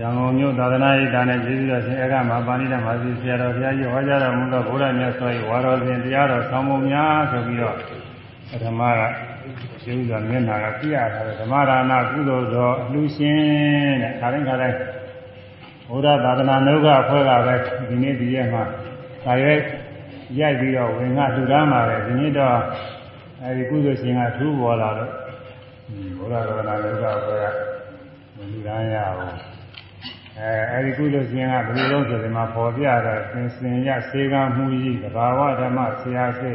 ရန်ကုန်မြို့သာသနာ့ရေးတာနဲ့ကျေးဇူးတော်ရှင်အေကမပါဏိတမာစီဆရာတော်ဘုရားကြီးဟောကြားတော်မူသောဘုရားမြတ်စွာဘုရားဝါတော်စဉ်တရားတော်ဆောင်းပုံများဆိုပြီးတော့ပထမကကျေးဇူးတော်မျက်နာကပြရတာဓမ္မဒါနကုသိုလ်တော်အလှရှင်တဲ့ခါတိုင်းခါတိုင်းဘုရားသာသနာ့နှုတ်ကအဖွဲ့ကပဲဒီနေ့ဒီရက်မှာဒါရွက်ရိုက်ပြီးတော့ဝင်ကလှူဒါန်းပါတယ်ဒီနေ့တော့အဲဒီကုသိုလ်ရှင်ကထူးပေါ်လာတော့ဘုရားသာသနာ့နှုတ်ကအဖွဲ့ကလှူဒါန်းရအောင် အဲအဲဒီကုသိုလ်ရှင်ကဘယ်လိုလုပ်ဆိုဒီမှာပေါ်ပြတာသင်စင်ရစေကမှုကြီးသဘာဝဓမ္မဆရာစေ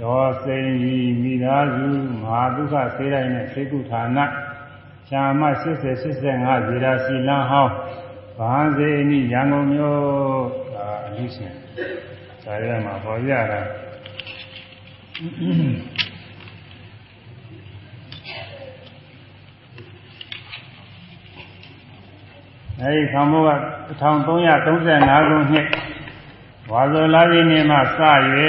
ဒေါ်စိန်ကြီးမိသားစုမဟာဒုက္ခစေတိုင်းနဲ့သေကုဌာနရှားမ80 85ဇေရာစီလန်းဟောင်းဘာစေနိရန်ကုန်မြို့ဒါအလူရှင်ဇာရဲမှာပေါ်ပြတာ အဲဒီသံဃာက1335ခုနှစ်ဝါဇောလာကြီးနေမှစ၍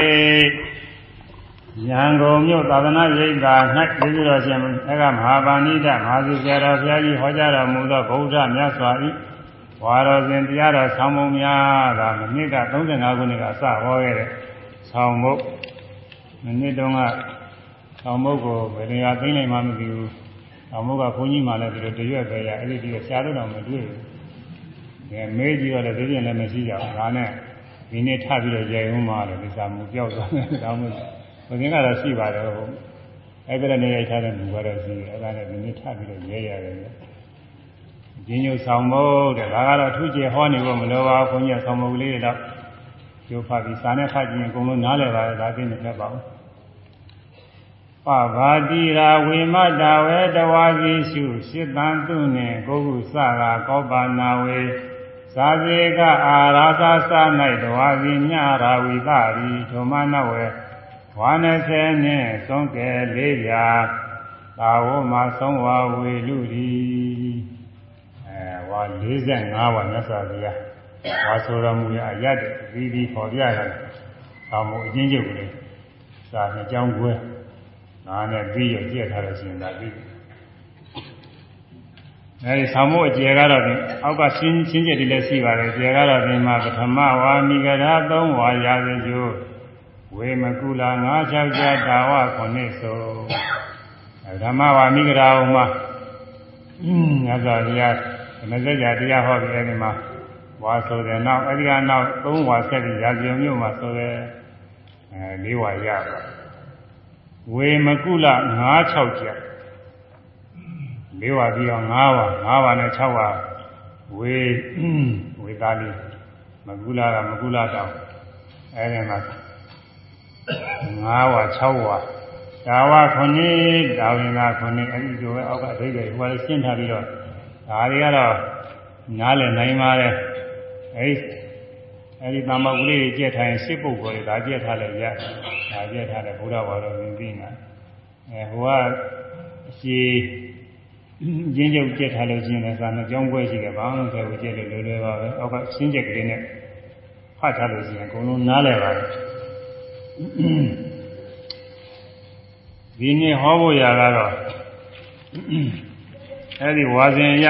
ရန်ကုန်မြို့သာသနာ့ရိပ်သာ၌ကျေးဇူးတော်ရှင်အဲကမဟာပါဏိတမဟာစုဆရာတော်ဘုရားကြီးဟောကြားတော်မူသောဗုဒ္ဓမြတ်စွာ၏ဝါတော်စဉ်တရားတော်ဆောင်းပုံများကမနှစ်က35ခုနှစ်ကစဟောခဲ့တဲ့ဆောင်းမုတ်မနှစ်တုန်းကဆောင်းမုတ်ကိုဘယ်နေရာသိနိုင်မှမသိဘူးဆောင်းမုတ်ကဘုန်းကြီးမှလည်းဒီလိုတရွက်ပဲရအဲ့ဒီဒီဆရာတို့တော့မတွေ့ဘူး အဲမေးကြည့်တော့လည်းသိပြန်လည်းမရှိကြဘူးဒါနဲ့ဒီနေ့ထပြီးတော့ရိုင်ဦးမှာလည်းဒီစာမှုပြောက်သွားတယ်ဒါမှမဟုတ်ဘုရင်ကတော့ရှိပါတယ်ဟုတ်အဲ့ဒါနဲ့ရိုက်ထားတဲ့လူကတော့ရှိတယ်အဲ့ဒါနဲ့ဒီနေ့ထပြီးတော့ရဲရတယ်ကျင်းညုပ်ဆောင်မို့တဲ့ဒါကတော့အထူးကျေဟောနေဖို့မလိုပါဘူးခွန်ကြီးဆောင်မို့လေးတော့ကျိုးဖတ်ပြီးစာနဲ့ဖတ်ကြည့်ရင်အကုန်လုံးနားလည်ပါတယ်ဒါသိနေတတ်ပါဘူးပဘာတိရာဝိမတဝေတဝါစီရှုစိတံသူနှင့်ကိုကုစကာကောပါနာဝေ သာဇေကအာရာသသ၌တဝါစီညရာဝိသရီဓမ္မနဝေဝါ20နှင့်သုံးကဲလေးပြာသာဝမှာသုံးဝါဝေလူရီအဲဝါ45ဝါမြတ်စွာဘုရားဝါဆိုတော်မူရာအရတ်ပြီးပြီးပေါ်ပြရတယ်။သာမို့အချင်းချုပ်ကလေးစာနှစ်ကြောင်းကွဲနာနဲ့ပြီးရကြည့်ထားလို့ရှိရင်ဒါပြီး အဲဒီသာမို့အကျေကတော့ဒီအောက်ကရှင်းရှင်းချက်တွေလည်းရှိပါတယ်။ကျေကတော့ဒီမှာပထမဝါမိဂရာ၃ဝါရာဇကျိုးဝေမကုလာ၅၆ကြတာဝခုနှစ်ဆိုဓမ္မဝါမိဂရာဟောမှာငါသာတရားမစကြာတရားဟောပြီးအဲဒီမှာဝါဆိုတယ်နောက်အဲဒီကနောက်၃ဝါဆက်ပြီးရာဇုံမြို့မှာဆိုတယ်အဲ၄ဝါရပါဝေမကုလ၅၆ကြ ၄ဝါပြီးတော့၅ဝါ၅ဝါနဲ့၆ဝါဝေဝေသားလေးမကုလကမကုလတောင်အဲဒီမှာ5ဝါ6ဝါဒါဝခုနှစ်ဒါဝင်ကခုနှစ်အဲဒီလိုပဲအောက်ကအဓိပ္ပာယ်ဟိုကရှင်းထားပြီးတော့ဒါတွေကတော့နားလည်နိုင်ပါတယ်အဲဒီအဲဒီတမ္မာကုလေးတွေကြက်ထားရင်ရှစ်ပုဂ္ဂိုလ်တွေဒါကြက်ထားလဲရဒါကြက်ထားတယ်ဘုရားဘာတော်ရင်ပြီးနာအဲဟိုကအရှိ ရင်းကျုပ်ကြက်ထားလို့ရှိရင်လည်းသာနှစ်ကြောင်းပွဲရှိတယ်ဘာမှမဆိုဘူးကြက်လို့လွယ်လွယ်ပါပဲအောက်ကရှင်းချက်ကလေးနဲ့ဖတ်ထားလို့ရှိရင်အကုန်လုံးနားလည်ပါတယ်ဒီနေ့ဟောဖို့ရာကတော့အဲဒီဝါစဉ်ရ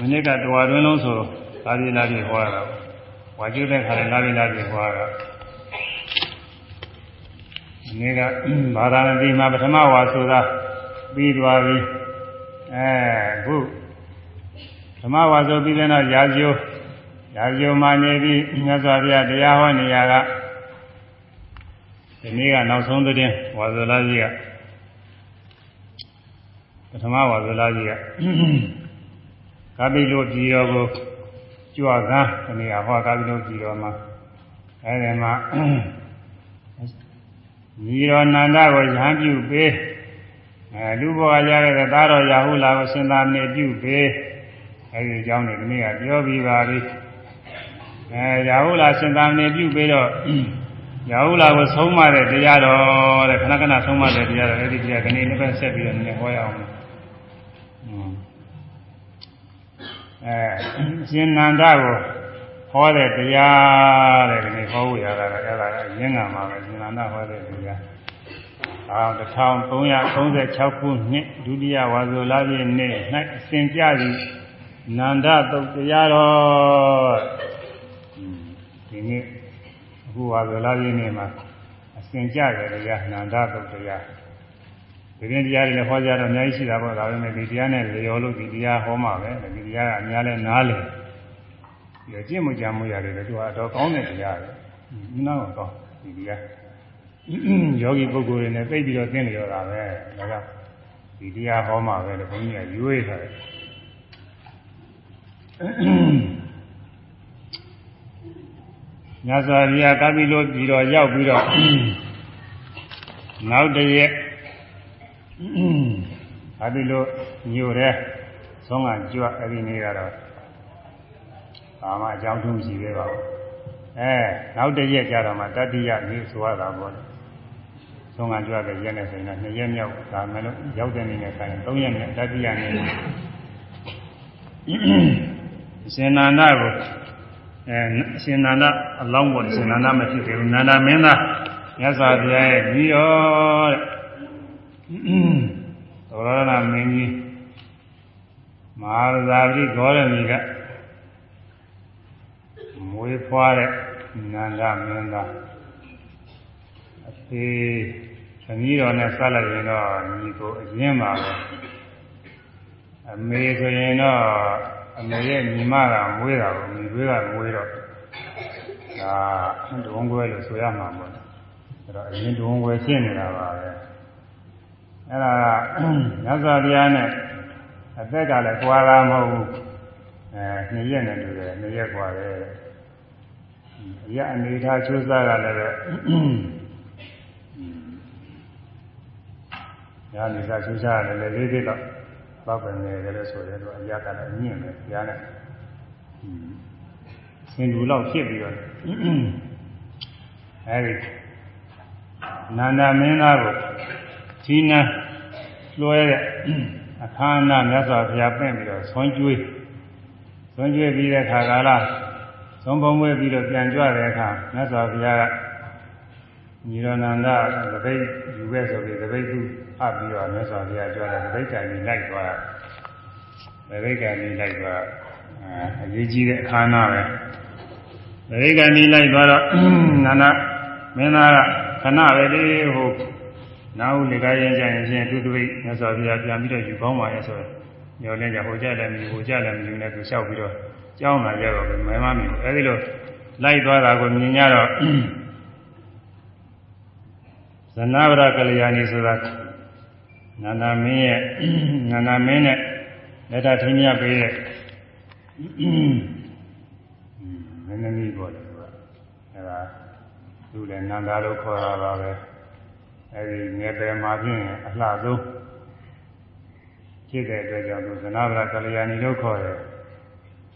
မနေ့ကတဝါတွင်းလုံးဆိုလာပြီလာပြီဟောရတာဝါကျွတဲ့ခါလည်းလာပြီလာပြီဟောရတာဒီနေ့ကဘာသာနာတိမှာပထမဝါဆိုတာပြီးသွားပြီ အဲခုဓမ္မဝါဆိုပြီးတဲ့နောက်ရာဇိုရာဇိုမှာနေပြီးမြတ်စွာဘုရားတရားဟောနေရတာဒီနေ့ကနောက်ဆုံးသတင်းဝါဇလာကြီးကပထမဝါဇလာကြီးကကာပိလုပြည်တော်ကိုကြွကန်းဒီနေ့ကဟောကာပိလုပြည်တော်မှာအဲဒီမှာညီတော်နန္ဒကိုရဟန်းပြုပေး အဲလူဘဝရခဲ့တဲ့သားတော်ရာဟုလာကိုရှင်သာနေပြုပေးအဲဒီအကြောင်းတွေဒီနေ့ကပြောပြီးပါပြီအဲရာဟုလာရှင်သာနေပြုပေးတော့ရာဟုလာကိုဆုံးမတဲ့တရားတော်တဲ့ခဏခဏဆုံးမတဲ့တရားတော်အဲ့ဒီတရားကနေတစ်ပတ်ဆက်ပြီးတော့နည်းဟောရအောင်အဲရှင်နန္ဒကိုဟောတဲ့တရားတဲ့ဒီနေ့ဟောဖို့ရတာကအဲ့ဒါကရင်းငံမှာပဲရှင်နန္ဒဟောတဲ့တရား အောင်1336ခုနှစ်ဒုတိယဝါဆိုလပြည့်နေ့၌အစဉ်ကြသည်နန္ဒသုတ်တရားတော်ဒီနေ့အခုဟာဇလာပြင်းနေမှာအစဉ်ကြတယ်တရားနန္ဒသုတ်တရားဒီရင်တရားတွေလည်းဟောကြတော့အများကြီးရှိတာပေါ့ဒါပေမဲ့ဒီတရားနဲ့လျော်လို့ဒီတရားဟောမှာပဲဒီတရားကအများလဲနားလေဒီအကျင့်မကြမှုရတယ်လေသူကတော့ကောင်းတဲ့တရားပဲဒီနောက်တော့ဒီတရား ယောဂီပုဂ္ဂိုလ်တွေနဲ့သိပြီးတော့သိနေရတာပဲဒါကြောင့်ဒီတရားဟောမှာပဲလို့ဘုန်းကြီးကရွေးထားတယ်ညဇာရိယကပိလိုပြီးတော့ရောက်ပြီးတော့နောက်တရက်ကပိလိုညိုတဲ့ဆုံးကကြွအဲ့ဒီနေ့ကတော့ဘာမှအကြောင်းထုံးရှိသေးပါဘူးအဲနောက်တရက်ကြတော့မှတတိယနေ့ဆိုရတာပေါ့ ဆုံးကကြွတဲ့ရက်နဲ့ဆိုရင်တော့2ရက်မြောက်ဒါမှလို့ရောက်တဲ့နေ့နဲ့ဆိုင်3ရက်နဲ့တတိယနေ့ရှင်နန္ဒကိုအဲရှင်နန္ဒအလောင်းပေါ်ရှင်နန္ဒမဖြစ်သေးဘူးနန္ဒမင်းသားမြတ်စွာဘုရားရဲ့ကြီးတော်တဲ့သောရဏမင်းကြီးမဟာဇာတိဂေါရမီကမွေးဖွားတဲ့နန္ဒမင်းသား အသေးသမီးတော်နဲ့ဆက်လိုက်ရင်တော့ညီကိုအရင်ပါပဲအမေဆိုရင်တော့အမေရဲ့ညီမကမွေးတာကိုညီသွေးကမွေးတော့ဒါဒုံကွဲလို့ဆိုရမှာပေါ့အဲ့တော့အရင်ဒုံကွဲရှင်းနေတာပါပဲအဲ့ဒါညဇာတရားနဲ့အသက်ကလည်းကွာတာမဟုတ်ဘူးအဲနှစ်ရက်နဲ့တူတယ်နှစ်ရက်ကွာတယ်အရအနေထားချိုးစားကလည်း ညာနေစားချိုးစားရတယ်လည်းလေးသေးတော့ပောက်ပင်နေတယ်လို့ဆိုတယ်တော့အရကလည်းညင့်တယ်ဘုရားနဲ့ဆင်လူလောက်ဖြစ်ပြီးတော့အဲဒီနန္ဒမင်းသားကိုဒီနာလွှဲတဲ့အခါအနာမြတ်စွာဘုရားပြင့်ပြီးတော့ဆွမ်းကျွေးဆွမ်းကျွေးပြီးတဲ့ခါကာလသုံးပုံဝဲပြီးတော့ပြန်ကြွတဲ့အခါမြတ်စွာဘုရားက ညီရဏန္ဒသပိတ်ယူခဲ့ဆိုပြီးသပိတ်သူအပ်ပြီးတော့မြတ်စွာဘုရားကြွတယ်သပိတ်ကံကြီးလိုက်သွားသပိတ်ကံကြီးလိုက်သွားအရေးကြီးတဲ့အခါနာပဲသပိတ်ကံကြီးလိုက်သွားတော့နန္ဒမင်းသားကခဏပဲလေဟိုနာဟုလေကားရင်ကြရင်ချင်းသူတို့မြတ်စွာဘုရားပြန်ပြီးတော့ယူကောင်းပါရဲ့ဆိုတော့ညော်လင်းကြဟိုကြလည်းမယူဟိုကြလည်းမယူနဲ့သူလျှောက်ပြီးတော့ကြောင်းလာကြတော့မဲမမီအဲဒီလိုလိုက်သွားတာကိုမြင်ကြတော့ ဇနဗရကလျာဏီဆိုတာနန္ဒမင်းရဲ့နန္ဒမင်းနဲ့လက်ထထင်းမြတ်ပေးတဲ့မင်းသမီးပေါ့လေသူကအဲဒါသူလည်းနန္ဒလို့ခေါ်တာပါပဲအဲဒီငယ်ပယ်မှာဖြင့်အလှဆုံးဖြစ်တဲ့အတွက်ကြောင့်သူဇနဗရကလျာဏီလို့ခေါ်တယ်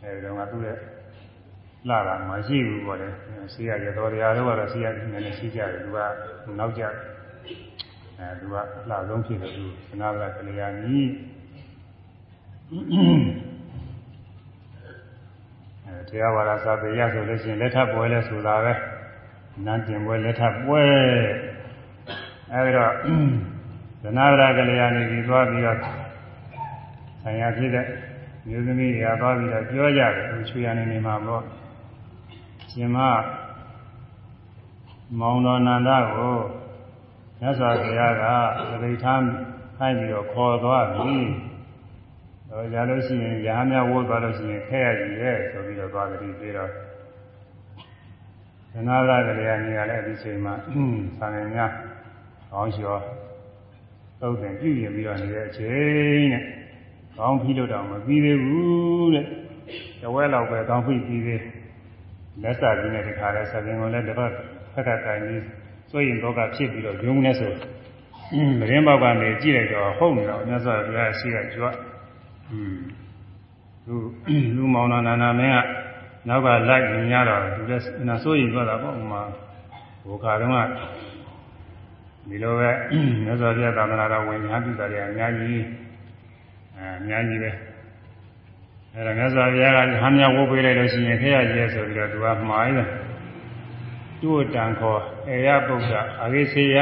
အဲဒီတော့ကသူ့ရဲ့ လှတာမရှိဘူးပေါ့လေရှိရရတော်တရားတော့ကတော့ရှိရနည်းနည်းရှိကြတယ်သူကနောက်ကြအဲသူကအလှဆုံးဖြစ်တယ်သူဇနဗရကလျာဏီအဲတရားဝါဒစာပေရဆိုလို့ရှိရင်လက်ထပ်ပွဲလဲဆိုတာပဲနန်းတင်ပွဲလက်ထပ်ပွဲအဲဒီတော့ဇနဗရကလျာဏီကြီးသွားပြီးတော့ဆံရဖြစ်တဲ့မျိုးသမီးတွေကသွားပြီးတော့ပြောကြတယ်သူချွေရနေနေမှာပေါ့ ရှင်မမောင်တော်နန္ဒကိုမြတ်စွာဘုရားကသတိထားခိုင်းပြီးတော့ခေါ်သွားပြီတော့ရလို့ရှိရင်ရဟန်းများဝတ်သွားလို့ရှိရင်ခဲရကြီးရဲ့ဆိုပြီးတော့သွားကြည့်ပြီးတော့သနာရကလေးကနေရတဲ့ဒီချိန်မှာဆံငယ်များကောင်းလျှော်သုတ်တယ်ပြုရင်ပြီးတော့နေတဲ့အချိန်နဲ့ကောင်းပြီလို့တော့မပြီးသေးဘူးတဲ့တဝဲလောက်ပဲကောင်းပြီပြီးသေး လက်စာကြီးနဲ့တခါလဲဆက်ရင်ကိုလည်းတပတ်ဖက်ကတိုင်ပြီးစွရင်တော့ကဖြစ်ပြီးတော့ယုံနေဆိုမရင်းပေါက်ကနေကြည့်လိုက်တော့ဟုတ်နေတော့မြတ်စွာဘုရားရှိကကြွလူလူမောင်နာနာနာမင်းကနောက်ကလိုက်မြင်ရတော့သူလည်းနာစိုးရင်တော့တာပေါ့ဥမာဘုခါတုန်းကဒီလိုပဲမြတ်စွာဘုရားသာသနာတော်ဝင်ညာပြုတာတွေအများကြီးအဲအများကြီးပဲ အဲဒါမြတ်စွာဘုရားကဟမ်းမြဝုတ်ပေးလိုက်လို့ရှိရင်ခေရကြီးဆိုပြီးတော့သူကမှားရတယ်သူ့တန်ခေါ်အေယပုဒ္ဒအာဂိစေယ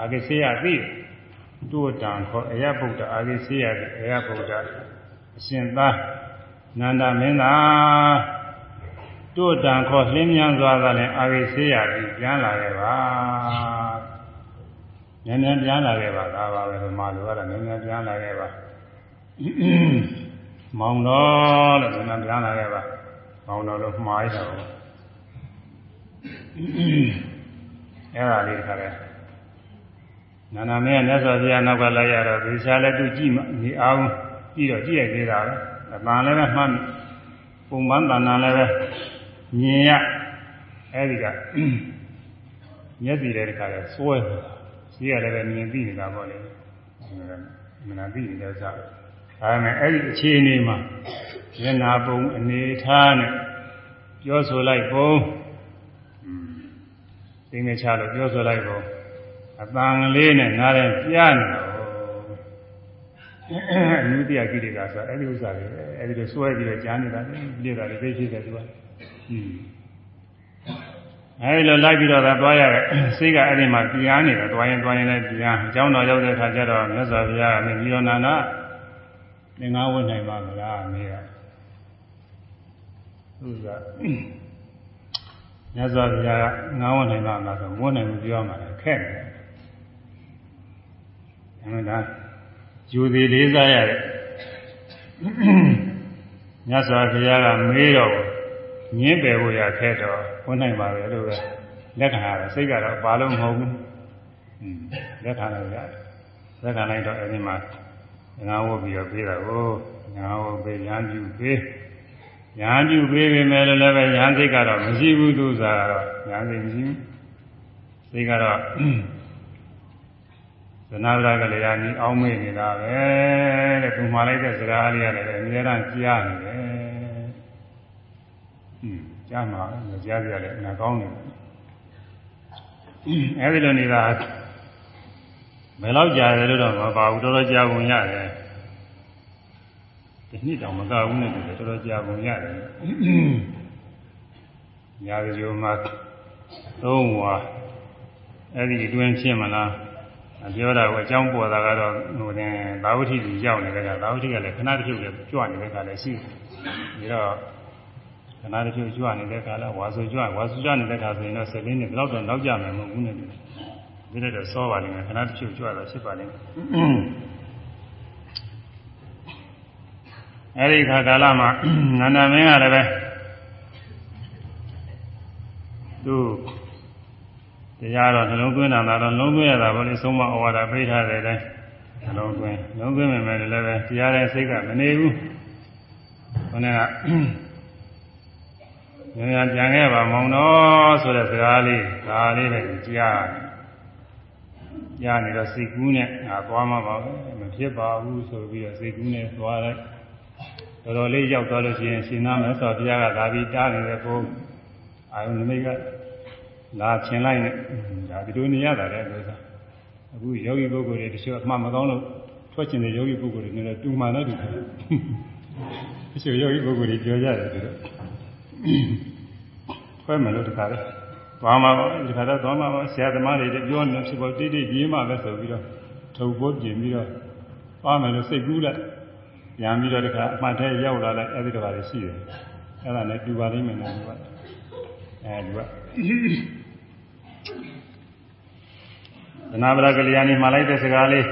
အာဂိစေယသိသူ့တန်ခေါ်အေယပုဒ္ဒအာဂိစေယအေယပုဒ္ဒအရှင်သားနန္ဒမင်းသာတို့တန်ခေါ်လင်းမြန်စွာသာလည်းအာရိဆေးရပြီးပြန်လာခဲ့ပါနည်းနည်းပြန်လာခဲ့ပါဒါပါပဲမာလူကတော့နည်းနည်းပြန်လာခဲ့ပါ မောင်တော်လို့နည်းနည်းပြန်လာခဲ့ပါမောင်တော်လို့မှားရတော့အဲ့ဒါလေးတခါလဲနာနာမင်းကမြတ်စွာဘုရားနောက်ကလိုက်ရတော့ဒီရှားလည်းသူကြည့်မှဒီအောင်ကြည့်တော့ကြည့်ရသေးတာပဲအပန်လည်းပဲမှတ်ပုံပန်းတဏ္ဍာလည်းပဲမြင်ရအဲ့ဒီကမျက်စီတဲ့တခါလဲစွဲရှိရလည်းပဲမြင်သိနေတာပေါ့လေမနာသိနေတဲ့ဥစ္စာ ဒါပေမဲ့အဲ့ဒီအခြေအနေမှာမျက်နာပုံအနေထားနဲ့ပြောဆိုလိုက်ပုံသိနေချလို့ပြောဆိုလိုက်ပုံအတန်လေးနဲ့နားတယ်ကြားနေတာအနုတ္တိယကိလေသာဆိုအဲ့ဒီဥစ္စာတွေအဲ့ဒီလိုစွဲပြီးတော့ကြားနေတာလေတာတွေသိရှိတယ်သူကอืมအဲဒီလိုလိုက်ပြီးတော့သာသွားရတယ်စိတ်ကအဲ့ဒီမှာပြန်နေတယ်သွားရင်သွားရင်လည်းပြန်အကြောင်းတော်ရောက်တဲ့အခါကျတော့မြတ်စွာဘုရားကမြည်တော်နာနာ သင်္ဃဝတ်နိုင်ပါမလားမေးတာသူကမြတ်စွာဘုရားကငါးဝတ်နိုင်ပါမလားဆိုဝတ်နိုင်မှုပြောမှလည်းခက်တယ်အဲဒါယူသည်လေးစားရတဲ့မြတ်စွာဘုရားကမေးတော့ညင်းပယ်ဖို့ရခဲတော့ဝင်နိုင်ပါပဲလို့ပဲလက်ခံရတယ်စိတ်ကတော့ပါလို့မဟုတ်ဘူးလက်ခံလိုက်ရတယ်လက်ခံလိုက်တော့အဲဒီမှာ ငါဝုတ်ပြီးတော့ပြေးတာကိုငါဝုတ်ပေးရန်ပြုပေးရန်ပြုပေးပေမဲ့လည်းပဲရန်စိတ်ကတော့မရှိဘူးသူစားကတော့ရန်စိတ်မရှိဘူးစိတ်ကတော့သနာဗရာကလေးရာနီအောင်းမေ့နေတာပဲတဲ့သူမှလိုက်တဲ့စကားလေးရတယ်အများအားကြားနေတယ်ကြားမှာမကြားကြလည်းအနာကောင်းနေတယ်အဲဒီလိုနေတာ ဘယ်လောက်ကြာတယ်လို့တော့မပါဘူးတော်တော်ကြာကုန်ရတယ်ဒီနှစ်တောင်မကဘူးနဲ့တူတယ်တော်တော်ကြာကုန်ရတယ်ညာကြိုမှာသုံးဝါအဲ့ဒီအတွင်းဖြစ်မလားပြောတာကအကြောင်းပေါ်တာကတော့ဟိုတင်သာဝတိကြီးရောက်နေတဲ့ကသာဝတိကလည်းခဏတစ်ဖြုတ်လည်းကြွနေတဲ့ကလည်းရှိတယ်ဒါတော့ခဏတစ်ဖြုတ်ကြွနေတဲ့ခါလဲဝါဆိုကြွဝါဆိုကြနေတဲ့ခါဆိုရင်တော့ဆက်လင်းနေဘယ်တော့တော့နောက်ကြမယ်မဟုတ်ဘူးနဲ့ ဒီလိုတော့စောပါလိမ့်မယ်ခဏတစ်ဖြုတ်ကြွတော့ဖြစ်ပါလိမ့်မယ်အဲဒီခါကာလမှာနန္ဒမင်းကလည်းပဲသူတရားတော့နှလုံးသွင်းတာတော့နှလုံးသွင်းရတာဘာလို့ဆုံးမဩဝါဒပေးထားတဲ့အတိုင်းနှလုံးသွင်းနှလုံးသွင်းမယ်လည်းပဲတရားတဲ့စိတ်ကမနေဘူးခொနဲ့ကညဉ့်ပြန်ခဲ့ပါမောင်တော်ဆိုတဲ့စကားလေးဒါလေးပဲကြား ကြားနေတော့စိတ်ကူးနဲ့ငါသွားမှာပါပဲမဖြစ်ပါဘူးဆိုပြီးတော့စိတ်ကူးနဲ့သွားလိုက်တော်တော်လေးရောက်သွားလို့ရှိရင်ရှင်နာမဆောဘုရားကဒါပြီးတားနေတဲ့ပုံအာယုန်နမိတ်ကလာချင်လိုက်နဲ့ဒါဒီလိုနေရတာလေလို့ဆိုအခုယောဂီပုဂ္ဂိုလ်တွေတချို့အမှမကောင်းလို့ထွက်ချင်တဲ့ယောဂီပုဂ္ဂိုလ်တွေလည်းတူမှန်တော့တူတယ်တချို့ယောဂီပုဂ္ဂိုလ်တွေပြောကြတယ်သူတို့ခွဲမယ်လို့တခါလေ သွားမှာပါဒီခါတော့သွားမှာပါဆရာသမားတွေပြောနေဖြစ်ပေါ်တိတိကြီးမှပဲဆိုပြီးတော့ထုပ်ဖို့ပြင်ပြီးတော့သွားမယ်လို့စိတ်ကူးလိုက်ပြန်ပြီးတော့တခါအမှတ်ထဲရောက်လာလိုက်အဲ့ဒီတခါလေးရှိတယ်အဲ့ဒါနဲ့တူပါလိမ့်မယ်လို့ပြောအဲဒီကသနာပရကလျာဏီမှာလိုက်တဲ့စကားလေး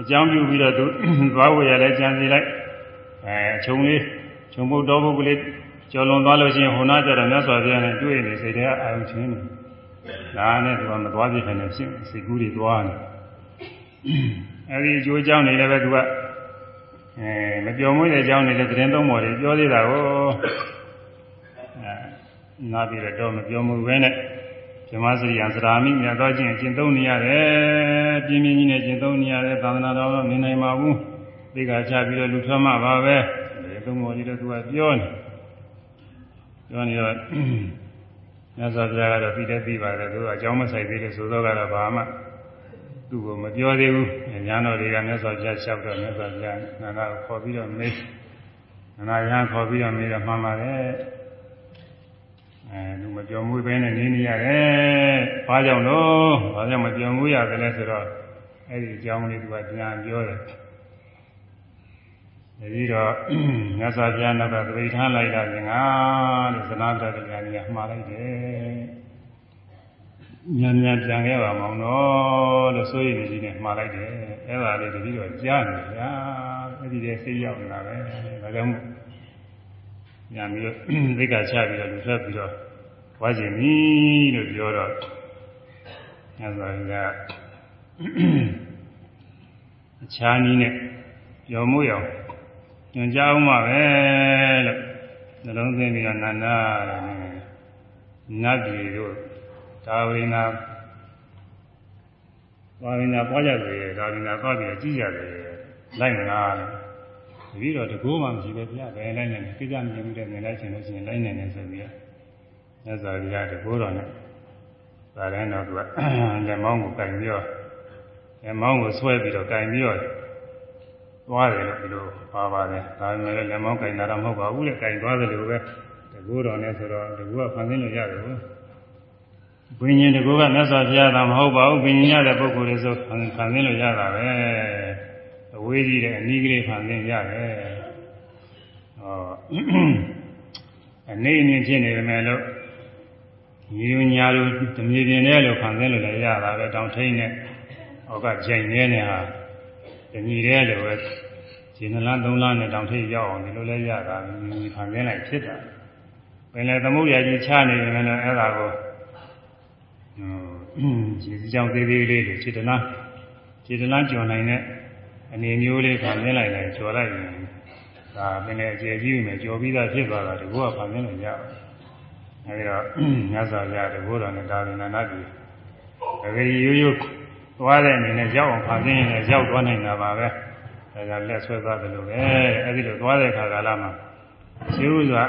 အကြောင်းပြုပြီးတော့သူသွားဝေရလဲကြံစီလိုက်အဲအချုံလေးခြုံပုတ်တော်ပုတ်ကလေး ကျော်လွန်သွားလို့ရှိရင်ဟိုနာကြတော့မြတ်စွာဘုရားနဲ့တွေ့နေစိတ်ထဲအာရုံချင်းနေဒါနဲ့သူကမသွားပြစ်နေဖြစ်စိတ်ကူးတွေသွားနေအဲဒီအကျိုးအကြောင်းတွေလည်းပဲသူကအဲမပြောမွေးတဲ့အကြောင်းတွေလည်းသတင်းသုံးပေါ်တွေပြောသေးတာကိုအဲနားပြီးတော့မပြောမှုပဲနဲ့ဇမစရိယသရာမိမြတ်သောချင်းကျင့်သုံးနေရတယ်ပြင်းပြင်းကြီးနဲ့ကျင့်သုံးနေရတယ်သာသနာတော်တော့နေနိုင်ပါဘူးသိက္ခာချပြီးတော့လူထွက်မှပါပဲဒီသုံးပေါ်ကြီးတော့သူကပြောနေ ပြောနေတော့မြတ်စွာဘုရားကတော့ပြီးတဲ့ပြီးပါတယ်သူကအကြောင်းမဆိုင်သေးလို့ဆိုတော့ကတော့ဘာမှသူ့ကိုမပြောသေးဘူးညာတော်တွေကမြတ်စွာဘုရားလျှောက်တော့မြတ်စွာဘုရားနာနာကိုခေါ်ပြီးတော့မေးနာနာရဟန်းခေါ်ပြီးတော့မေးတော့မှန်ပါတယ်အဲလူမပြောမှုပဲနဲ့နေနေရတယ်။ဘာကြောင့်လို့ဘာကြောင့်မပြောမှုရတယ်လဲဆိုတော့အဲ့ဒီအကြောင်းလေးသူကပြန်ပြောတယ်။ ပြီးတော့မြတ်စွာဘုရားနောက်ကသတိထားလိုက်တာပြင်ကလို့သနာတတကကြီးကမှားလိုက်တယ်ညံညံပြန်ခဲ့ပါမောင်တော့လို့ဆိုရည်ကြီးနဲ့မှားလိုက်တယ်အဲ့ဒါလေးတတိတော့ကြားနေဗျာအဲ့ဒီတည်းစိတ်ရောက်နေတာပဲဒါကြောင့်ညံပြီးတော့သိက္ခာချပြီးတော့လူဆက်ပြီးတော့ဝါကျင်ပြီလို့ပြောတော့ညစွာကအခြားနည်းနဲ့ရောမှုရော ညွန်ကြားအောင်ပါပဲလို့နှလုံးသွင်းပြီးတော့နန္ဒတဲ့နတ်ပြည်တို့ဒါဝိနာဒါဝိနာပွားကြတယ်ဒါဝိနာသွားပြီးကြည့်ရတယ်လိုက်မလားလို့ပြီးတော့တကူမှမရှိပဲပြဘယ်လိုက်နေလဲကိစ္စမြင်မှုတဲ့မြင်လိုက်ခြင်းလို့ရှိရင်လိုက်နေတယ်ဆိုပြီးတော့မြတ်စွာဘုရားတကူတော်နဲ့ဒါလည်းတော့သူကလက်မောင်းကိုကင်ပြီးတော့လက်မောင်းကိုဆွဲပြီးတော့ကင်ပြီးတော့ သွားတယ်လို့ဒီလိုပါပါတယ်ဒါပေမဲ့လက်မောင်းကင်တာတော့မဟုတ်ပါဘူးလေကင်သွားတယ်လို့ပဲတကူတော်နဲ့ဆိုတော့တကူကဖန်ဆင်းလို့ရတယ်ဘူးဘုရင်တကူကမြတ်စွာဘုရားသာမဟုတ်ပါဘူးဘုရင်ရတဲ့ပုဂ္ဂိုလ်တွေဆိုဖန်ဆင်းလို့ရတာပဲအဝေးကြီးတဲ့အနည်းကလေးဖန်ဆင်းရတယ်ဟောအနေနဲ့ဖြစ်နေတယ်မဲ့လို့ညီညညာလိုတမြေပြင်နဲ့လို့ဖန်ဆင်းလို့လည်းရတာပဲတောင်ထိန်နဲ့ဟောကကြိုင်နေနေဟာ တညီတဲ့လိုပဲခြေနှလားသုံးလားနဲ့တောင်ထိပ်ရောက်အောင်ဒီလိုလဲရတာညီဖန်ဆင်းလိုက်ဖြစ်တာပင်လေသမုဒ္ဒရာကြီးချနေတယ်လည်းအဲ့ဒါကိုဟိုခြေစကြောင်သေးသေးလေးတွေခြေတလားခြေတလားကျော်နိုင်တဲ့အနေမျိုးလေးဖန်ဆင်းလိုက်တယ်ကျော်လိုက်ရင်ဒါပင်လေအကျယ်ကြီးမယ်ကျော်ပြီးသားဖြစ်သွားတာဒီကောဖန်ဆင်းလို့ရပါတယ်အဲဒီတော့မြတ်စွာဘုရားတဘောတော်နဲ့ဒါဝိနာနာကြီးတကယ်ရိုးရိုး သွားတဲ့အနေနဲ့ရောက်အောင်ဖန်ဆင်းရင်လည်းရောက်သွားနိုင်တာပါပဲဒါကြောင့်လက်ဆွဲသွားတယ်လို့ပဲအဲဒီလိုသွားတဲ့ခါကာလမှာရှိဥစွာ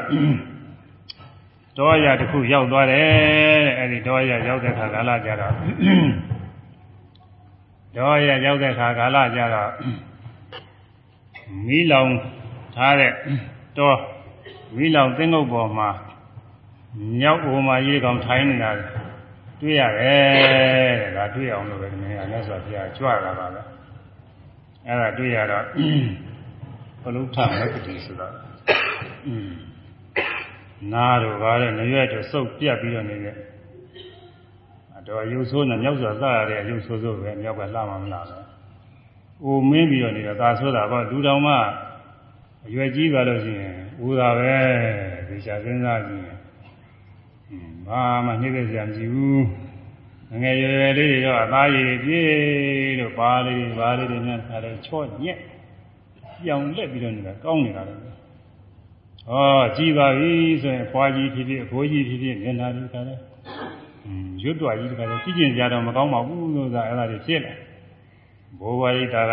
တောရတစ်ခုရောက်သွားတယ်တဲ့အဲဒီတောရရောက်တဲ့ခါကာလကြတော့တောရရောက်တဲ့ခါကာလကြတော့မီးလောင်ထားတဲ့တောမီးလောင်သင်းငုတ်ပေါ်မှာမြောက်အိုမှာရေကောင်ထိုင်းနေတာ တွေ့ရတယ်တဲ့ဒါတွေ့အောင်လို့ပဲဒီနေ့ကလည်းဆိုပြကြွတာပါပဲအဲ့ဒါတွေ့ရတော့ဘလုထမက္ကတိဆိုတော့နာတို့ကားတဲ့နရွက်တို့စုပ်ပြတ်ပြီးတော့နေတဲ့အတော်ရုပ်ဆိုးနဲ့မြောက်စွာသရတဲ့အရုပ်ဆိုးဆိုးပဲမြောက်ကလှမှမလားပဲအိုမင်းပြီးတော့နေတော့သာဆိုတာကလူတော်မှအရွယ်ကြီးသွားလို့ရှိရင်ဦးတာပဲဒီချာစဉ်းစားကြည့်ရင် ဘာမှနှိမ့်သက်စရာမရှိဘူးငငယ်ရွယ်ရွယ်လေးတွေတော့အသားရည်ပြေးလို့ပါလေးပါလေးတွေနဲ့ခါတယ်ချော့ညက်ပြောင်လက်ပြီးတော့နေတာကောင်းနေတာလေဟောကြည်ပါပြီဆိုရင်ဖွာကြီးဖြစ်ဖြစ်အဖိုးကြီးဖြစ်ဖြစ်မျက်နှာတွေခါတယ်ရွတ်တော်ကြီးတခါလဲကြည့်ကျင်ကြတော့မကောင်းပါဘူးလို့သာအဲ့ဒါတွေဖြစ်လာဘိုးဘွားရိတ်တာက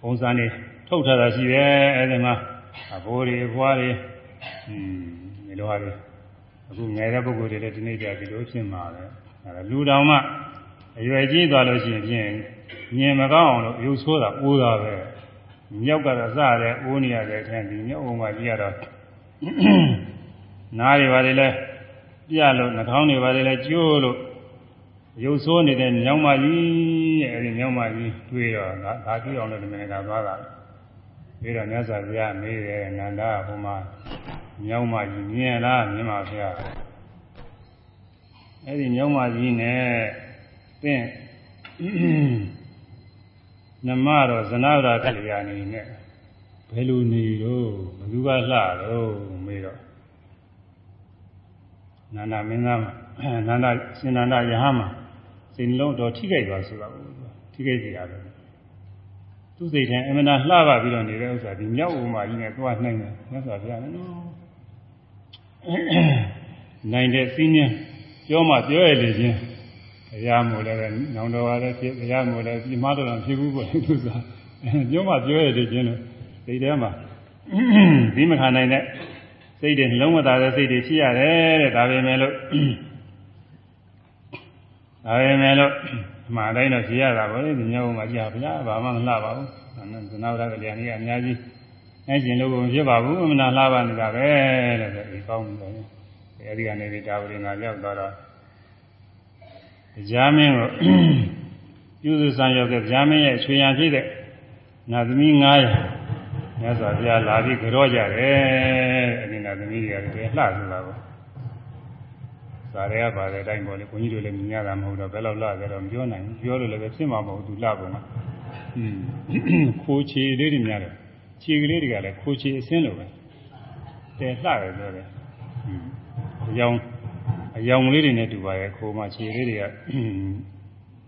ပုံစံနေထုတ်ထားတာရှိတယ်အဲ့ဒီမှာအဘိုးတွေအဖွားတွေอืมဒီလိုဟာတွေ အခုငယ်တဲ့ပုဂ္ဂိုလ်တွေလည်းဒီနေ့ကြဒီလိုဖြစ်မှာပဲအဲဒါလူတော်မှအရွယ်ကြီးသွားလို့ရှိရင်ဖြင့်မြင်မကောင်းအောင်လို့ရုပ်ဆိုးတာအိုးတာပဲမြောက်ကတော့စတယ်အိုးနေရတဲ့အထက်ဒီမြောက်အောင်မှကြီးရတော့နားတွေပါလေလဲပြလို့နှာခေါင်းတွေပါလေလဲကျိုးလို့ရုပ်ဆိုးနေတဲ့မြောက်မကြီးရဲ့အဲဒီမြောက်မကြီးတွေးတော့ဒါဒါတွေ့အောင်လို့ဒီမင်းကသွားတာ ပြီးတော့မြတ်စွာဘုရားမေးတယ်နန္ဒဟိုမှာမြောက်မကြီးမြင်လားမြင်ပါဗျာအဲ့ဒီမြောက်မကြီးနဲ့သင်နမတော့ဇနဝရကလျာဏီနဲ့ဘယ်လိုနေတော့ဘသူကလှတော့မေးတော့နန္ဒမင်းသားနန္ဒရှင်နန္ဒယဟမစိတ်လုံးတော်ထိခိုက်သွားဆိုတာကိုထိခိုက်စီရတယ် သူစိတ်ထဲအမှန်တရားလှပပြီးတော့နေတဲ့ဥစ္စာဒီမြောက်ဥမာကြီးနဲ့သွားနိုင်တယ်မြတ်စွာဘုရားနော်နိုင်တဲ့စီးနှင်းပြောမှပြောရလေချင်းတရားမို့လည်းနောင်တော်ပါလည်းဖြစ်တရားမို့လည်းပြမတော်တော်ဖြစ်ဘူးပေါ့သူစားပြောမှပြောရလေချင်းလို့စိတ်ထဲမှာဒီမခံနိုင်တဲ့စိတ်တွေနှလုံးမသားတဲ့စိတ်တွေရှိရတယ်တဲ့ဒါပေမဲ့လို့ဒါပေမဲ့လို့အ မှန်တိုင်းတော့ရှိရတာပေါ့ဒီမြောက်မှာကြာဘုရားဘာမှမလှပါဘူးသနာဝရကလျာဏီကအများကြီးအဲကျင်လို့မဖြစ်ပါဘူးအမှန်လှပါနေတာပဲတဲ့ဒီကောင်းတယ်အဲဒီကနေဒီတာဝရငါရောက်သွားတော့ကြားမင်းကိုပြုစုဆောင်ရောက်တဲ့ကြားမင်းရဲ့ချွေရန်ဖြစ်တဲ့နာသမီး900မြတ်စွာဘုရားလာပြီးကြောကြတယ်အနိနာသမီးတွေကတည်းလှဆိုတာကို ဇာရဲကပါတဲ့အတိုင်းပေါ်လေဘုန်းကြီးတို့လည်းမြင်ရတာမဟုတ်တော့ဘယ်လောက်လှကြတော့မပြောနိုင်ဘူးပြောလို့လည်းပဲဖြစ်မှာမဟုတ်သူလှပုံကอืมခိုးချီလေးတွေများတယ်ခြေကလေးတွေကလည်းခိုးချီအစင်းလိုပဲတဲလှတယ်ပြောတယ်อืมအယောင်အယောင်လေးတွေနဲ့တူပါရဲ့ခိုးမှခြေလေးတွေက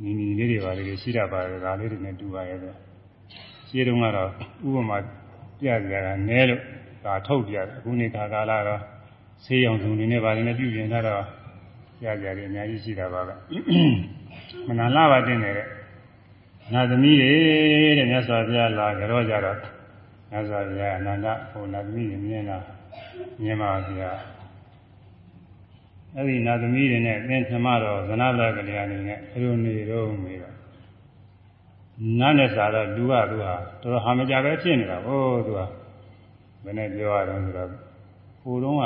နီနီလေးတွေပါလေရှိတာပါဒါလေးတွေနဲ့တူပါရဲ့ဆိုခြေတုံးကတော့ဥပမာပြကြတာနဲလို့ဒါထုတ်ပြတယ်အခုနေခါကာလတော့ဆေးရောင်စုံတွေနဲ့ပါလေနဲ့ပြုပြင်ထားတော့ ပြကြတယ်အများကြီးရှိတာပါပဲမနာလာပါတင်တယ်နာသမီးတွေတဲ့မြတ်စွာဘုရားလာကြတော့ကြတော့မြတ်စွာဘုရားအနန္တဟိုနာသမီးတွေမြင်တာမြင်ပါဗျာအဲ့ဒီနာသမီးတွေနဲ့အင်းသမတော်ဇနဗလကလျာဏီနဲ့အလိုနေတော့မေးတော့နားနဲ့စားတော့လူကသူဟာတော်တော်ဟာမကြပဲဖြစ်နေတာဟိုသူကဘယ်နဲ့ပြောရတော့ဆိုတော့ဟိုတုန်းက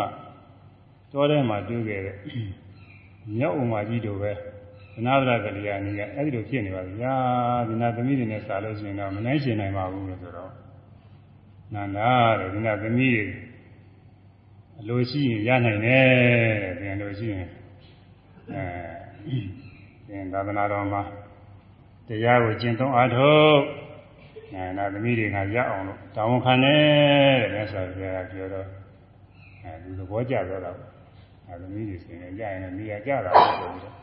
တောထဲမှာတွေ့ခဲ့တဲ့ မြောက်ဥမာကြီးတို့ပဲသနာဗရကလျာဏီကအဲ့ဒီလိုဖြစ်နေပါဗျာဒီနာသမီးတွေနဲ့စားလို့ရှိရင်တော့မနိုင်ရှင်နိုင်ပါဘူးလို့ဆိုတော့နန္ဒာတဲ့ဒီနာသမီးတွေအလိုရှိရင်ရနိုင်တယ်တဲ့ပြန်လို့ရှိရင်အဲပြန်သာသနာတော်မှာတရားကိုကျင့်သုံးအားထုတ်အဲနာသမီးတွေကရအောင်လို့တောင်းခံတယ်တဲ့မြတ်စွာဘုရားပြောတော့အဲဒီသဘောကျတော့ တာအဲသမီးတွေဆိုရင်ကြာရင်လည်းမိရကြတာဆိုပြီးတော့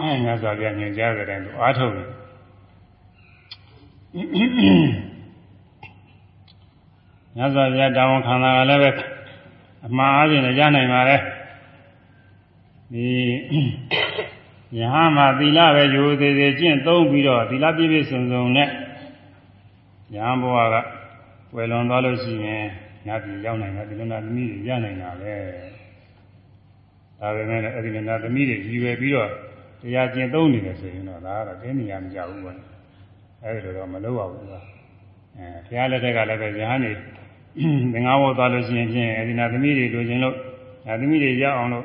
အဲမြတ်စွာဘုရားညွှန်ကြားတဲ့တိုင်သူအားထုတ်တယ်မြတ်စွာဘုရားတောင်းခံတာကလည်းပဲအမှားအပြင်လည်းရနိုင်ပါလေဒီယဟမှာသီလပဲယူသေးသေးကျင့်သုံးပြီးတော့သီလပြည့်ပြည့်စုံစုံနဲ့ယဟဘဝကဝယ်လွန်သွားလို့ရှိရင်ညပြည်ရောက်နိုင်တယ်ဒီလိုနာသမီးတွေရနိုင်တာပဲ ဒါပေမဲ့အဲ့ဒီနာသမီးတွေရည်ရွယ်ပြီးတော့တရားကျင့်သုံးနေတယ်ဆိုရင်တော့ဒါကတော့တင်းနေရမကြဘူးပေါ့အဲ့ဒီလိုတော့မလုပ်ပါဘူးကွာအဲဘုရားလက်ထက်ကလည်းပဲယဟန်နေသင်္ဃဝတ်သွားလို့ရှိရင်ဖြင့်အဲဒီနာသမီးတွေလိုချင်လို့နာသမီးတွေရအောင်လို့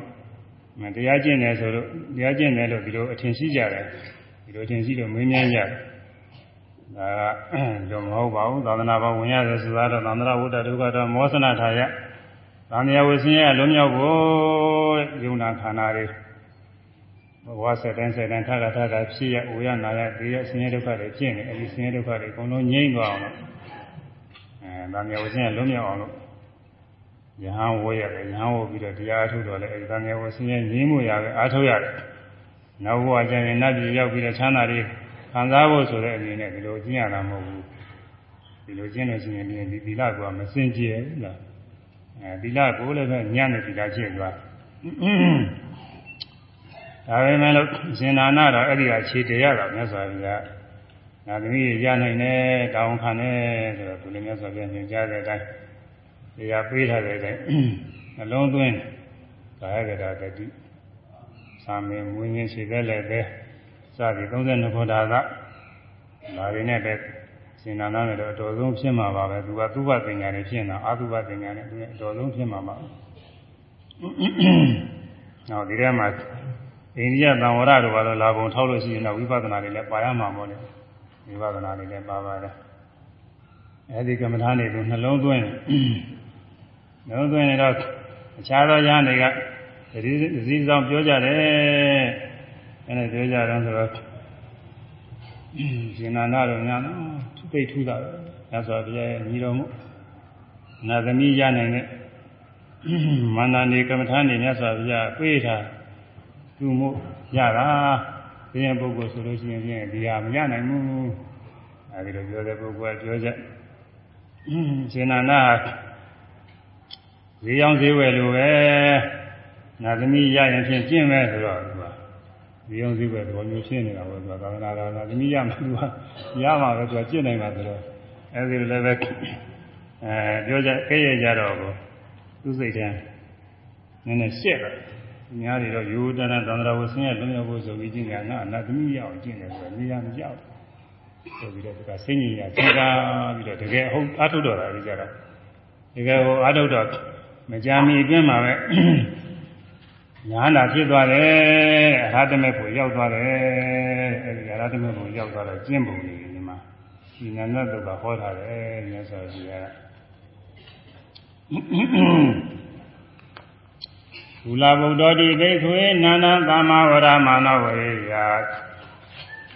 တရားကျင့်တယ်ဆိုလို့တရားကျင့်တယ်လို့ဒီလိုအထင်ရှိကြတယ်ဒီလိုအထင်ရှိလို့မင်းများကြတယ်ဒါကတော့မဟုတ်ပါဘူးသာသနာ့ဘောင်ဝင်ရတယ်ဆိုတာတော့သန္တရဝတ္တဒုက္ခတော့မောစနာထာယသံဃာဝဆင်းရဲလုံးမြောက်ဖို့ ယုံနာခန္ဓာတွေဘဝဆက်တိုင်းဆက်တိုင်းထတာထတာဖြစ်ရအိုရနာရဒီရဆင်းရဲဒုက္ခတွေဖြစ်နေအဲဒီဆင်းရဲဒုက္ခတွေအကုန်လုံးငြိမ့်သွားအောင်လို့အဲသံဃာဝဆင်းရဲလုံးမြောက်အောင်လို့ယဟန်ဝေရတယ်ယဟန်ဝပြီးတော့တရားအထုတ်တော့လေအဲဒီသံဃာဝဆင်းရဲငြိမ့်မှုရပဲအားထုတ်ရတယ်နောက်ဘဝကျရင်နတ်ပြည်ရောက်ပြီးတော့ချမ်းသာတွေခံစားဖို့ဆိုတဲ့အနေနဲ့ဒီလိုကျင့်ရတာမဟုတ်ဘူးဒီလိုကျင့်လို့ရှိရင်ဒီသီလကမစင်ကြယ်ဘူးလားအဲဒီလကိုလည်းပဲညံ့နေဒီလာဖြစ်သွား ဒါပေမဲ့လို့ရှင်နာနာတော့အဲ့ဒီကခြေတရားတော့မြတ်စွာဘုရားနာသမီးရနိုင်တယ်တောင်းခံတယ်ဆိုတော့သူလည်းမြတ်စွာဘုရားညွှန်ကြားတဲ့အတိုင်းတရားပေးထားတဲ့အတိုင်းနှလုံးသွင်းကာယကတာတတိသာမင်မွေးငင်းရှိတဲ့လည်းပဲစသည်32ခုဒါကဒါတွေနဲ့ပဲရှင်နာနာနဲ့တော့အတော်ဆုံးဖြစ်မှာပါပဲသူကသုဘပညာနဲ့ဖြစ်နေတာအာသုဘပညာနဲ့သူကအတော်ဆုံးဖြစ်မှာပါ နောက်ဒီထဲမှာအိန္ဒိယသံဝရတို့ကတော့လာပုံထောက်လို့ရှိရင်တော့ဝိပဿနာတွေလည်းပါရမှာမို့လေဝိပဿနာတွေလည်းပါပါတယ်အဲဒီကမ္မထာနေသူနှလုံးသွင်းနှလုံးသွင်းနေတော့အခြားသောယန္တွေကဒီစည်းဆောင်ပြောကြတယ်အဲဒါပြောကြတော့ဆိုတော့ရှင်နာနာတို့ညာသူပိတ်ထူတာညဆိုဘုရားရဲ့ညီတော်မှုနာသမီးရနိုင်တဲ့ မန္တန်ဒီကမ္မထာနေမြတ်စွာဘုရားပြေးထားသူမှုရတာဘင်းပုဂ္ဂိုလ်ဆိုလို့ရှိရင်ဖြင့်ဒီဟာမရနိုင်ဘူးအဲဒီလိုပြောတဲ့ပုဂ္ဂိုလ်ကပြောချက်ရှင်နာနာဈေးရောင်းဈေးဝယ်လိုပဲနာသမီးရရင်ဖြင့်ကျင့်မယ်ဆိုတော့သူကဈေးရောင်းဈေးဝယ်တော်မျိုးရှင်းနေတာပေါ့သူကသာသနာတော်နာသမီးရမှသူကရမှာပဲသူကကျင့်နိုင်မှာဆိုတော့အဲဒီလိုလည်းပဲအဲပြောကြခဲရကြတော့ကို သူစိတ်ထဲနည်းနည်းရှက်တယ်များတွေတော့ယူတနာသန္တရာဝဆင်းရဲလုံးရောက်ဖို့ဆိုပြီးကျင့်ကြငါအနာသမီးရအောင်ကျင့်တယ်ဆိုတော့နေရာမကြောက်ဆိုပြီးတော့သူကစိတ်ညစ်ရစဉ်းစားပြီးတော့တကယ်ဟုတ်အထုတော်တာကြီးကြတာတကယ်ဟိုအထုတော်မကြာမီအတွင်းမှာပဲညာနာဖြစ်သွားတယ်အရဟတမေကိုရောက်သွားတယ်အဲဒီအရဟတမေကိုရောက်သွားတော့ကျင့်ပုံတွေဒီမှာဒီနန္ဒတုတ်ကဟောထားတယ်မြတ်စွာဘုရား ဘူလာဗုဒ္ဓတိဘိက္ခွေနာနာသမ္မာဝရမာနဝရေယ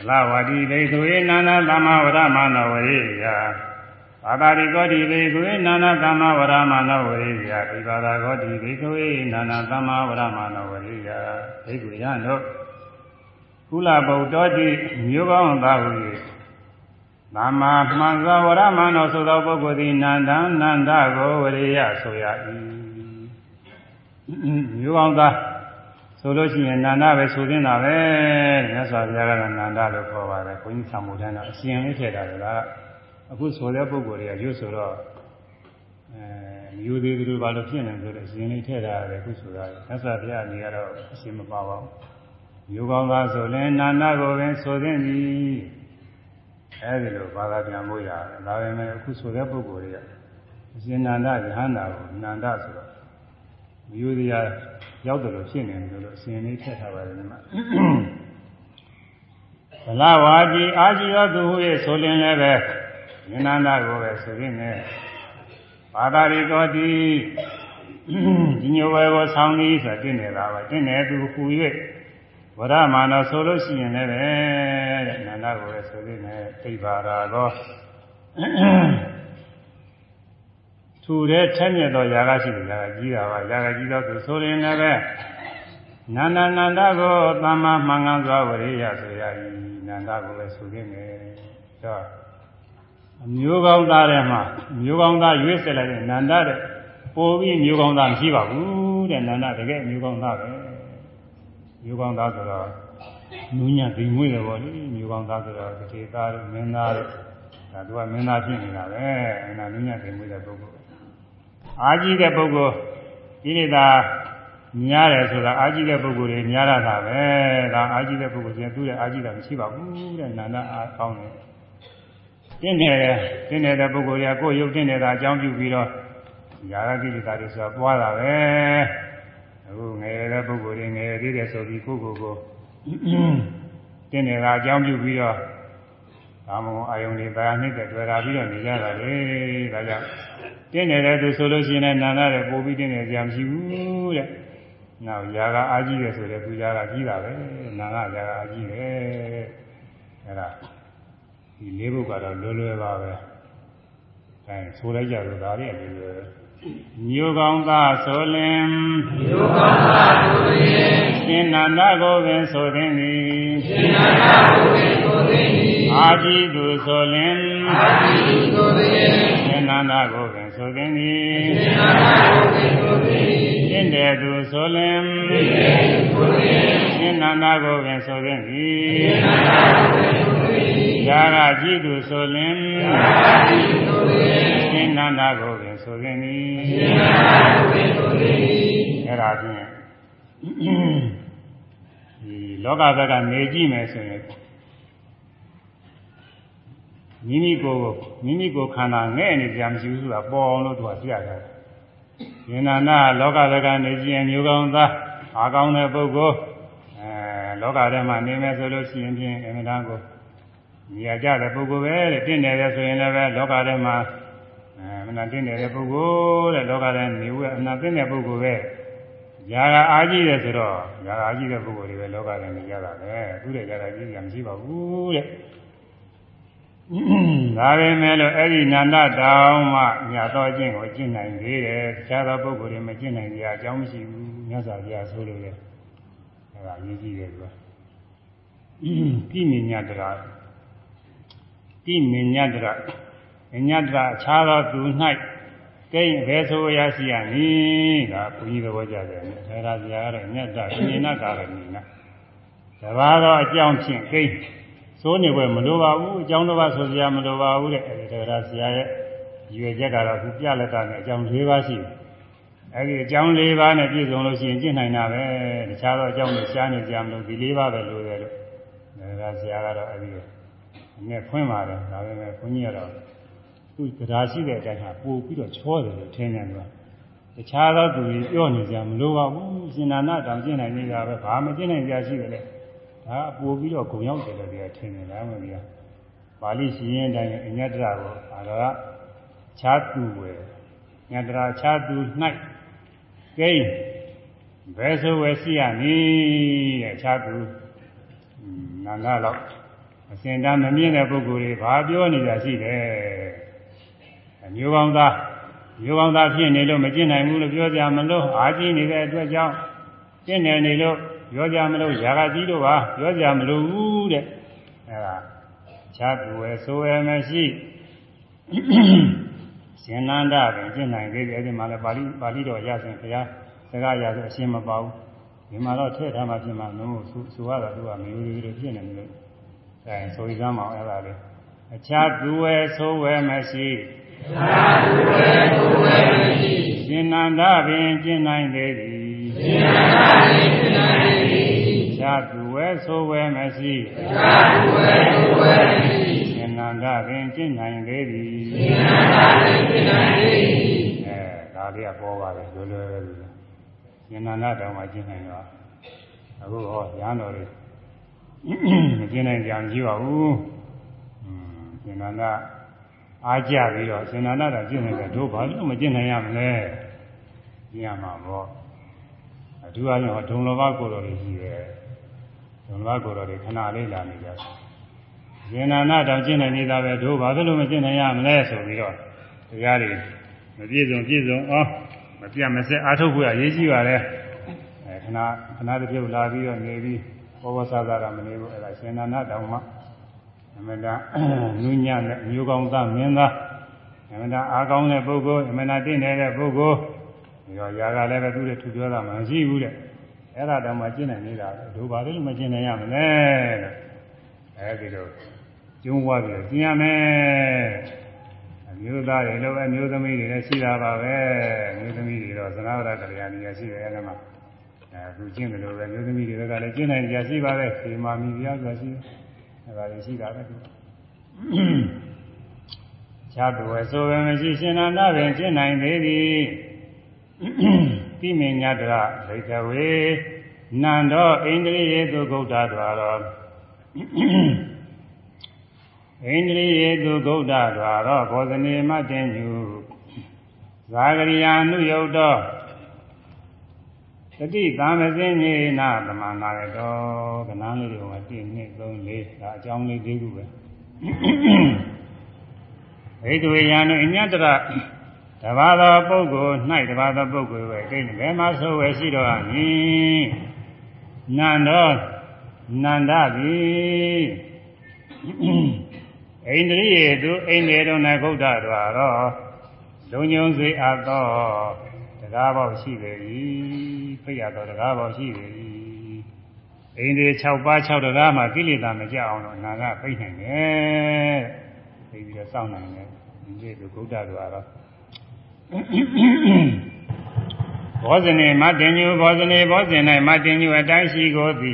လဝတိဘိက္ခွေနာနာသမ္မာဝရမာနဝရေယဘာသာရိကောတိဘိက္ခွေနာနာသမ္မာဝရမာနဝရေယပိပါဒကောတိဘိက္ခွေနာနာသမ္မာဝရမာနဝရေယဘိက္ခွေယံတို့ကုလဗုဒ္ဓတိမျိုးကောင်းသာဟု၍ သမ္မာမှန်သောဝရမနောဆိုသောပုဂ္ဂိုလ်သည်နန္ဒံနန္ဒကိုဝရိယဆိုရ၏မျိုးကောင်းသားဆိုလို့ရှိရင်နန္ဒပဲဆိုသင့်တာပဲမြတ်စွာဘုရားကနန္ဒလို့ခေါ်ပါတယ်ဘုန်းကြီးဆံမို့တိုင်းတော့အရှင်လေးထည့်တာကအခုဆိုတဲ့ပုဂ္ဂိုလ်တွေကရွတ်ဆိုတော့အဲမျိုးသေးသူတို့ဘာလို့ဖြစ်နေဆိုတော့အရှင်လေးထည့်တာလည်းအခုဆိုတာမြတ်စွာဘုရားအနေကတော့အရှင်မပါပါဘူးမျိုးကောင်းသားဆိုရင်နာနာကိုပင်ဆိုသင့်သည် အဲဒီလိုဘာသာပြန်ဖို့ရတယ်ဒါပေမဲ့အခုဆိုတဲ့ပုဂ္ဂိုလ်တွေကအရှင်နန္ဒယဟန္တာကိုနန္ဒဆိုတော့မျိုးတရားရောက်တယ်လို့ဖြစ်နေတယ်လို့အရှင်လေးထည့်ထားပါတယ်ဒီမှာဗလာဝါကြီးအာကြီးသောသူဟုရဲ့ဆိုရင်လည်းပဲဉာဏန္ဒကိုပဲဆိုရင်းနဲ့ဘာသာရီတော်တိဒီညဝဲကိုဆောင်းပြီးဆိုတင်နေတာပါတင်နေသူဟူ၍ ဝရမာနဆိုလို့ရှိရင်လည်းပဲတဲ့နန္ဒကိုပဲဆိုရင်းနဲ့သိပါရာသောထူတဲ့ထက်မြက်သောຢာကရှိတယ်ຢာကကြီးတာပါຢာကကြီးတော့သူဆိုရင်လည်းပဲနန္ဒနန္ဒကိုသမ္မာမှန်ကန်စွာဝရိယဆိုရ၏နန္ဒကိုပဲဆိုရင်းနဲ့တော့အမျိုးကောင်းသားထဲမှာမျိုးကောင်းသားရွေးဆက်လိုက်တဲ့နန္ဒတဲ့ပိုပြီးမျိုးကောင်းသားမရှိပါဘူးတဲ့နန္ဒတကယ်မျိုးကောင်းသားပဲ မျိုးကောင်းသားဆိုတော့နူးညံ့ဒိမ်မွေ့တယ်ပေါ့လေမျိုးကောင်းသားဆိုတော့တေသားတို့မင်းသားတို့ဒါသူကမင်းသားဖြစ်နေတာပဲအဲဒါနူးညံ့ဒိမ်မွေ့တဲ့ပုဂ္ဂိုလ်အာကြီးတဲ့ပုဂ္ဂိုလ်ဒီနေ့သာများတယ်ဆိုတာအာကြီးတဲ့ပုဂ္ဂိုလ်တွေများရတာပဲဒါအာကြီးတဲ့ပုဂ္ဂိုလ်ချင်းသူ့ရဲ့အာကြီးတာမရှိပါဘူးတဲ့နန္ဒအားကောင်းတယ်တင်းနေတယ်တင်းနေတဲ့ပုဂ္ဂိုလ်တွေကကိုယ်ရုပ်တင်းနေတာအကြောင်းပြုပြီးတော့ယာရကိလေသာတွေဆိုတာပွားတာပဲ အခုငယ်တဲ့ပုဂ္ဂိုလ်တွေငယ်သေးတယ်ဆိုပြီးကိုယ်ကိုယ်ကိုတင်းနေတာအကြောင်းပြုပြီးတော့ဒါမှမဟုတ်အာယုန်တွေပါနှိမ့်တဲ့တွေ့တာပြီးတော့နေကြတာလေဒါကြောင့်တင်းနေတဲ့သူဆိုလို့ရှိရင်နာနာတယ်ပို့ပြီးတင်းနေကြမရှိဘူးတဲ့နောက်ຢာကအာကြီးတယ်ဆိုတဲ့သူຢာကကြီးတာပဲနာကຢာကအာကြီးတယ်အဲ့ဒါဒီလေးဘုတ်ကတော့လွယ်လွယ်ပါပဲအဲဆိုလိုက်ကြလို့ဒါလေးအလွယ်လွယ် မျိုးကောင်းသားဆိုလင်မျိုးကောင်းသားဆိုလင်ရှင်နန္ဒကိုပင်ဆိုသင်သည်ရှင်နန္ဒကိုပင်ဆိုသင်သည်အာတိသူဆိုလင်အာတိသူဆိုလင်ရှင်နန္ဒကိုပင်ဆိုသင်သည်ရှင်နန္ဒကိုပင်ဆိုသင်သည်ရှင်းတယ်သူဆိုလင်ရှင်းတယ်သူဆိုလင်ရှင်နန္ဒကိုပင်ဆိုသင်သည်ရှင်နန္ဒကိုပင်ဆိုသင်သည်ယာကကြည့်သူဆိုလင်ယာကကြည့်သူဆိုလင်ရှင် နန္ဒကိုပင်ဆိုသင်သည်ရှင်နန္ဒကိုပင်ဆိုသင်သည်အဲ့ဒါဖြင့်ဒီလောကဘက်ကနေကြည့်မယ်ဆိုရင်မိမိကိုယ်ကိုမိမိကိုယ်ခန္ဓာငဲ့နေကြမရှိဘူးဆိုတာပေါ်အောင်လို့သူကပြရတယ်။ဉာဏနာ လောကဘက်ကနေကြည့်ရင်မျိုးကောင်းသားအားကောင်းတဲ့ပုဂ္ဂိုလ်အဲလောကထဲမှာနေမယ်ဆိုလို့ရှိရင်ဖြင့်အမှန်တန်ကိုနေရာကြတဲ့ပုဂ္ဂိုလ်ပဲတဲ့တင့်တယ်ပဲဆိုရင်လည်းပဲလောကထဲမှာအဲ မနာတင့်တယ်တဲ့ပုဂ္ဂိုလ်တဲ့လောကထဲနေဝဲအနာတင့်တဲ့ပုဂ္ဂိုလ်ပဲຢာကအားကြီးတယ်ဆိုတော့ຢာကအားကြီးတဲ့ပုဂ္ဂိုလ်တွေပဲလောကထဲနေကြတာပဲသူတဲ့ຢာကကြီးကြမရှိပါဘူးတဲ့ဒါပေမဲ့လို့အဲ့ဒီနန္ဒတောင်မှညာတော်ခြင်းကိုကျင့်နိုင်သေးတယ်တခြားသောပုဂ္ဂိုလ်တွေမကျင့်နိုင်ကြအကြောင်းမရှိဘူးမြတ်စွာဘုရားဆိုလို့လေအဲ့ဒါအရေးကြီးတယ်ကွာကိမြညတရာကိမြညတရာ ညတရာအခြားသောသူ၌ကိန်းဘယ်ဆိုရရှိရမည်ဒါဘုန်းကြီးသဘောကျတယ်အဲဒါဆရာကတော့ညတအမြင်နာကာရဏီနာတဘာသောအကြောင်းဖြင့်ကိန်းစိုးနေွယ်မလိုပါဘူးအကြောင်းတစ်ပါးဆိုစရာမလိုပါဘူးတဲ့အဲဒီတရားဆရာရဲ့ရွယ်ချက်ကတော့အခုပြလက်တာနဲ့အကြောင်း၄ပါးရှိတယ်အဲဒီအကြောင်း၄ပါးနဲ့ပြည့်စုံလို့ရှိရင်ကျင့်နိုင်တာပဲတခြားသောအကြောင်းတွေရှားနေကြမလို့ဒီ၄ပါးပဲလိုတယ်လို့ဒါကဆရာကတော့အဲဒီနဲ့ဖွင့်ပါတယ်ဒါပေမဲ့ဘုန်းကြီးကတော့ သူတရားရှိတဲ့အတိုင်းဟာပို့ပြီးတော့ချောတယ်လို့ထင်တယ်ကွာတခြားသောသူတွေပြောနေကြမလို့ပါဘူးရှင်နာနာတောင်ကျင့်နိုင်နေတာပဲဘာမှကျင့်နိုင်ကြရှိတယ်လေဒါပို့ပြီးတော့ဂုံရောက်တယ်လို့ဒီကထင်နေလားမသိဘူးပါဠိရှိရင်တိုင်းအညတ္တရာကိုဒါကခြားသူဝယ်ညတရာခြားသူ၌ကိန်းဘယ်ဆိုဝယ်ရှိရမည်တဲ့ခြားသူနန္ဒလောက်အစင်တမ်းမမြင့်တဲ့ပုဂ္ဂိုလ်တွေဘာပြောနေကြရှိတယ် အမျိုးကောင်းသားမျိုးကောင်းသားဖြစ်နေလို့မကျင့်နိုင်ဘူးလို့ပြောကြမလို့အာကြီးနေတဲ့အတွက်ကြောင့်ကျင့်နေနေလို့ပြောကြမလို့ຢာကကြီးတို့ပါပြောကြမလို့ဘူးတဲ့အဲဒါခြားသူဝယ်ဆိုဝယ်မရှိရှင်နန္ဒပင်ကျင့်နိုင်သေးတယ်အဲဒီမှာလည်းပါဠိပါဠိတော်ရစဉ်ဘုရားစကားရဆိုအရှင်းမပါဘူးဒီမှာတော့ထည့်ထားမှဖြစ်မှလုံးလို့ဆိုရတာသူကမျိုးရိုးရိုးဖြစ်နေတယ်အဲဆိုရမ်းမအောင်အဲ့ဒါလေးအခြားသူဝယ်ဆိုဝယ်မရှိ သာဓုဝေသူဝေမရှိရှင်နန္ဒပင်ကျင့်နိုင်သေးသည်ရှင်နန္ဒပင်ကျင့်နိုင်သေးသည်အခြားသူဝယ်ဆိုဝယ်မရှိသာဓုဝေသူဝေမရှိရှင်နန္ဒပင်ကျင့်နိုင်သေးသည်ရှင်နန္ဒပင်ကျင့်နိုင်သေးသည်အဲဒါလေးကပေါ်ပါတယ်လွယ်လွယ်ပဲလို့ရှင်နန္ဒတောင်မှကျင့်နိုင်တော့အခုဟောရဟန်းတော်တွေမကျင့်နိုင်ကြံကြည့်ပါဘူးရှင်နန္ဒ အားကြပြီးတော့ရှင်နန္ဒတာကျင့်နေတဲ့တို့ဘာလို့မကျင့်နိုင်ရမလဲကျင့်ရမှာပေါ့အထူးအားဖြင့်ဟောဒုံလောဘကိုယ်တော်တွေရှိတယ်ဒုံလောဘကိုယ်တော်တွေခဏလေးလာနေကြရှင်နန္ဒတောင်ကျင့်နေနေတာပဲတို့ဘာလို့မကျင့်နိုင်ရမလဲဆိုပြီးတော့တရားတွေမပြည့်စုံပြည့်စုံအောင်မပြတ်မစက်အားထုတ်ဖို့အရေးကြီးပါတယ်အဲခဏခဏတစ်ပြုတ်လာပြီးတော့နေပြီးဘောဘောဆာသာတာမနေဘူးအဲ့ဒါရှင်နန္ဒတောင်မှ အမတနုညံ့တဲ့မျိုးကောင်းသားမင်းသားအမတအားကောင်းတဲ့ပုဂ္ဂိုလ်အမတတင့်နေတဲ့ပုဂ္ဂိုလ်ဒီတော့ຢာကလည်းပဲသူ့ရဲ့ထူပြောတာမရှိဘူးတဲ့အဲ့ဒါတော့မှကျင့်နိုင်နေတာဒုဘာလို့မကျင့်နိုင်ရမလဲလို့အဲဒီတော့ကျုံးဝါပြီးကျင့်ရမယ်အမျိုးသားတွေလည်းအမျိုးသမီးတွေလည်းရှိတာပါပဲအမျိုးသမီးတွေတော့သနာဝရကလျာဏီရရှိတယ်အဲ့ဒါမှအခုကျင့်တယ်လို့ပဲအမျိုးသမီးတွေကလည်းကျင့်နိုင်ကြရှိပါပဲဒီမှာမိဖုရားဆိုရှိတယ် အဲဒါလေးရှိတာပဲသူခြားသူဝဆိုပဲမရှိရှင်နန္ဒပင်ကျင့်နိုင်သေးသည်တိမင်ညတရဒိဋ္ဌဝေနန္ဒောဣန္ဒြိယေသူဂௌတ္တတွာရောဣန္ဒြိယေသူဂௌတ္တတွာရောဘောဇနေမတင်ညူဇာဂရိယာနုယုတ်တော် တတိသာမစင်းကြီးနာသမန္နာရတော်ကဏန်းလေးတွေက1 2 3 4ဒါအကြောင်းလေး၄ခုပဲဣဒဝေယံတို့အညတရတဘာသောပုဂ္ဂိုလ်၌တဘာသောပုဂ္ဂိုလ်ပဲကိန်းဘယ်မှာဆိုဝယ်ရှိတော်မည်နန္ဒောနန္ဒပြီဣန္ဒြိယေသူဣန္ဒေတော်၌ဂုတ်တတော်တော့လုံညုံစေအပ်သော ကားပေါက်ရှိပေ၏ဖိတ်ရတော့ကားပေါက်ရှိပေ၏အိန္ဒိ6ပါး6တရားမှာကိလေသာမကြအောင်တော့အနာကဖိတ်နိုင်တယ်သိပြီးတော့စောင့်နိုင်တယ်ဒီလိုဒုက္ခတော်ကတော့ဘောဇနေမတင်ညူဘောဇနေဘောဇင်၌မတင်ညူအတိုင်းရှိကိုသိ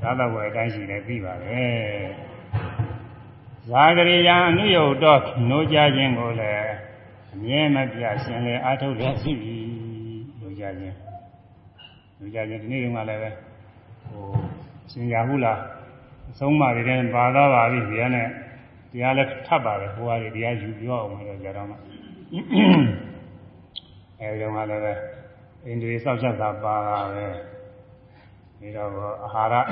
သာသဝေအတိုင်းရှိလည်းသိပါပဲဇာဂရိယအနုယုတ်တော့နှိုးကြခြင်းကိုလည်း အမြဲမပြရှင်လေအာထုတ်လည်းရှိပြီလို့ကြခြင်းလို့ကြခြင်းဒီနေ့ကလည်းပဲဟိုရှင်ရဟုလားအဆုံးမတွေနဲ့ပါတော့ပါပြီဒီကနေ့တရားလည်းထပ်ပါတယ်ဟိုဟာတွေတရားယူပြောအောင်လို့ကြတော့မှအဲဒီတော့ကလည်းပဲအိန္ဒြေစောက်ချက်သာပါတာပဲဒီတော့အာဟာရ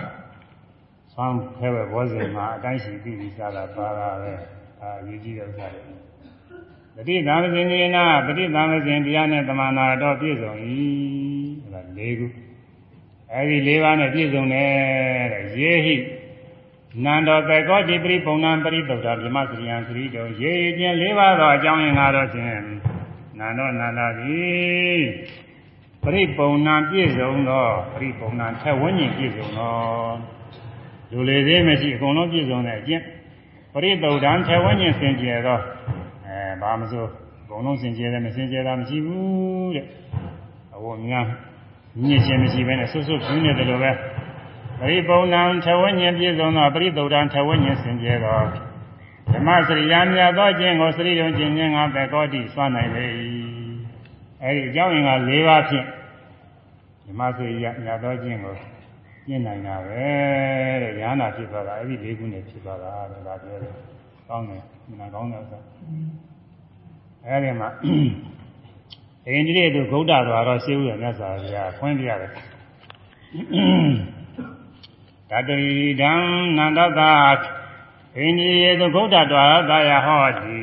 ဆွမ်းဖဲပဲဘောဇင်မှာအတိုင်းရှိပြီးပြီးစားတာပါတာပဲအာအရေးကြီးတဲ့ဥစ္စာတွေ တတိသံသင်္ကေနတတိသံသင်တရားနဲ့တမနာတော့ပြည့်စုံ၏အဲ့ဒါ၄ခုအဲ့ဒီ၄ပါးနဲ့ပြည့်စုံတယ်တဲ့ယေဟိနန္တောတေကောတိပရိပုံနာပရိသုဒ္ဓဗြမစရိယံသတိတော်ယေဟိကျင်၄ပါးသောအကြောင်းရင်းကားတော့ဖြင့်နန္တောနန္ဒသည်ပရိပုံနာပြည့်စုံသောပရိပုံနာထက်ဝဉ္ဉ္ပြည့်စုံသောလူလေသေးမရှိအကုန်လုံးပြည့်စုံတဲ့အကျင့်ပရိသုဒ္ဓံထက်ဝဉ္ဉ္စင်ကြယ်သောအဲ ဘာမဆိုဘုံလုံးစင်ကြယ်တယ်မစင်ကြယ်တာမရှိဘူးတဲ့အဝတ်များညစ်ခြင်းမရှိဘဲနဲ့ဆွတ်ဆွတ်ဖြူးနေတယ်လို့ပဲပရိပုံဏံထဝဉ္ဉ္ပြည့်စုံသောပရိသုဒ္ဓံထဝဉ္ဉ္စင်ကြယ်သောဓမ္မစရိယာမြတ်သောခြင်းကိုစရိယုံခြင်းခြင်းငါပဲကောတိစွမ်းနိုင်လေ၏အဲဒီအကြောင်းအင်္ဂါ၄ပါးဖြင့်ဓမ္မစရိယာမြတ်သောခြင်းကိုကျင့်နိုင်တာပဲတဲ့ဉာဏ်နာဖြစ်သွားတာအဲ့ဒီ၄ခုနဲ့ဖြစ်သွားတာတဲ့ဒါပြောတယ်ကောင်းတယ်မနာကောင်းတဲ့ဥစ္စာ အဲဒီမှာအိန္ဒိယသူဂௌဒတော်တော့ရှင်းဦးရမြတ်စွာဘုရားဖွင့်ပြရတယ်တတိဒံနန္ဒတာအိန္ဒိယသူဂௌဒတော်သာယဟောတိ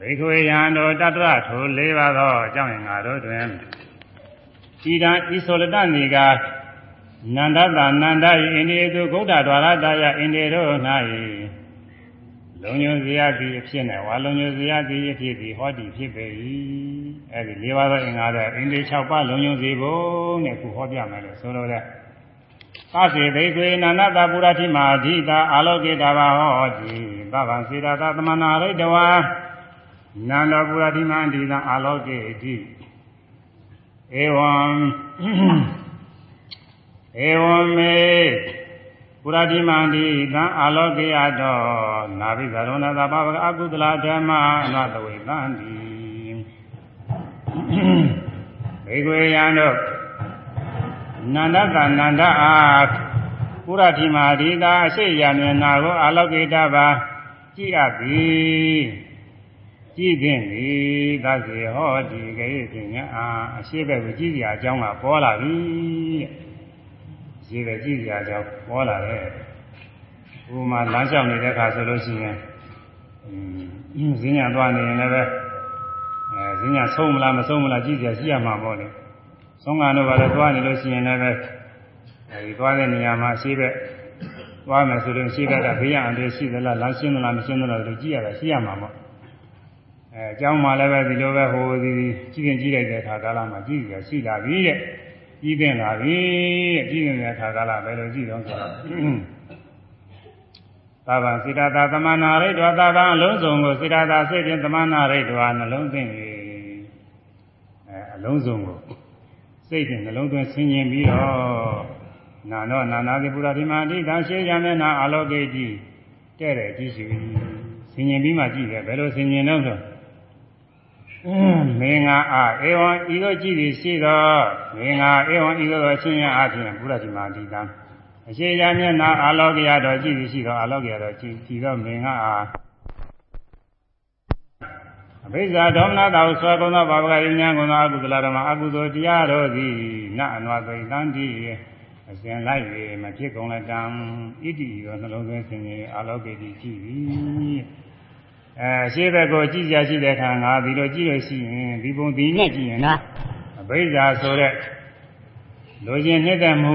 ဘေခွေယံတို့တတ္တရထို၄ပါးသောအကြောင်းငါတို့တွင်ဤတံဤဆိုလတနေကနန္ဒတာနန္ဒဤအိန္ဒိယသူဂௌဒတော်သာယအိန္ဒိယတို့၌ လုံညုံစရာသည်အဖြစ်နဲ့ဝါလုံညုံစရာသည်အဖြစ်သည်ဟောတိဖြစ်ပေ၏အဲဒီ၄ပါးသောအင်္ဂါတွေအိန္ဒိ6ပါးလုံညုံစေဖို့နဲ့ခုဟောပြမယ်လို့ဆိုတော့လေသစေဘိကွေနာနတပုရတိမာဓိတာအာလောကိတဘာဟောတိသဗ္ဗံစေတသာသမနာရိတဝါနန္ဒပုရတိမာဓိတာအာလောကိတိဧဝံဧဝံမေ ပုရတိမန္တိသံအာလောကိယတောနာဘိသရောဏသဘာဝကအကုသလဓမ္မအနတဝေသံတိဘေကွေယံတို့နန္ဒကနန္ဒအားပုရတိမာဒီသာအရှိရမျက်နာကိုအာလောကိတပါကြည့်အပ်သည်ကြည့်ခြင်းသည်သစေဟောဒီကေဖြင့်အာအရှိဘက်ကိုကြည့်စရာအကြောင်းကပေါ်လာပြီ ရေးပဲကြည့်ကြကြောင်းပေါ်လာတယ်။ဥပမာလမ်းလျှောက်နေတဲ့အခါဆိုလို့ရှိရင်အင်းဈဉ္ညာသွားနေရင်လည်းပဲအဲဈဉ္ညာဆုံးမလားမဆုံးမလားကြည့်ကြရှိရမှာပေါ့လေ။ဆုံးကတော့ဗါလဲသွားနေလို့ရှိရင်လည်းပဲအဲဒီသွားတဲ့နေရာမှာရှိပဲသွားမယ်ဆိုလို့ရှိဘက်ကဘေးရန်အတွေ့ရှိသလားလမ်းရှင်းသလားမရှင်းသလားလို့ကြည့်ရတာရှိရမှာပေါ့။အဲအကြောင်းမှလည်းပဲဒီလိုပဲဟိုဒီကြည့်ရင်ကြည့်လိုက်တဲ့အခါကာလမှာကြည့်ရရှိလာပြီတဲ့။ ပြီးသင်လာပြီပြီးသင်တဲ့အခါကလာပဲလို့ရှိတော့ဆိုတော့သာဗံစိတ္တသာသမဏရိတ်ဝသာဗံအလုံးစုံကိုစိတ္တသာစိတ်ဖြင့်သမဏရိတ်ဝနှလုံးသွင်းပြီအဲအလုံးစုံကိုစိတ်ဖြင့်နှလုံးသွင်းဆင်ခြင်ပြီးတော့နာတော့နာနာတိပုရာဓိမာတိသာရှေးရမယ်နာအာလောကေတိတဲ့တယ်ကြည့်စီဆင်ခြင်ပြီးမှကြည့်တယ်ဘယ်လိုဆင်ခြင်တော့ဆို မင်္ဂအာဧဝံဤသို့ကြည့်သည်ရှိသောမင်္ဂာဧဝံဤသို့သောရှင်းရအခြင်းဘုရားရှင်မာတိတံအရှိရာမျက်နာအာလောကရတော်ကြည့်သည်ရှိသောအာလောကရတော်ကြည့်ကြည့်သောမင်္ဂအာအဘိဇာဒေါမနတာဟုဆွဲကုန်သောဘာဝကယဉ္ဉံကုန်သောအကုသလဓမ္မအကုသိုလ်တရားတော်သည်နအနဝသိတံတိအစဉ်လိုက်၍မဖြစ်ကုန်လက်တံဣတိရောနှလုံးသွင်းခြင်းအာလောကေတိကြည့်သည် အဲရှေ့ဘက်ကိုကြည့်ကြရှိတဲ့အခါငါဒီလိုကြည့်လို့ရှိရင်ဒီပုံဒီနဲ့ကြည့်ရင်လားအဘိဓါဆိုတဲ့လိုချင်နှစ်သက်မှု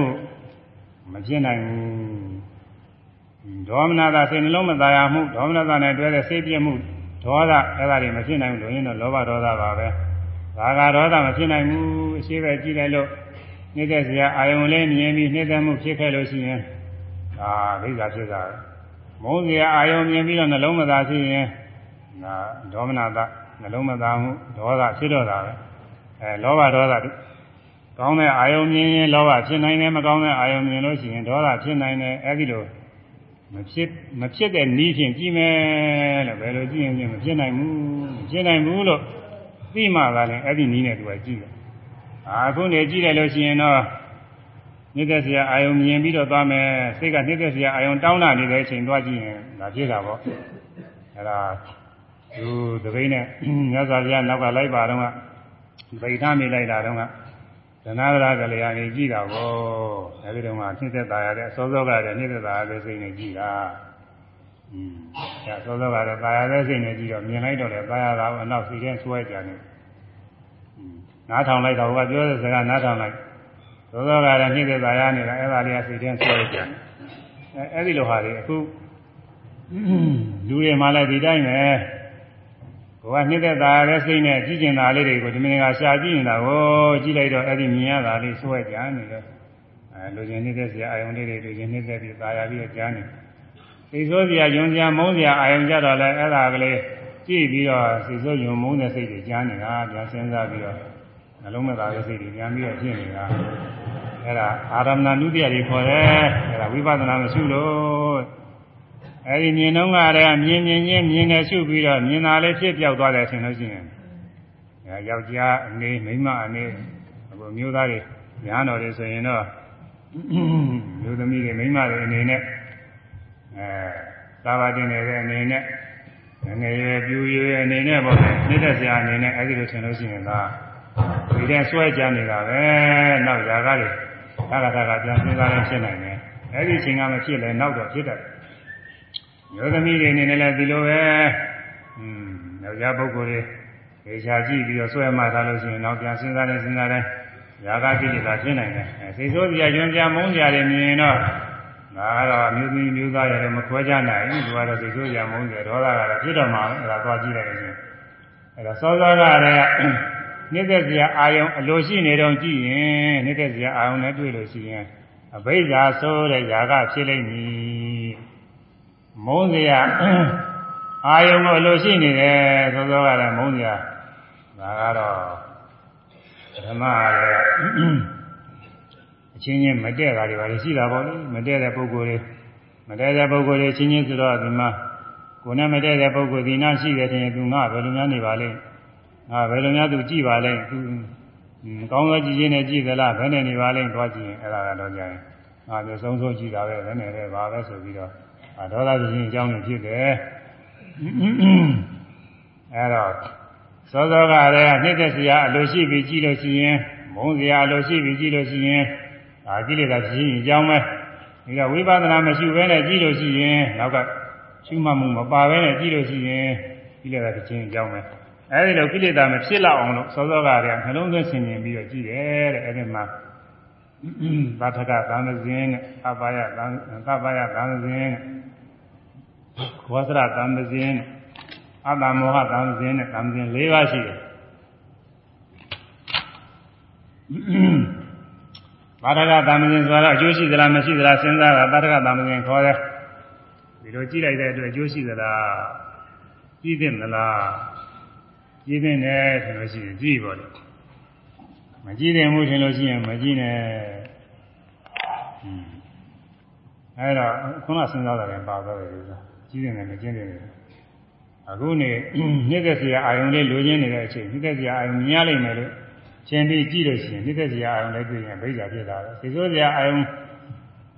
မဖြစ်နိုင်ဘူးဒေါမနတာစိတ်နှလုံးမသာယာမှုဒေါမနတာနဲ့တွဲတဲ့စိတ်ပြည့်မှုဒေါသအဲ့ဒါတွေမဖြစ်နိုင်ဘူးလို့ရင်တော့လောဘဒေါသပါပဲဘာကဒေါသမဖြစ်နိုင်ဘူးအရှိပဲကြည့်လိုက်လို့နှိမ့်သက်စရာအာယုံလေးမြင်ပြီးနှိမ့်သက်မှုဖြစ်ခဲ့လို့ရှိရင်ဒါဒိဋ္ဌာဖြစ်တာမုန်းစရာအာယုံမြင်ပြီးတော့နှလုံးမသာဖြစ်ရင် ဒါဒေါမနတာနှလုံးမသားမှုဒေါသဖြစ်တော့တာပဲအဲလောဘဒေါသကောင်းတဲ့အာယုံမြင်ရင်လောဘဖြစ်နိုင်တယ်မကောင်းတဲ့အာယုံမြင်လို့ရှိရင်ဒေါသဖြစ်နိုင်တယ်အဲဒီလိုမဖြစ်မဖြစ်တဲ့နည်းဖြင့်ကြည့်မယ်လို့ဘယ်လိုကြည့်ရင်မဖြစ်နိုင်ဘူးမဖြစ်နိုင်ဘူးလို့သိမှသာလဲအဲ့ဒီနည်းနဲ့သူကကြည့်တယ်အခုနေကြည့်တယ်လို့ရှိရင်တော့နှိမ့်သက်စရာအာယုံမြင်ပြီးတော့သွားမယ်စိတ်ကနှိမ့်သက်စရာအာယုံတောင်းလာနေတဲ့အချိန်သွားကြည့်ရင်ဒါဖြစ်တာပေါ့အဲ့ဒါ သူတပိနဲ့မြတ်စွာဘုရားနောက်ကလိုက်ပါတော့ကဗိဒ္ဓမေလိုက်တာတော့ကသနာရကလျာဏီကြည့်တာဘောအဲဒီတော့ကနှိမ့်သက်သာရတဲ့စောစောကတဲ့နှိမ့်သက်သာရတဲ့စိတ်နဲ့ကြည့်တာอืมဒါစောစောကတဲ့သာရတဲ့စိတ်နဲ့ကြည့်တော့မြင်လိုက်တော့လေသာရတာအနောက်စီတဲ့ဆွဲကြတယ်နားထောင်လိုက်တော့ကပြောတဲ့စကားနားထောင်လိုက်စောစောကတဲ့နှိမ့်သက်သာရနေတာအဲဒါလေးကစီတဲ့ဆွဲကြတယ်အဲဒီလိုဟာတွေအခုလူတွေမှလည်းဒီတိုင်းပဲ ဘဝနှစ်သက်တာလည်းစိတ်နဲ့ကြည့်ကျင်တာလေးတွေကိုဒီမင်းကရှာကြည့်နေတာကိုကြည့်လိုက်တော့အဲ့ဒီမြင်ရတာလေးဆွဲကြနေတော့အဲလူချင်းနှစ်သက်စရာအာယုံလေးတွေလူချင်းနှစ်သက်ပြီးသာယာပြီးတော့ကြားနေစိတ်ဆိုးစရာယုံစရာမုန်းစရာအာယုံကြတော့လဲအဲ့ဒါကလေးကြည့်ပြီးတော့စိတ်ဆိုးယုံမုန်းတဲ့စိတ်တွေကြားနေတာပြန်စဉ်းစားပြီးတော့နှလုံးမသားရဲ့စိတ်တွေပြန်ပြီးတော့ဖြစ်နေတာအဲ့ဒါအာရမဏနုတ္တိယတွေခေါ်တယ်အဲ့ဒါဝိပဿနာမရှိလို့ အဲဒီမြင်တော့ကတည်းကမြင်မြင်ချင်းမြင်နေရှုပြီးတော့မြင်တာလေးဖြစ်ပြောက်သွားတယ်ဆင်လို့ရှိရင်အဲယောက်ျားအနေမိန်းမအနေအခုမျိုးသားတွေညာတော်တွေဆိုရင်တော့မျိုးသမီးတွေမိန်းမတွေအနေနဲ့အဲသာဝတင်နေတဲ့အနေနဲ့ငငယ်ရွယ်ပြူရွယ်အနေနဲ့ပေါ့နှိမ့်သက်စရာအနေနဲ့အဲ့ဒီလိုထင်လို့ရှိရင်ကဒီတဲ့ဆွဲကြနေတာပဲနောက်ຢာကလေသာကသာကပြန်စဉ်းစားရင်ဖြစ်နိုင်တယ်အဲ့ဒီချိန်ကမဖြစ်လဲနောက်တော့ဖြစ်တတ်တယ် ယောသမီးတွေအနေနဲ့လည်းဒီလိုပဲอืมယောက်ျားပုဂ္ဂိုလ်တွေဒေချာကြည့်ပြီးတော့ဆွဲမှထားလို့ရှိရင်နောက်ပြန်စဉ်းစားရင်စဉ်းစားတယ်ຢာကကိလေသာဖြစ်နိုင်တယ်အဲစိတ်ဆိုးစရာကျွမ်းပြမုန်းစရာတွေမြင်ရင်တော့ငါကတော့မျိုးသမီးမျိုးသားရတယ်မခွဲကြနိုင်ဘူးသူကတော့စိတ်ဆိုးစရာမုန်းစရာဒေါသကတော့ဖြစ်တော့မှာအဲ့ဒါသွားကြည့်လိုက်လို့ရှိရင်အဲ့ဒါစောစောကတည်းကနှိမ့်သက်စရာအာယုံအလိုရှိနေတော့ကြည့်ရင်နှိမ့်သက်စရာအာယုံနဲ့တွေ့လို့ရှိရင်အဘိဓါဆိုးတဲ့ຢာကဖြစ်လိမ့်မည် မုန်းစရာအာယုံကိုအလိုရှိနေတယ်စောစောကလည်းမုန်းစရာဒါကတော့ဓမ္မရဲ့အချင်းချင်းမတည့်တာတွေပါလေရှိတာပေါ့လေမတည့်တဲ့ပုဂ္ဂိုလ်တွေမတည့်တဲ့ပုဂ္ဂိုလ်တွေချင်းချင်းဆိုတော့ဒီမှာကိုယ်နဲ့မတည့်တဲ့ပုဂ္ဂိုလ်ဒီနာရှိတယ်ထင်ရင်သူငါဘယ်လိုများနေပါလိမ့်ငါဘယ်လိုများသူကြည့်ပါလိမ့်သူကောင်းသောကြည့်ချင်းနဲ့ကြည့်သလားဘယ်နဲ့နေပါလိမ့်သွားကြည့်ရင်အဲ့ဒါကတော့ကြာရင်ငါပြောဆုံးဆုံးကြည့်တာပဲဘယ်နဲ့လဲပါပဲဆိုပြီးတော့ ဒေါသကြည့်ချင်းအကြောင်းဖြစ်တယ်အဲ့တော့စောစောကတည်းကနှိမ့်သက်စရာအလိုရှိပြီးကြည့်လို့ရှိရင်မုန်းစရာအလိုရှိပြီးကြည့်လို့ရှိရင်ဒါကိလေသာဖြစ်ရင်အကြောင်းပဲဒီကဝိပဿနာမရှိဘဲနဲ့ကြည့်လို့ရှိရင်နောက်ကရှုမှတ်မှုမပါဘဲနဲ့ကြည့်လို့ရှိရင်ကိလေသာဖြစ်ခြင်းအကြောင်းပဲအဲဒီလိုကိလေသာမဖြစ်လောက်အောင်လို့စောစောကတည်းကနှလုံးသွင်းဆင်ခြင်ပြီးတော့ကြည့်တယ်တဲ့အဲဒီမှာသာထကသံသင်းနဲ့အပါယသံသပါယသံသင်းနဲ့ ဝဆရသံသင်းနဲ့အတ္တမောဟသံသင်းနဲ့သံသင်း၄ပါးရှိတယ်ပါရကသံသင်းဆိုတော့အကျိုးရှိသလားမရှိသလားစဉ်းစားတာပါရကသံသင်းခေါ်တယ်ဒီလိုကြည့်လိုက်တဲ့အတွက်အကျိုးရှိသလားကြည့်သင့်သလားကြည့်သင့်တယ်ဆိုလို့ရှိရင်ကြည့်ပါလေမကြည့်သင့်ဘူးဆိုလို့ရှိရင်မကြည့်နဲ့အဲဒါခုနစဉ်းစားတာလည်းပါသွားတယ်လို့ဆို ကြည့်သင့်တယ်မကြည့်သင့်တယ်အခုနေနှိမ့်သက်စရာအာယုံလေးလိုချင်နေတဲ့အချိန်နှိမ့်သက်စရာအာယုံမြင်ရလိမ့်မယ်လို့ချင်းပြီးကြည့်လို့ရှိရင်နှိမ့်သက်စရာအာယုံလေးတွေ့ရင်ဗိဇာဖြစ်လာတယ်စိတ်ဆိုးစရာအာယုံ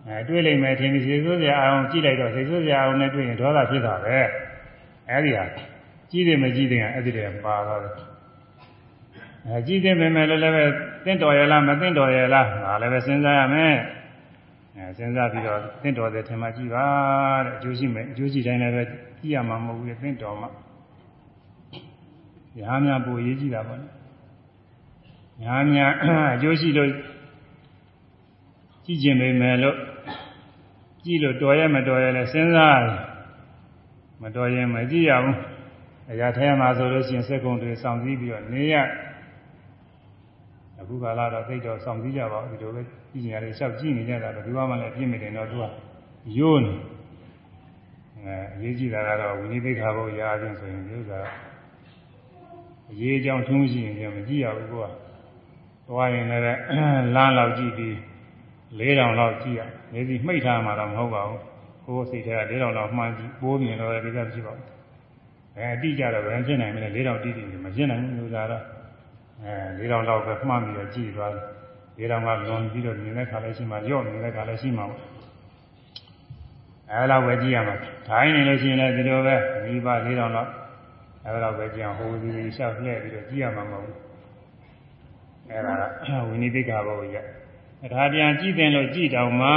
အဲတွေ့လိမ့်မယ်ထင်ပြီးစိတ်ဆိုးစရာအာယုံကြည့်လိုက်တော့စိတ်ဆိုးစရာအာယုံနဲ့တွေ့ရင်ဒေါသဖြစ်တာပဲအဲဒီဟာကြည့်တယ်မကြည့်တယ်အဲ့ဒီတည်းပါသွားတယ်အဲကြည့်တယ်ပဲမယ်လည်းလည်းပဲတင့်တော်ရလားမတင့်တော်ရလားဒါလည်းပဲစဉ်းစားရမယ် အဲစဉ်းစားပြီးတော့တင့်တော်တဲ့ထင်မှကြည့်ပါတဲ့အကျိုးရှိမယ်အကျိုးရှိတိုင်းလည်းပဲကြည့်ရမှာမဟုတ်ဘူးတင့်တော်မှညာများပိုရေးကြည့်တာပေါ့နော်ညာများအကျိုးရှိလို့ကြည့်ခြင်းပဲမယ်လို့ကြည့်လို့တော်ရမတော်ရလဲစဉ်းစားမတော်ရင်မကြည့်ရဘူးအရာထဲမှာဆိုလို့ရှိရင်စက်ကုံတွေစောင့်စည်းပြီးတော့နေရ အခုကာလတော့သိတော့စောင့်စည်းကြပါဦးဒီလိုပဲကြည့်နေရတယ်လျှောက်ကြည့်နေကြတာတော့ဒီဘမှလည်းပြည့်မိတယ်တော့သူကရိုးနေအဲအရေးကြီးတာကတော့ဝိနည်းသိက္ခာဘုရားချင်းဆိုရင်ဒီဥစ္စာအရေးအကြောင်းထုံးရှိရင်မကြည့်ရဘူးကွာသွားရင်လည်းလမ်းလောက်ကြည့်ပြီး၄တောင်လောက်ကြည့်ရနေစီမှိတ်ထားမှာတော့မဟုတ်ပါဘူးကိုယ်စိတ်ထဲက၄တောင်လောက်မှန်းကြည့်ပိုးမြင်တော့ဒီကဖြစ်ပါဘူးအဲအတိကြတော့ဘယ်ဖြစ်နိုင်မလဲ၄တောင်တိတိမဖြစ်နိုင်ဘူးလို့သာတော့ အဲ၄တောင်လောက်ပဲမှန်းပြီးတော့ကြည့်သွားတယ်၄တောင်ကလွန်ပြီးတော့မြင်တဲ့ခါလည်းရှိမှရော့နေတဲ့ခါလည်းရှိမှာပေါ့အဲလောက်ပဲကြည့်ရမှာထိုင်းနေလို့ရှိရင်လည်းဒီလိုပဲမိဘ၄တောင်လောက်အဲလောက်ပဲကြည့်အောင်ဟိုဒီဒီရှောက်လှည့်ပြီးတော့ကြည့်ရမှာမဟုတ်ဘူးအဲဒါကဝိနည်းသိက္ခာဘုရားဒါပြန်ကြည့်တယ်လို့ကြည့်တောင်မှ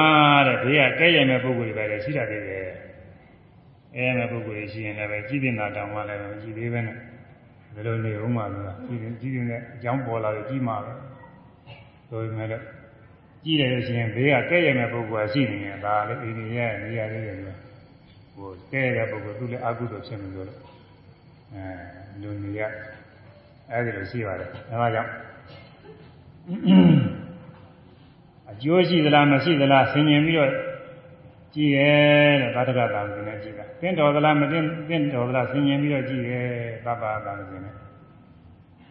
တဲ့ဘေးကကဲရမဲ့ပုဂ္ဂိုလ်တွေပဲရှိတာသေးတယ်အဲမဲ့ပုဂ္ဂိုလ်တွေရှိရင်လည်းကြည့်တင်တာတောင်မှလည်းမကြည့်သေးပဲနဲ့ ဘယ်လိုနေဦးမှာလဲကြည့်တင်ကြည့်တင်တဲ့အကြောင်းပေါ်လာလို့ကြည့်မှာပဲဆိုပေမဲ့လည်းကြည့်တယ်လို့ရှိရင်ဘေးကကဲရမဲ့ပုဂ္ဂိုလ်ကရှိနေရင်ဒါလည်းအိန္ဒိယနေရာလေးတွေဟိုကဲရတဲ့ပုဂ္ဂိုလ်သူလည်းအကုသိုလ်ဖြစ်မှာလို့အဲလူနေရအဲဒီလိုရှိပါတယ်ဒါကြောင့်အကျိုးရှိသလားမရှိသလားဆင်ញင်ပြီးတော့ ကြည့်ရဲတဲ့ဘာတကတာမင်းနဲ့ကြည့်တာသင်တော်သလားမသင်သင်တော်သလားဆင်ញင်ပြီးတော့ကြည့်ရဲသဗ္ဗတာမင်းနဲ့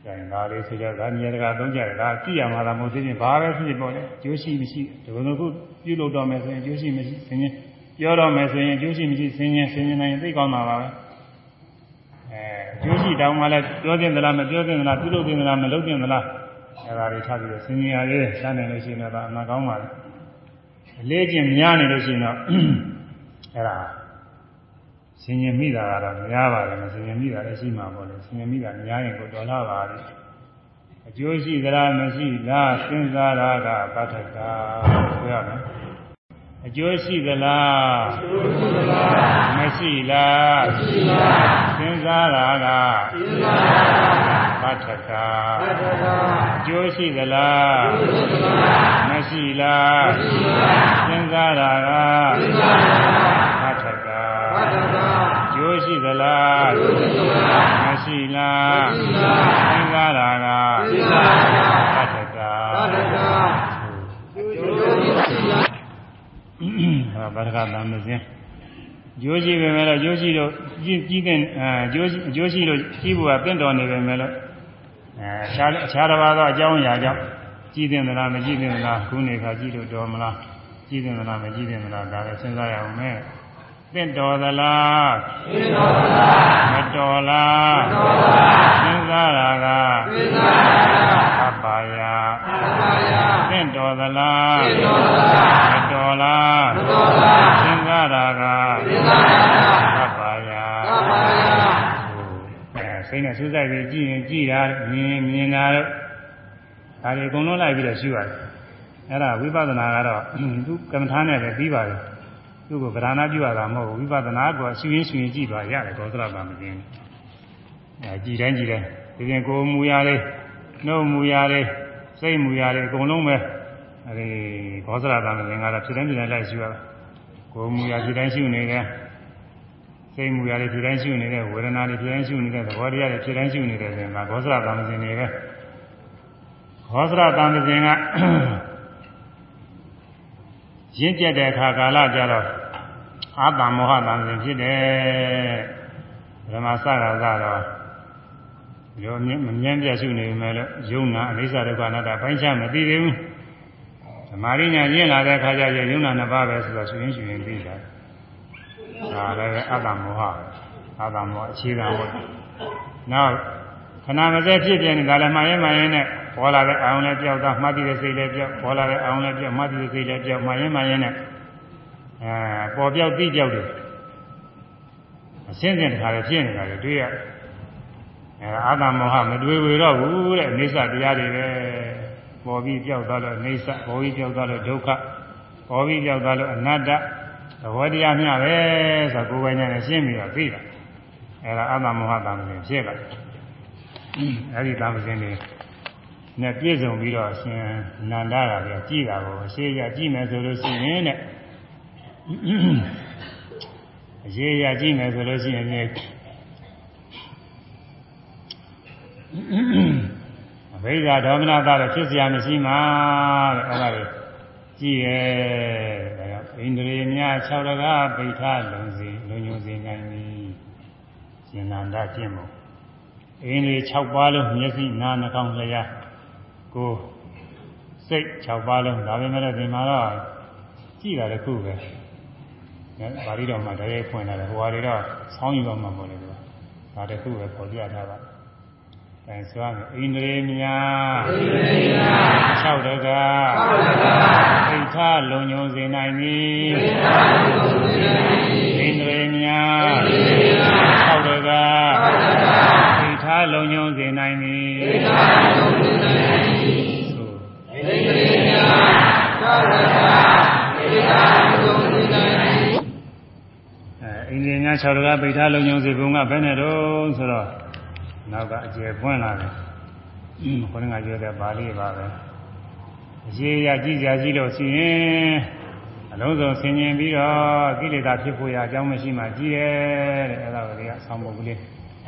ကျန်ဒါလေးဆိုကြတာမြေတကာသုံးကြတယ်ဒါကြည့်ရမှာလားမဟုတ်သေးရင်ဘာပဲဖြစ်ဖြစ်ပေါ့လေအကျိုးရှိမရှိဒီလိုမျိုးခုပြုလုပ်တော့မယ်ဆိုရင်အကျိုးရှိမရှိဆင်ញင်ပြောတော့မယ်ဆိုရင်အကျိုးရှိမရှိဆင်ញင်ဆင်ញင်နိုင်ရင်သိကောင်းတာပါပဲအဲအကျိုးရှိတောင်းမှလည်းပြောသင့်သလားမပြောသင့်သလားပြုလုပ်သင့်သလားမလုပ်သင့်သလားအဲဒါတွေထားပြီးတော့ဆင်ញင်ရရေးရှားနေလို့ရှိရင်တော့အမှန်ကောင်းပါလေ အလေးချင်းများနေလို့ရှိရင်တော့အဲဒါ ဆင်ញင်မိတာကတော့များပါတယ်မဆင်ញင်မိတာလည်းရှိမှာပေါ့လေဆင်ញင်မိတာများရင်ကိုတော်လာပါပြီအကျိုးရှိသလားမရှိလားစဉ်းစားတာကပဋ္ဌကဆိုရမယ်အကျိုးရှိသလားမရှိလားစဉ်းစားတာကပဋ္ဌကအကျိုး ရှိသလားမရှိလားစဉ်းစားတာကပဋ္ဌကအကျိုးရှိသလားမရှိလားစဉ်းစားတာကပဋ္ဌကဟာဗဒကတမ်းမစင်းကျိုးရှိပဲမဲ့လို့ကျိုးရှိလို့ကြီးကြီးတဲ့အဲကျိုးကျိုးရှိလို့ကြီးဖို့ကပင့်တော်နေပဲမဲ့လို့ အဲအခြားအခြားတစ်ပါးသောအကြောင်းအရာကြောင့်ကြီးတဲ့သလားမကြီးတဲ့သလားခုနေခါကြီးလို့တော်မလားကြီးတဲ့သလားမကြီးတဲ့သလားဒါလည်းစဉ်းစားရအောင်မဲ့ပင့်တော်သလားပင့်တော်သလားမတော်လားမတော်ပါစဉ်းစားတာကစဉ်းစားတာအပါယအပါယပင့်တော်သလားပင့်တော်သလားမတော်လားမတော်ပါစဉ်းစားတာကစဉ်းစားတာ စိတ်နဲ့စူးစိုက်ပြီးကြည့်ရင်ကြည့်တာမြင်မြင်တာတော့ဒါတွေအကုန်လုံးလိုက်ပြီးတော့ရှုရတယ်အဲ့ဒါဝိပဿနာကတော့သူကမ္မထာနဲ့ပဲပြီးပါတယ်သူ့ကိုဗရဏပြုရတာမဟုတ်ဘူးဝိပဿနာကရှုရင်းရှုရင်းကြည့်ပါရတယ်ကောသရပါမသိဘူးအဲကြည်တိုင်းကြည်တိုင်းဒီပြင်ကိုယ်မူရလေးနှုတ်မူရလေးစိတ်မူရလေးအကုန်လုံးပဲအဲဒီကောသရပါမသိဘူးကတော့ဖြစ်တိုင်းဖြစ်တိုင်းလိုက်ရှုရတာကိုယ်မူရဖြစ်တိုင်းရှုနေတယ် စိတ်မူရလေးဖြစ်တိုင်းရှုနေတဲ့ဝေဒနာလေးဖြစ်တိုင်းရှုနေတဲ့သဘောတရားတွေဖြစ်တိုင်းရှုနေတယ်ဆိုရင်ဒါကောသရပါမသိနေပဲကောသရပါမသိကရင့်ကျက်တဲ့အခါကာလကြတော့အာတမောဟတန်စဉ်ဖြစ်တယ်ဓမ္မစကားကတော့ရောမြင်မမြင်ပြရှုနေမယ်လို့ယုံနာအနိစ္စဒုက္ခအနတ္တပိုင်းခြားမသိသေးဘူးဓမ္မရင်းညာရင့်လာတဲ့အခါကျရင်ယုံနာနှစ်ပါးပဲဆိုတော့ရှင်ရှင်ရင်သိတာ ဒါလည်းအတ္တမောဟပဲအတ္တမောဟအခြေခံပေါ့နောက်ခဏမစဲဖြစ်ပြနေတာလည်းမှရင်မှရင်နဲ့ပေါ်လာတဲ့အာရုံလည်းပြောက်သွားမှတ်တည်တဲ့စိတ်လည်းပြောက်ပေါ်လာတဲ့အာရုံလည်းပြောက်မှတ်တည်တဲ့စိတ်လည်းပြောက်မှရင်မှရင်နဲ့အဲပေါ်ပြောက်တိပြောက်တယ်အစင်းစင်တခါလည်းဖြစ်နေတာလေတွေ့ရအဲအာသမောဟမတွေ့ဝေတော့ဘူးတဲ့အိဋ္ဌတရားတွေပဲပေါ်ပြီးပြောက်သွားလို့အိဋ္ဌပေါ်ပြီးပြောက်သွားလို့ဒုက္ခပေါ်ပြီးပြောက်သွားလို့အနတ္တ သဘောတရားမျှပဲဆိုကိုယ်ပိုင်ညာနဲ့ရှင်းပြီးတော့သိတာအဲဒါအတ္တမောဟတံစဉ်ဖြစ်လာတယ်အဲဒီတံစဉ်တွေနဲ့ပြည့်စုံပြီးတော့ရှင်နန္ဒရာပြောကြည်တာကိုရှေးရကြည်မယ်ဆိုလို့ရှိရင်တဲ့အရေးရကြည်မယ်ဆိုလို့ရှိရင်လည်းအဘိဓါဒေါမနတာတော့ဖြစ်စရာမရှိမှာတဲ့အဲ့ဒါကြီးကြည်ရဲ့ ဣန္ဒြေများ6တကားပိဋ္ဌလုံစီလုံညုံစီနိုင်ပြီရှင်နန္ဒကျင့်မို့ဣန္ဒြေ6ပါးလုံးမျက်စိနားနှာခေါင်းလျှာကိုယ်စိတ်6ပါးလုံးဒါပေမဲ့ဒီမှာတော့ကြည့်တာတစ်ခုပဲပါဠိတော်မှာတည်းဖွင့်လာတယ်ဟိုဟာတွေတော့ဆောင်းယူတော့မှာပေါ့လေကွာဒါတစ်ခုပဲပေါ်ပြထားပါ အဲဆိုရမယ်ဣန္ဒြေမြာဣန္ဒြေမြာ6တက6တကသိထလုံညုံစေနိုင်သည်သိထလုံညုံစေနိုင်သည်ဣန္ဒြေမြာဣန္ဒြေမြာ6တက6တကသိထလုံညုံစေနိုင်သည်သိထလုံညုံစေနိုင်သည်ဆိုဣန္ဒြေမြာ6တကသိထလုံညုံစေနိုင်သည်အိန္ဒိယညာ6တကားပိဋ္ဌာလုံညုံစီဘုံကဘယ်နဲ့တော့ဆိုတော့ နောက်ကအကျေပွင့်လာတယ်။အင်းခေါင်းကပြောတဲ့ပါဠိပါပဲ။အရှိရကြည့်ကြကြည့်လို့ရှိရင်အလုံးစုံဆင်ញင်ပြီးတော့ကိလေသာဖြစ်ဖို့ရအကြောင်းမရှိမှကြည့်ရဲတဲ့အဲ့ဒါကလေးကဆောင်းပုဒ်ကလေး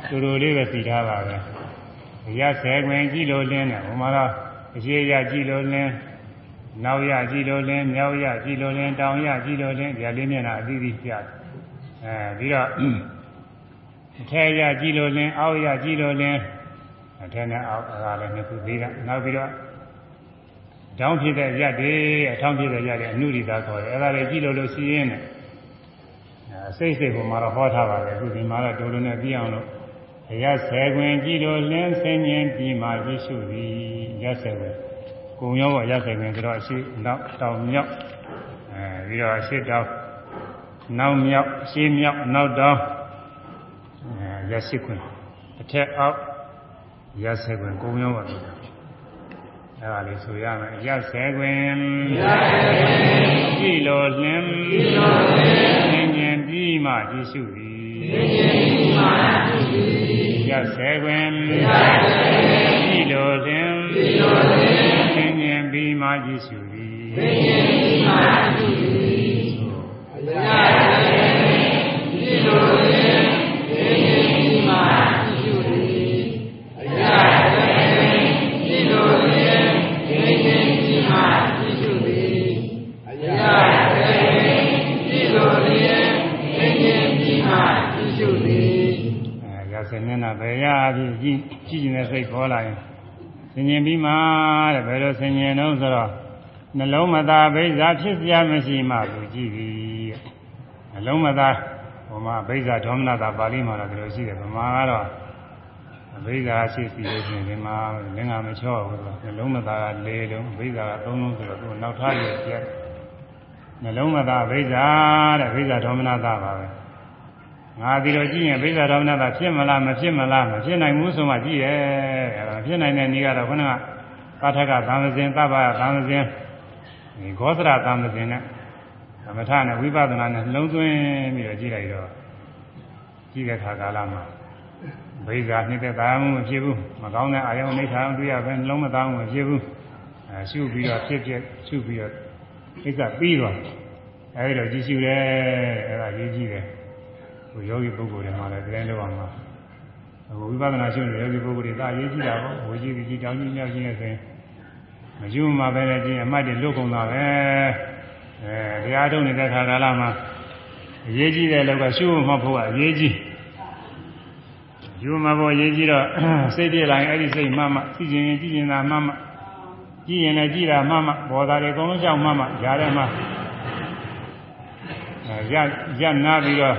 တူတူလေးပဲသိထားပါပဲ။ရဆယ်ခွင်ကြည့်လို့လင်းတယ်။ဘုမတော့အရှိရကြည့်လို့လင်းနောက်ရကြည့်လို့လင်းမြောက်ရကြည့်လို့လင်းတောင်ရကြည့်လို့လင်းဒီလေးမျက်နှာအသီးသီးပြတယ်။အဲပြီးတော့ အထက်ရကြည့်လို့လင်းအောက်ရကြည့်လို့လင်းအထက်နဲ့အောက်အဲဒါလည်းနှစ်ခုသေးတာနောက်ပြီးတော့တောင်းဖြစ်တဲ့ရက်တွေအထောင်းဖြစ်တဲ့ရက်တွေအနုရိတာခေါ်တယ်အဲဒါလည်းကြည့်လို့လို့ရှိရင်လည်းအဲစိတ်စိတ်ပေါ်မှာတော့ဟောထားပါတယ်အခုဒီမှာတော့ဒုလုံးနဲ့ပြီးအောင်လို့ရက်ဆယ်ခွင်ကြည့်လို့လင်းဆင်းခြင်းပြီးမှရရှိသည်ရက်ဆယ်ခွင်ကုံရောပေါ့ရက်ဆယ်ခွင်ဆိုတော့အရှိနောက်တောင်မြောက်အဲပြီးတော့အရှိတောင်နောက်မြောက်အရှိမြောက်နောက်တောင် ရရှိခွင့်အထက်အောက်ရဆဲခွင့်ကိုမျိုးပါလို့အဲဒါလေးဆိုရမယ်ရဆဲခွင့်ကြည်လိုလင်းသင်ញင်ပြီးမှကြည့်ရှုသည်ရဆဲခွင့်ကြည်လိုလင်းသင်ញင်ပြီးမှကြည့်ရှုသည်အဲ ဆဲမျက်နှာပဲရပြီးကြည့်ကြည့်နေတဲ့စိတ်ပေါ်လာရင်ဆင်ញင်ပြီးမှတဲ့ဘယ်လိုဆင်ញင်တော့ဆိုတော့နှလုံးမသာဘိဇာဖြစ်စရာမရှိမှသူကြည့်ပြီးနှလုံးမသာဟိုမှာဘိဇာဒေါမနတာပါဠိမှာတော့ဒီလိုရှိတယ်ဗမာကတော့ဘိဇာရှိစီလို့ရှိရင်ဒီမှာလင်္ကာမချော့ဘူးဆိုတော့နှလုံးမသာက၄လုံးဘိဇာက၃လုံးဆိုတော့သူနောက်ထားရပြက်နှလုံးမသာဘိဇာတဲ့ဘိဇာဒေါမနတာပါပဲ ငါဒီလိုကြည့်ရင်ဘိဇာဒေါမနတာဖြစ်မလားမဖြစ်မလားမဖြစ်နိုင်ဘူးဆိုမှကြည့်ရဲ့အဲ့ဒါဖြစ်နိုင်တဲ့နည်းကတော့ခုနကပါထကသံသင်သဗ္ဗသံသင်ဒီဂောသရသံသင်နဲ့သမထနဲ့ဝိပဿနာနဲ့လုံးသွင်းပြီးတော့ကြည့်လိုက်တော့ကြည့်တဲ့ခါကာလမှာဘိဇာနှိမ့်တဲ့သာမှုမဖြစ်ဘူးမကောင်းတဲ့အာယုံအိဋ္ဌာတွေ့ရပဲလုံးမသားမှုမဖြစ်ဘူးအဲရှုပြီးတော့ဖြစ်ဖြစ်ရှုပြီးတော့အိဋ္ဌပြီးတော့အဲဒီတော့ကြည့်ရှုတယ်အဲဒါရေးကြည့်တယ် ဟိုယောဂီပုဂ္ဂိုလ်တွေမှာလည်းတိုင်းလောက်အောင်မှာဟိုဝိပဿနာရှုနေတဲ့ယောဂီပုဂ္ဂိုလ်တွေဒါရေးကြည့်တာပေါ့ဝေကြည့်ကြည့်တောင်းကြည့်မြောက်ကြည့်နေဆိုရင်မယူမှာပဲနဲ့ကြည့်အမှတ်တွေလွတ်ကုန်တာပဲအဲတရားထုတ်နေတဲ့ခါကာလမှာအရေးကြီးတဲ့လောက်ကရှုမှတ်ဖို့ကအရေးကြီးယူမှာဖို့အရေးကြီးတော့စိတ်ပြလိုက်အဲ့ဒီစိတ်မှမှကြည့်ရင်ကြည့်ရင်သာမှမှကြည့်ရင်လည်းကြည့်တာမှမှဘောသားတွေအကုန်လုံးရှောက်မှမှရားတယ်မှအဲရရနာပြီးတော့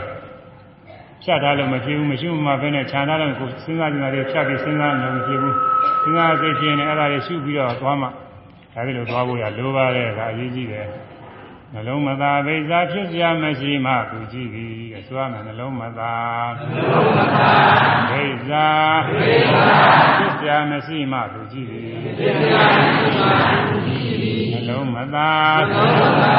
ဖြတ်ထားလို့မဖြစ်ဘူးမရှိမှပဲနဲ့ခြံထားလို့ကိုစဉ်းစားကြည့်တာတွေဖြတ်ပြီးစဉ်းစားလို့မဖြစ်ဘူးစဉ်းစားစိတ်ဖြစ်နေအဲ့ဒါတွေရှုပြီးတော့သွားမှအဲဒီလိုသွားဖို့ရလိုပါတယ်ဒါအရေးကြီးတယ်နှလုံးမသာဘိဇာဖြစ်စရာမရှိမှသူကြည့်သည်ဆိုရမယ်နှလုံးမသာနှလုံးမသာဘိဇာဘိဇာဖြစ်စရာမရှိမှသူကြည့်သည်ဖြစ်စရာမရှိမှသူကြည့် သည်နှလုံးမသာနှလုံးမသာ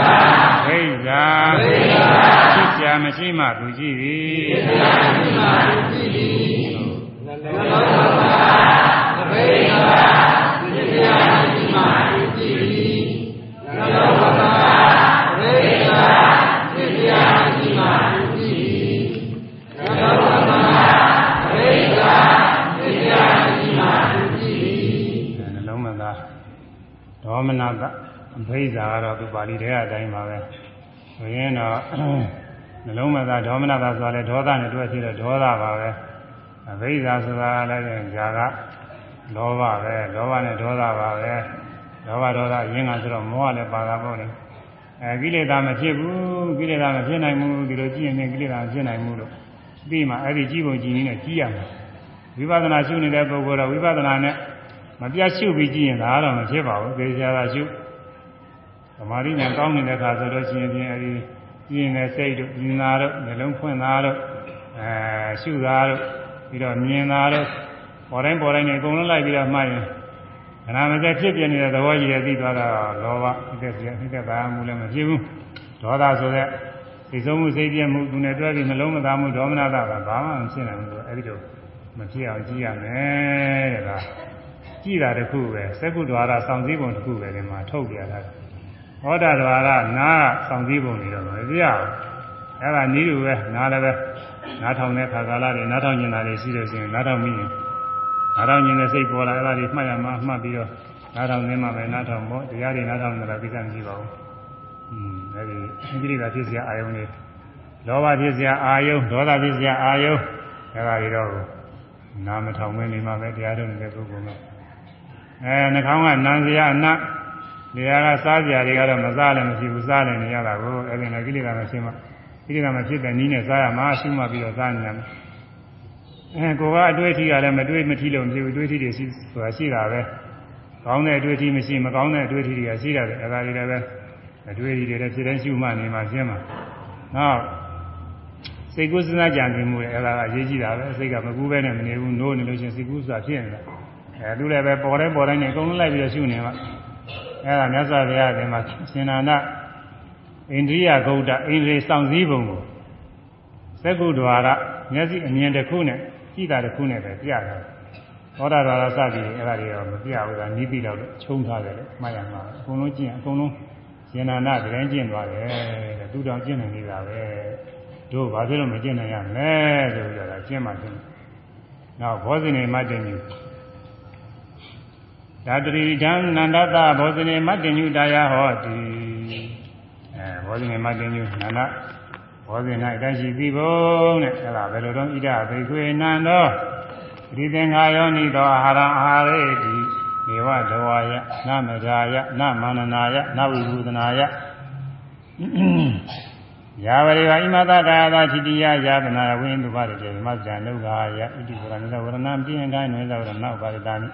ဘိဇာဘိဇာဖြစ်စရာမရှိမှသူကြည့်သည်ဖြစ်စရာမရှိမှသူကြည့်သည်နှလုံးမသာဘိဇာဖြစ်စရာမရှိမှသူကြည့်သည်နှလုံးမသာဒေါမနတအ ဘိဇာကတော့သူပါဠိထဲကအတိုင်းပါပဲဆိုရင်တော့နှလုံးမသာဒေါမနတာဆိုတာလေဒေါသနဲ့တွဲဖြစ်တဲ့ဒေါသပါပဲအဘိဇာဆိုတာလည်းဇာကလောဘပဲလောဘနဲ့ဒေါသပါပဲလောဘဒေါသရင်းကဆိုတော့မောဟလည်းပါတာပေါ့လေအဲကိလေသာမဖြစ်ဘူးကိလေသာမဖြစ်နိုင်ဘူးဒီလိုကြည့်ရင်ကိလေသာမဖြစ်နိုင်ဘူးလို့ပြီးမှအဲ့ဒီကြည့်ပုံကြည့်နည်းနဲ့ကြည့်ရမယ်ဝိပဿနာရှုနေတဲ့ပုဂ္ဂိုလ်တော့ဝိပဿနာနဲ့မပြတ်ရှုပြီးကြည့်ရင်ဒါတော့မဖြစ်ပါဘူးသေချာသာရှုသ မာဓိဉာဏ်ကောင်းနေတဲ့အခါဆိုတော့ရှင်ပြင်အဲဒီကြည့်နေတဲ့စိတ်တို့ဉာဏ်တို့နှလုံးဖွင့်တာတို့အဲရှုတာတို့ပြီးတော့မြင်တာတို့ပေါ်တိုင်းပေါ်တိုင်းနဲ့အကုန်လုံးလိုက်ပြီးတော့မှတ်ရင်ခဏမစက်ဖြစ်ပြနေတဲ့သဘောကြီးရဲ့သိသွားတာလောဘဣတဲ့ပြဣတဲ့ဘာမှုလည်းမဖြစ်ဘူးဒေါသဆိုတဲ့သိဆုံးမှုစိတ်ပြမှုသူနဲ့တွဲပြီးနှလုံးမသားမှုဒေါမနတာကဘာမှမဖြစ်နိုင်ဘူးဆိုအဲဒီလိုမဖြစ်အောင်ကြည့်ရမယ်တဲ့ကကြည့်တာတစ်ခုပဲစက္ကုဒ္ဒဝါရစောင့်စည်းပုံတစ်ခုပဲဒီမှာထုတ်ပြတာ ဟောတာတော်ကနားဆောင်စည်းပုံနေတော့မပြရဘူးအဲ့ဒါနီးလူပဲနားလည်းပဲနားထောင်တဲ့ခါကာလတွေနားထောင်ကျင်တာတွေရှိလို့ရှိရင်နားထောင်ပြီးရင်နားထောင်ကျင်တဲ့စိတ်ပေါ်လာအဲ့ဒါတွေမှတ်ရမှာမှတ်ပြီးတော့နားထောင်နေမှပဲနားထောင်ဖို့တရားတွေနားထောင်နေတာကိစ္စမရှိပါဘူးอืมအဲ့ဒီအင်္ဂလိပ်ကဖြစ်စရာအာယုံတွေလောဘဖြစ်စရာအာယုံဒေါသဖြစ်စရာအာယုံအဲ့ဒါတွေတော့နားမထောင်မနေမှပဲတရားထုတ်နေတဲ့ပုဂ္ဂိုလ်ကအဲနှာခေါင်းကနံစရာအနတ် နေရာကစားကြတွေကတော့မစားလည်းမရှိဘူးစားလည်းနေရတာကိုအဲ့ဒီနဲ့ကိလေသာမရှိမှကိလေသာမဖြစ်တဲ့နည်းနဲ့စားရမှာရှိမှပြီးတော့စားနေရမယ်အဲကိုကအတွေ့အထိကလည်းမတွေ့မထီလို့မရှိဘူးအတွေ့အထိတွေရှိဆိုတာရှိတာပဲကောင်းတဲ့အတွေ့အထိမရှိမကောင်းတဲ့အတွေ့အထိတွေကရှိတယ်အဲ့ဒါတွေလည်းပဲအတွေ့အထိတွေလည်းဖြစ်တဲ့ရှုမှနေမှာရှင်းမှာနောက်စိတ်ကူးစဉ်းစားကြံနေမှုလေအဲ့ဒါကအရေးကြီးတာပဲစိတ်ကမကူးပဲနဲ့မနေဘူးနိုးနေလို့ချင်းစိတ်ကူးဆိုတာဖြစ်နေတာအဲသူလည်းပဲပေါ်တိုင်းပေါ်တိုင်းနဲ့အကုန်လုံးလိုက်ပြီးတော့ရှုနေမှာ အဲ့ဒါမြတ်စွာဘုရားကဒီမှာရှင်နာနာအိန္ဒိယဂௌဒအိန္ဒြေစောင့်စည်းပုံကိုသက္ကုဒ္ဒဝါရမျက်စိအမြင်တစ်ခုနဲ့ကြည့်တာတစ်ခုနဲ့ပဲပြတာသောတာတော်စသည်အဲ့ဒါတွေတော့မပြဘူးကနီးပြီးတော့ချုံထားတယ်လေမှတ်ရမှာအကုန်လုံးကြည့်အကုန်လုံးရှင်နာနာတိုင်းကျင့်သွားတယ်တဲ့သူတောင်ကျင့်နေနေတာပဲတို့ဘာဖြစ်လို့မကျင့်နိုင်ရမလဲဆိုပြီးတော့ကျင့်မှကျင့်နောက်ဘောဇိနေမတ္တညု ဒါတရိဒံနန္ဒတဘောဇိနေမတ္တညုတရားဟောတိအဲဘောဇိနေမတ္တညုနန္ဒဘောဇိ၌တရှိသည်ဘုံတဲ့အဲ့ဒါဘယ်လိုတော့ဣဒဘိခွေနန္ဒောဒီသင်္ခါယောနိသောအာဟာရအာဟာရေတိေဝဒဝါယနမရာယနမန္နနာယနဝိဘူဒနာယယာဝရိဝဣမတကာယသာတိတိယယာပနာဝိန္ဒုပါရတေမဇ္ဇာနုဂါယဣတိဝရဏဝရဏပြင်းတိုင်းနွေသောရဏဥပါရတာနိ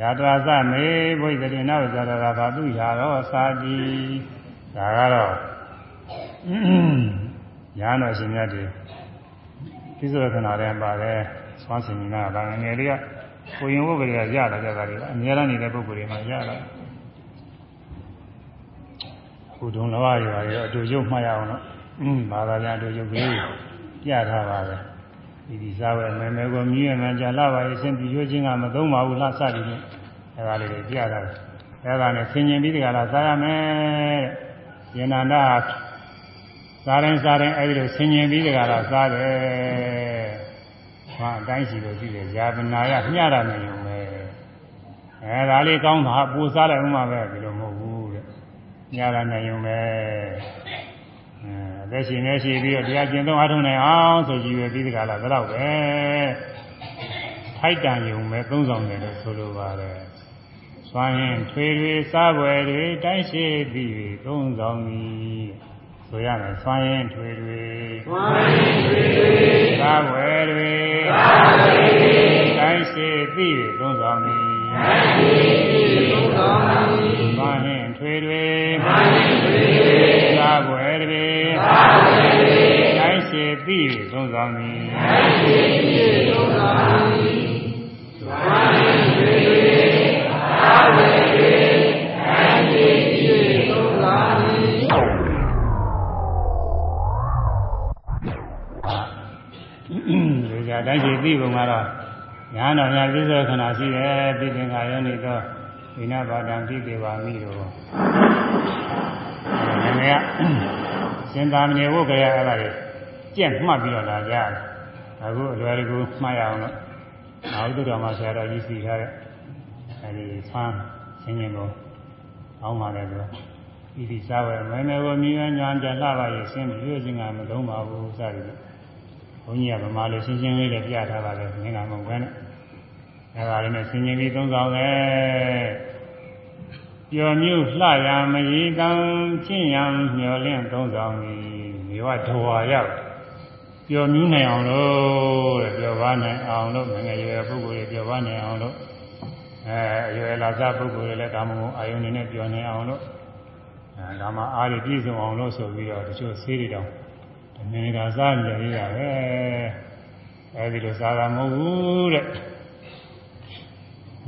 ယာတဝါသမေဘုိသတိနဝဇာရတာဘာသူရာရောစာတိဒါကတော့ညာတော်ရှင်မြတ်တွေကိစ္စရခဏတည်းပါတယ်ဆွမ်းစင်နေတာဗာငယ်လေးကကိုရင်ဝုတ်ကလေးကရလာကြတာတွေအများအားနေတဲ့ပုဂ္ဂိုလ်တွေမှာရလာခုတုံးလဝရရွာရောအတူရုပ်မှတ်ရအောင်တော့อืมဘာသာပြန်အတူရုပ်ကလေးပြထားပါပဲ ဒီဒီစားဝဲမဲမဲကိုမြည်ရမှကြာလာပါရဲ့အရှင်ပြရွှေချင်းကမသုံးပါဘူးလှစတယ်နဲ့အဲဒါလေးတွေပြထားတယ်အဲဒါနဲ့ဆင်ញင်ပြီးတကလားစားရမယ်တဲ့ယန္တနာစားရင်စားရင်အဲဒီလိုဆင်ញင်ပြီးတကလားစားတယ်ဟာအတိုင်းရှိလို့ရှိတယ်ဇာပနာရမျှတာနေုံပဲအဲဒါလေးကောင်းတာပူစားလိုက်ဥမှာပဲဒီလိုမဟုတ်ဘူးတဲ့မျှတာနေုံပဲအဲအ သက်ရှင်နေရှိပြီးတော့တရားကျင့်သုံးအားထုတ်နိုင်အောင်ဆိုကြည့်ရပြီးဒီကလာတော့ပဲထိုက်တန်ယုံပဲသုံးဆောင်တယ်လို့ဆိုလိုပါတယ်စွမ်းရင်ထွေထွေစားပွဲတွေတိုင်းရှိပြီးသုံးဆောင်သည်ဆိုရမယ်စွမ်းရင်ထွေထွေစွမ်းရင်ထွေထွေသာဝယ်တွေသာဝယ်တွေတိုင်းရှိသိ၍သုံးဆောင်သည်တိုင်းရှိသိသုံးဆောင်သည်စွမ်းရင်ထွေထွေစွမ်းရင်ထွေထွေ သာဝယ်တွေသာဝယ်တွေတိုင်းရှိသိ၍သုံးဆောင်သည်တိုင်းရှိသိသုံးဆောင်သည်စွမ်းရင်ထွေထွေသာဝယ်တွေတိုင်းရှိသိသုံးဆောင်သည်ဒီကြတိုင်းရှိသိပုံကတော့ညာတော်ညာပြစ္ဆေခဏရှိတယ်ပြိသင်္ခါယောနိသောဝိနာဘာတံပြိတေဝါမိတို့ ငယ်ငယ်ကစဉ်းသာမနေဖို့ကြရအဲ့ဒါတွေကြက်မှတ်ပြီးတော့လာကြတယ်အခုအလွယ်တကူမှတ်ရအောင်လို့အာဟုတ္တမှာဆရာတော်ကြီးစီထားတဲ့အဲဒီဆန်းဆင်းရင်ကိုအောင်းပါတယ်ဆိုတော့ဤဒီစားဝဲမဲမဲကိုမြည်ညာကြလှပါရဲ့ဆင်းပြီးရွေးခြင်းကမသုံးပါဘူးစသည်ဖြင့်ဘုန်းကြီးကဗမာလိုရှင်းရှင်းလေးလည်းပြထားပါတယ်ငင်္ဂါမဟုတ်ပဲနဲ့အဲဒါလေးနဲ့ဆင်ញင်ပြီးသုံးဆောင်တယ် ပျော်မြူလှရာမရည်တံချင်းရံမျောလင့်သုံးဆောင်ပြီးမြေဝဒဝါရောက်ပျော်မြူနိုင်အောင်လို့တဲ့ပျော်ပါနိုင်အောင်လို့ငငယ်ရွယ်ပုဂ္ဂိုလ်တွေပျော်ပါနိုင်အောင်လို့အဲအရွယ်လာစားပုဂ္ဂိုလ်တွေလည်းကာမဂုဏ်အာယုန်တွေနဲ့ပျော်နိုင်အောင်လို့အဲဒါမှအားရပြည့်စုံအောင်လို့ဆိုပြီးတော့တချို့ဆေးတွေတောင်မင်းကစားနေရတာပဲအဲဒီလိုစားတာမဟုတ်ဘူးတဲ့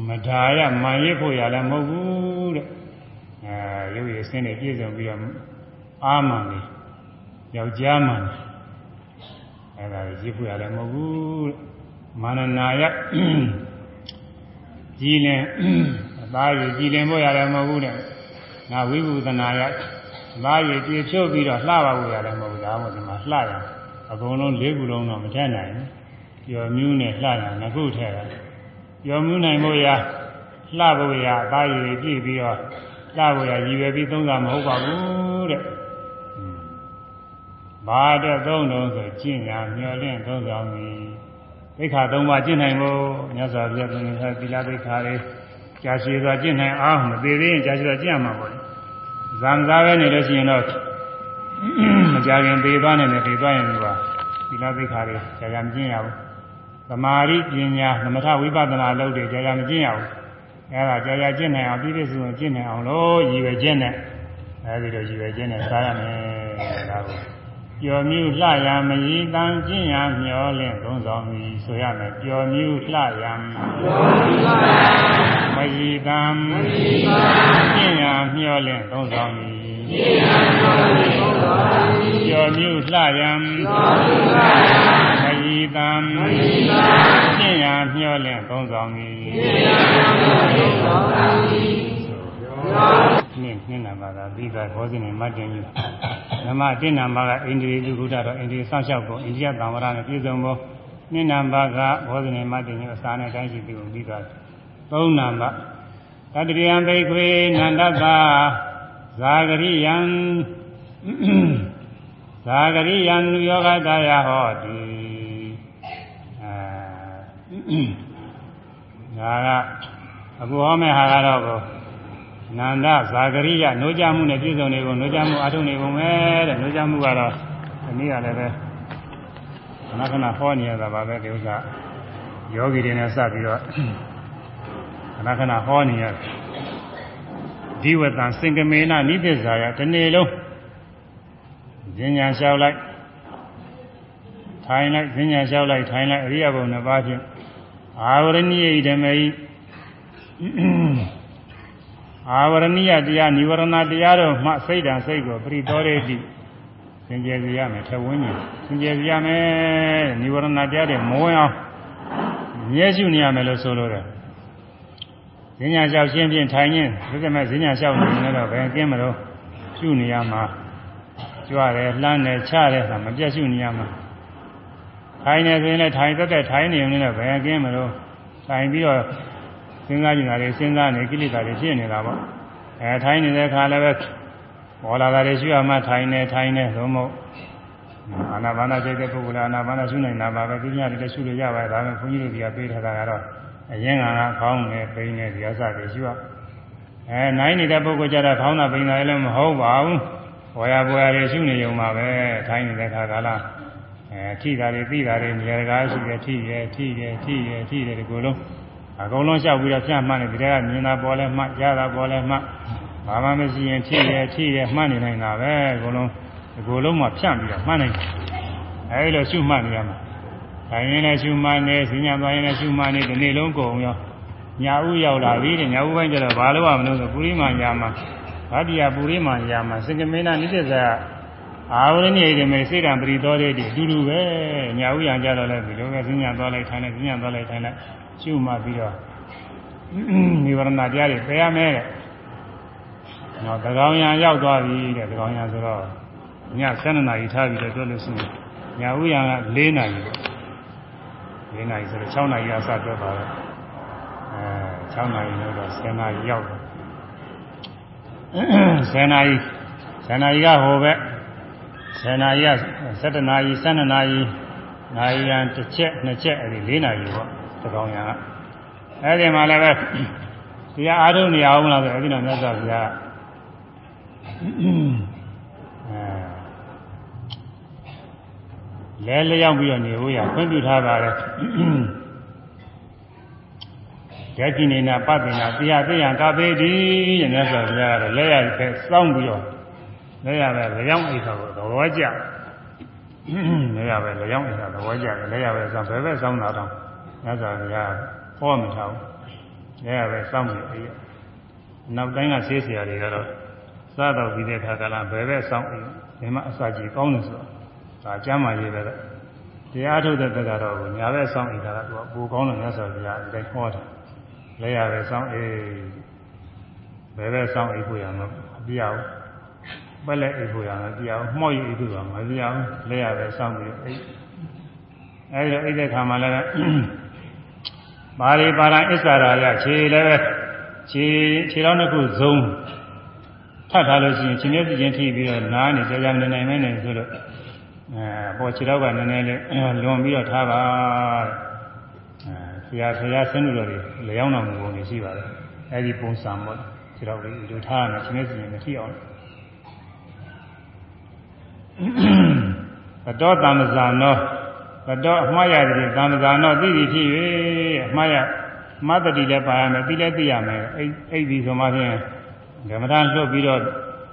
မဓာရမှန်ရဖို့ရလည်းမဟုတ်ဘူး တဲ့အဲရုပ်ရည်အစင်းတွေပြည့်စုံပြီးတော့အာမန်နေယောက်ျားမှန်အဲဒါရည်ဖို့ရလည်းမဟုတ်ဘူးတဲ့မာနနာယကြည်လင်အသားရည်ကြည်လင်ဖို့ရလည်းမဟုတ်ဘူးတဲ့ငါဝိပုသနာယသားရည်ပြေဖြုတ်ပြီးတော့လှပါဖို့ရတယ်မဟုတ်ဘူးဒါမှမဟုတ်ဒီမှာလှရအကုန်လုံးလေးခုလုံးတော့မထက်နိုင်ဘူးပျော်မြူးနဲ့လှရငခုထက်တာပျော်မြူးနိုင်ဖို့ရ လှဖို့ရအသားရည်ပြည့်ပြီးတော့လှဖို့ရရည်ရွယ်ပြီးသုံးတာမဟုတ်ပါဘူးတဲ့ဘာတဲ့သုံးလုံးဆိုကျင့်ညာမျောလင့်သုံးဆောင်ပြီးသိက္ခာ၃ပါးကျင့်နိုင်ဖို့မြတ်စွာဘုရားသင်္ခါသီလသိက္ခာတွေကြာရှည်စွာကျင့်နိုင်အောင်မသေးသေးရင်ကြာရှည်စွာကျင့်ရမှာပေါ့ဇံစားပဲနေလို့ရှိရင်တော့မကြခင်သေသွားနိုင်တယ်သေသွားရင်ကသီလသိက္ခာတွေကြာကြာမကျင့်ရဘူးသမာဓိပညာသမထဝိပဿနာလုပ်တယ်ကြာကြာမကျင့်ရဘူး အဲဒါကြာကြာကျင့်နိုင်အောင်ပြည့်ပြည့်စုံစုံကျင့်နိုင်အောင်လို့ရည်ရွယ်ခြင်းနဲ့အဲဒီလိုရည်ရွယ်ခြင်းနဲ့စားရမယ်ဒါကိုပျော်မြူလှရန်မရည်တမ်းကျင့်ရန်မျောလင့်သုံးဆောင်ပြီဆိုရမယ်ပျော်မြူလှရန်မရည်တမ်းကျင့်ရန်မျောလင့်သုံးဆောင်ပြီပျော်မြူလှရန်မရ ည်တမ်းကျင့်ရန်မျောလင့်သုံးဆောင်ပြီနှစ်နှစ်နံပါတ်ကပြီးသွားဘောဇင်းနဲ့မတ်တင်ယူဓမ္မအတိနံပါတ်ကအိန္ဒြေလူကုဒ္ဒတော့အိန္ဒြေစောင့်ရှောက်ဖို့အိန္ဒိယသံဝရနဲ့ပြည့်စုံဖို့နှစ်နံပါတ်ကဘောဇင်းနဲ့မတ်တင်ယူအစာနဲ့တိုင်းရှိပြီးပြီးသွားသုံးနံပါတ်တတရိယံဘိခွေနန္ဒတာဇာဂရိယံဇာဂရိယံလူယောဂတယဟောတိအဲ ဒါကအခုဟောမယ့်ဟာကတော့ကိုနန္ဒဇာဂရိယနိုးကြမှုနဲ့ပြည့်စုံနေကုန်နိုးကြမှုအထုံနေကုန်ပဲတဲ့နိုးကြမှုကတော့ဒီနေ့ကလည်းပဲခဏခဏဟောနေရတာပါပဲဒီဥစ္စာယောဂီတွေနဲ့စပြီးတော့ခဏခဏဟောနေရတယ်ဒီဝတံစင်ကမေနနိသစ္စာယဒီနေ့လုံးဉာဏ်ညာလျှောက်လိုက်ထိုင်လိုက်ဉာဏ်ညာလျှောက်လိုက်ထိုင်လိုက်အရိယဘုံနှစ်ပါးဖြင့် အာဝရဏိယဓမ္မေအာဝရဏိယတရားនិဝရဏတရားတို့မှစိတ်ဓာတ်စိတ်ကိုပရိသောရေတိသင်ကျယ်စေရမယ်ထဝင်းကြီးသင်ကျယ်စေရမယ်និဝရဏတရားတွေမဝင်အောင်မြဲရှုနေရမယ်လို့ဆိုလိုတယ်ဈဉ္ညာလျှောက်ရှင်းဖြင့်ထိုင်ရင်ဒီကမဲ့ဈဉ္ညာလျှောက်နေရင်တော့ဘယ်ကင်းမလို့ရှုနေရမှာကြွတယ်လှမ်းတယ်ချတယ်ဆိုတာမပြတ်ရှုနေရမှာ ထိုင်နေဆိုရင်လည်းထိုင်သက်သက်ထိုင်နေရင်လည်းဘယ်ကင်းမလို့ထိုင်ပြီးတော့စဉ်းစားကြည့်တာတွေစဉ်းစားနေကိလေသာတွေဖြစ်နေတာပေါ့အဲထိုင်နေတဲ့အခါလည်းပဲပေါ်လာတာတွေရှိရမှထိုင်နေထိုင်နေသို့မဟုတ်အာနာပါနာစိတ်တဲ့ပုဂ္ဂိုလ်အာနာပါနာရှုနိုင်တာပါပဲပြညာတွေလည်းရှုလို့ရပါတယ်ဒါပေမဲ့ဘုန်းကြီးတို့ကပေးထားတာကတော့အရင်ကကခေါင်းနဲ့ပိန်းနဲ့ဒီအစတွေရှိရအဲနိုင်နေတဲ့ပုဂ္ဂိုလ်ကြတော့ခေါင်းသာပိန်းတာလည်းမဟုတ်ပါဘူးဝါရပွားတွေရှုနေုံပါပဲထိုင်နေတဲ့အခါကလား အဲထိတာတွေပြီးတာတွေနေရာကားရှိတယ်ထိရဲထိရဲထိရဲထိရဲဒီကိုယ်လုံးအကုန်လုံးလျှောက်ပြီးတော့ဖြတ်မှတ်နေဒီကမြင်တာပေါ်လဲမှတ်ရတာပေါ်လဲမှတ်ဘာမှမရှိရင်ထိရဲထိရဲမှတ်နေနိုင်တာပဲအကုန်လုံးဒီကိုယ်လုံးမှဖြတ်ပြီးတော့မှတ်နိုင်တယ်အဲဒီလိုရှုမှတ်နေရမှာထိုင်ရင်လည်းရှုမှတ်နေဈဉ္ညာသွားရင်လည်းရှုမှတ်နေဒီနေ့လုံးကုန်ရောညာဥရောက်လာပြီတဲ့ညာဥပိုင်းကျတော့ဘာလို့ရမလို့ဆိုပုရိမာညာမှာဗတ္တိယပုရိမာညာမှာစင်ကမေနနိစ္စဇာ အာဝရဏိယိမေစေတံပရိသောတေတိအတူတူပဲညာဥရံကြတော့လည်းဒီလိုပဲဈဉ္ညာသွားလိုက်ထိုင်လိုက်ဈဉ္ညာသွားလိုက်ထိုင်လိုက်ရှုမှတ်ပြီးတော့နိဝရဏတရားတွေပယ်ရမယ်တဲ့။နော်သကောင်ရံရောက်သွားပြီတဲ့သကောင်ရံဆိုတော့ည7နာရီထားပြီးတော့တွက်လို့ရှိရင်ညာဥရံက4နာရီပေါ့။4နာရီဆိုတော့6နာရီအစတွက်ပါတော့အဲ6နာရီလို့တော့10နာရီရောက်တယ်။10နာရီ10နာရီကဟိုဘက် 10နာရီက17နာရီ12နာရီနာရီရန်တစ်ချက်နှစ်ချက်အဲဒီ4နာရီပေါ့သကောင်ရံကအဲဒီမှာလည်းပဲတရားအားထုတ်နေအောင်မလားဆိုအဲဒီတော့မြတ်စွာဘုရားအဲလဲလျောက်ပြီးတော့နေဖို့ရခွင့်ပြုထားပါတယ်ယက္ခိနေနာပတိနာတရားသိရန်ကပေတိတဲ့မြတ်စွာဘုရားကတော့လဲရပဲစောင်းပြီးတော့ လဲရပဲလျောင်းအိတ်တော်ကိုသဘောကျလဲရပဲလျောင်းအိတ်တော်သဘောကျတယ်လဲရပဲစောင်းဘယ်ဘက်စောင်းတာတော့မြတ်စွာဘုရားဟောမထားဘူးလဲရပဲစောင်းပြီးအေးနောက်တိုင်းကဆေးဆရာတွေကတော့စားတော့ပြီးတဲ့ခါကလာဘယ်ဘက်စောင်းအေးဒီမှာအစာကြီးကောင်းတယ်ဆိုတော့ဒါအကျမ်းမာရေးပဲတရားထုတ်တဲ့တက်ကတော့ညာဘက်စောင်းအေးတာကသူကပိုကောင်းတယ်မြတ်စွာဘုရားဒီတိုင်းဟောတယ်လဲရပဲစောင်းအေးဘယ်ဘက်စောင်းအေးကိုရမှာမပြအောင် ပက်လက်အိပ်ဖို့ရမှာပြအောင်မှောက်ရအိပ်ဖို့ရမှာမပြအောင်လဲရပဲစောင်းပြီးအိပ်အဲဒီတော့အိပ်တဲ့ခါမှာလည်းပါရိပါရံအစ္ဆရာယခြေလည်းပဲခြေခြေတော်နှစ်ခုဇုံထပ်ထားလို့ရှိရင်ခြေမျက်စိချင်းထိပြီးတော့နားနေကြာကြာနေနိုင်မယ်နေဆိုလို့အဲပေါ်ခြေတော်ကနည်းနည်းလေးလွန်ပြီးတော့ထားပါအဲဆရာဆရာဆင်းလို့တွေလျောင်းတော်မူပုံတွေရှိပါတယ်အဲဒီပုံစံပေါ့ခြေတော်လေးဒီလိုထားရမယ်ခြေမျက်စိချင်းမထိအောင် အတော်တမ္ဇာနောဘတော်အမှားရတယ်သံဃာနောသိပြီဖြစ်၍အမှားရမတ္တိလည်းပါရမယ်သိလည်းသိရမယ်အဲ့အဲ့ဒီဆိုမှဖြင့်ဓမ္မတာလွတ်ပြီးတော့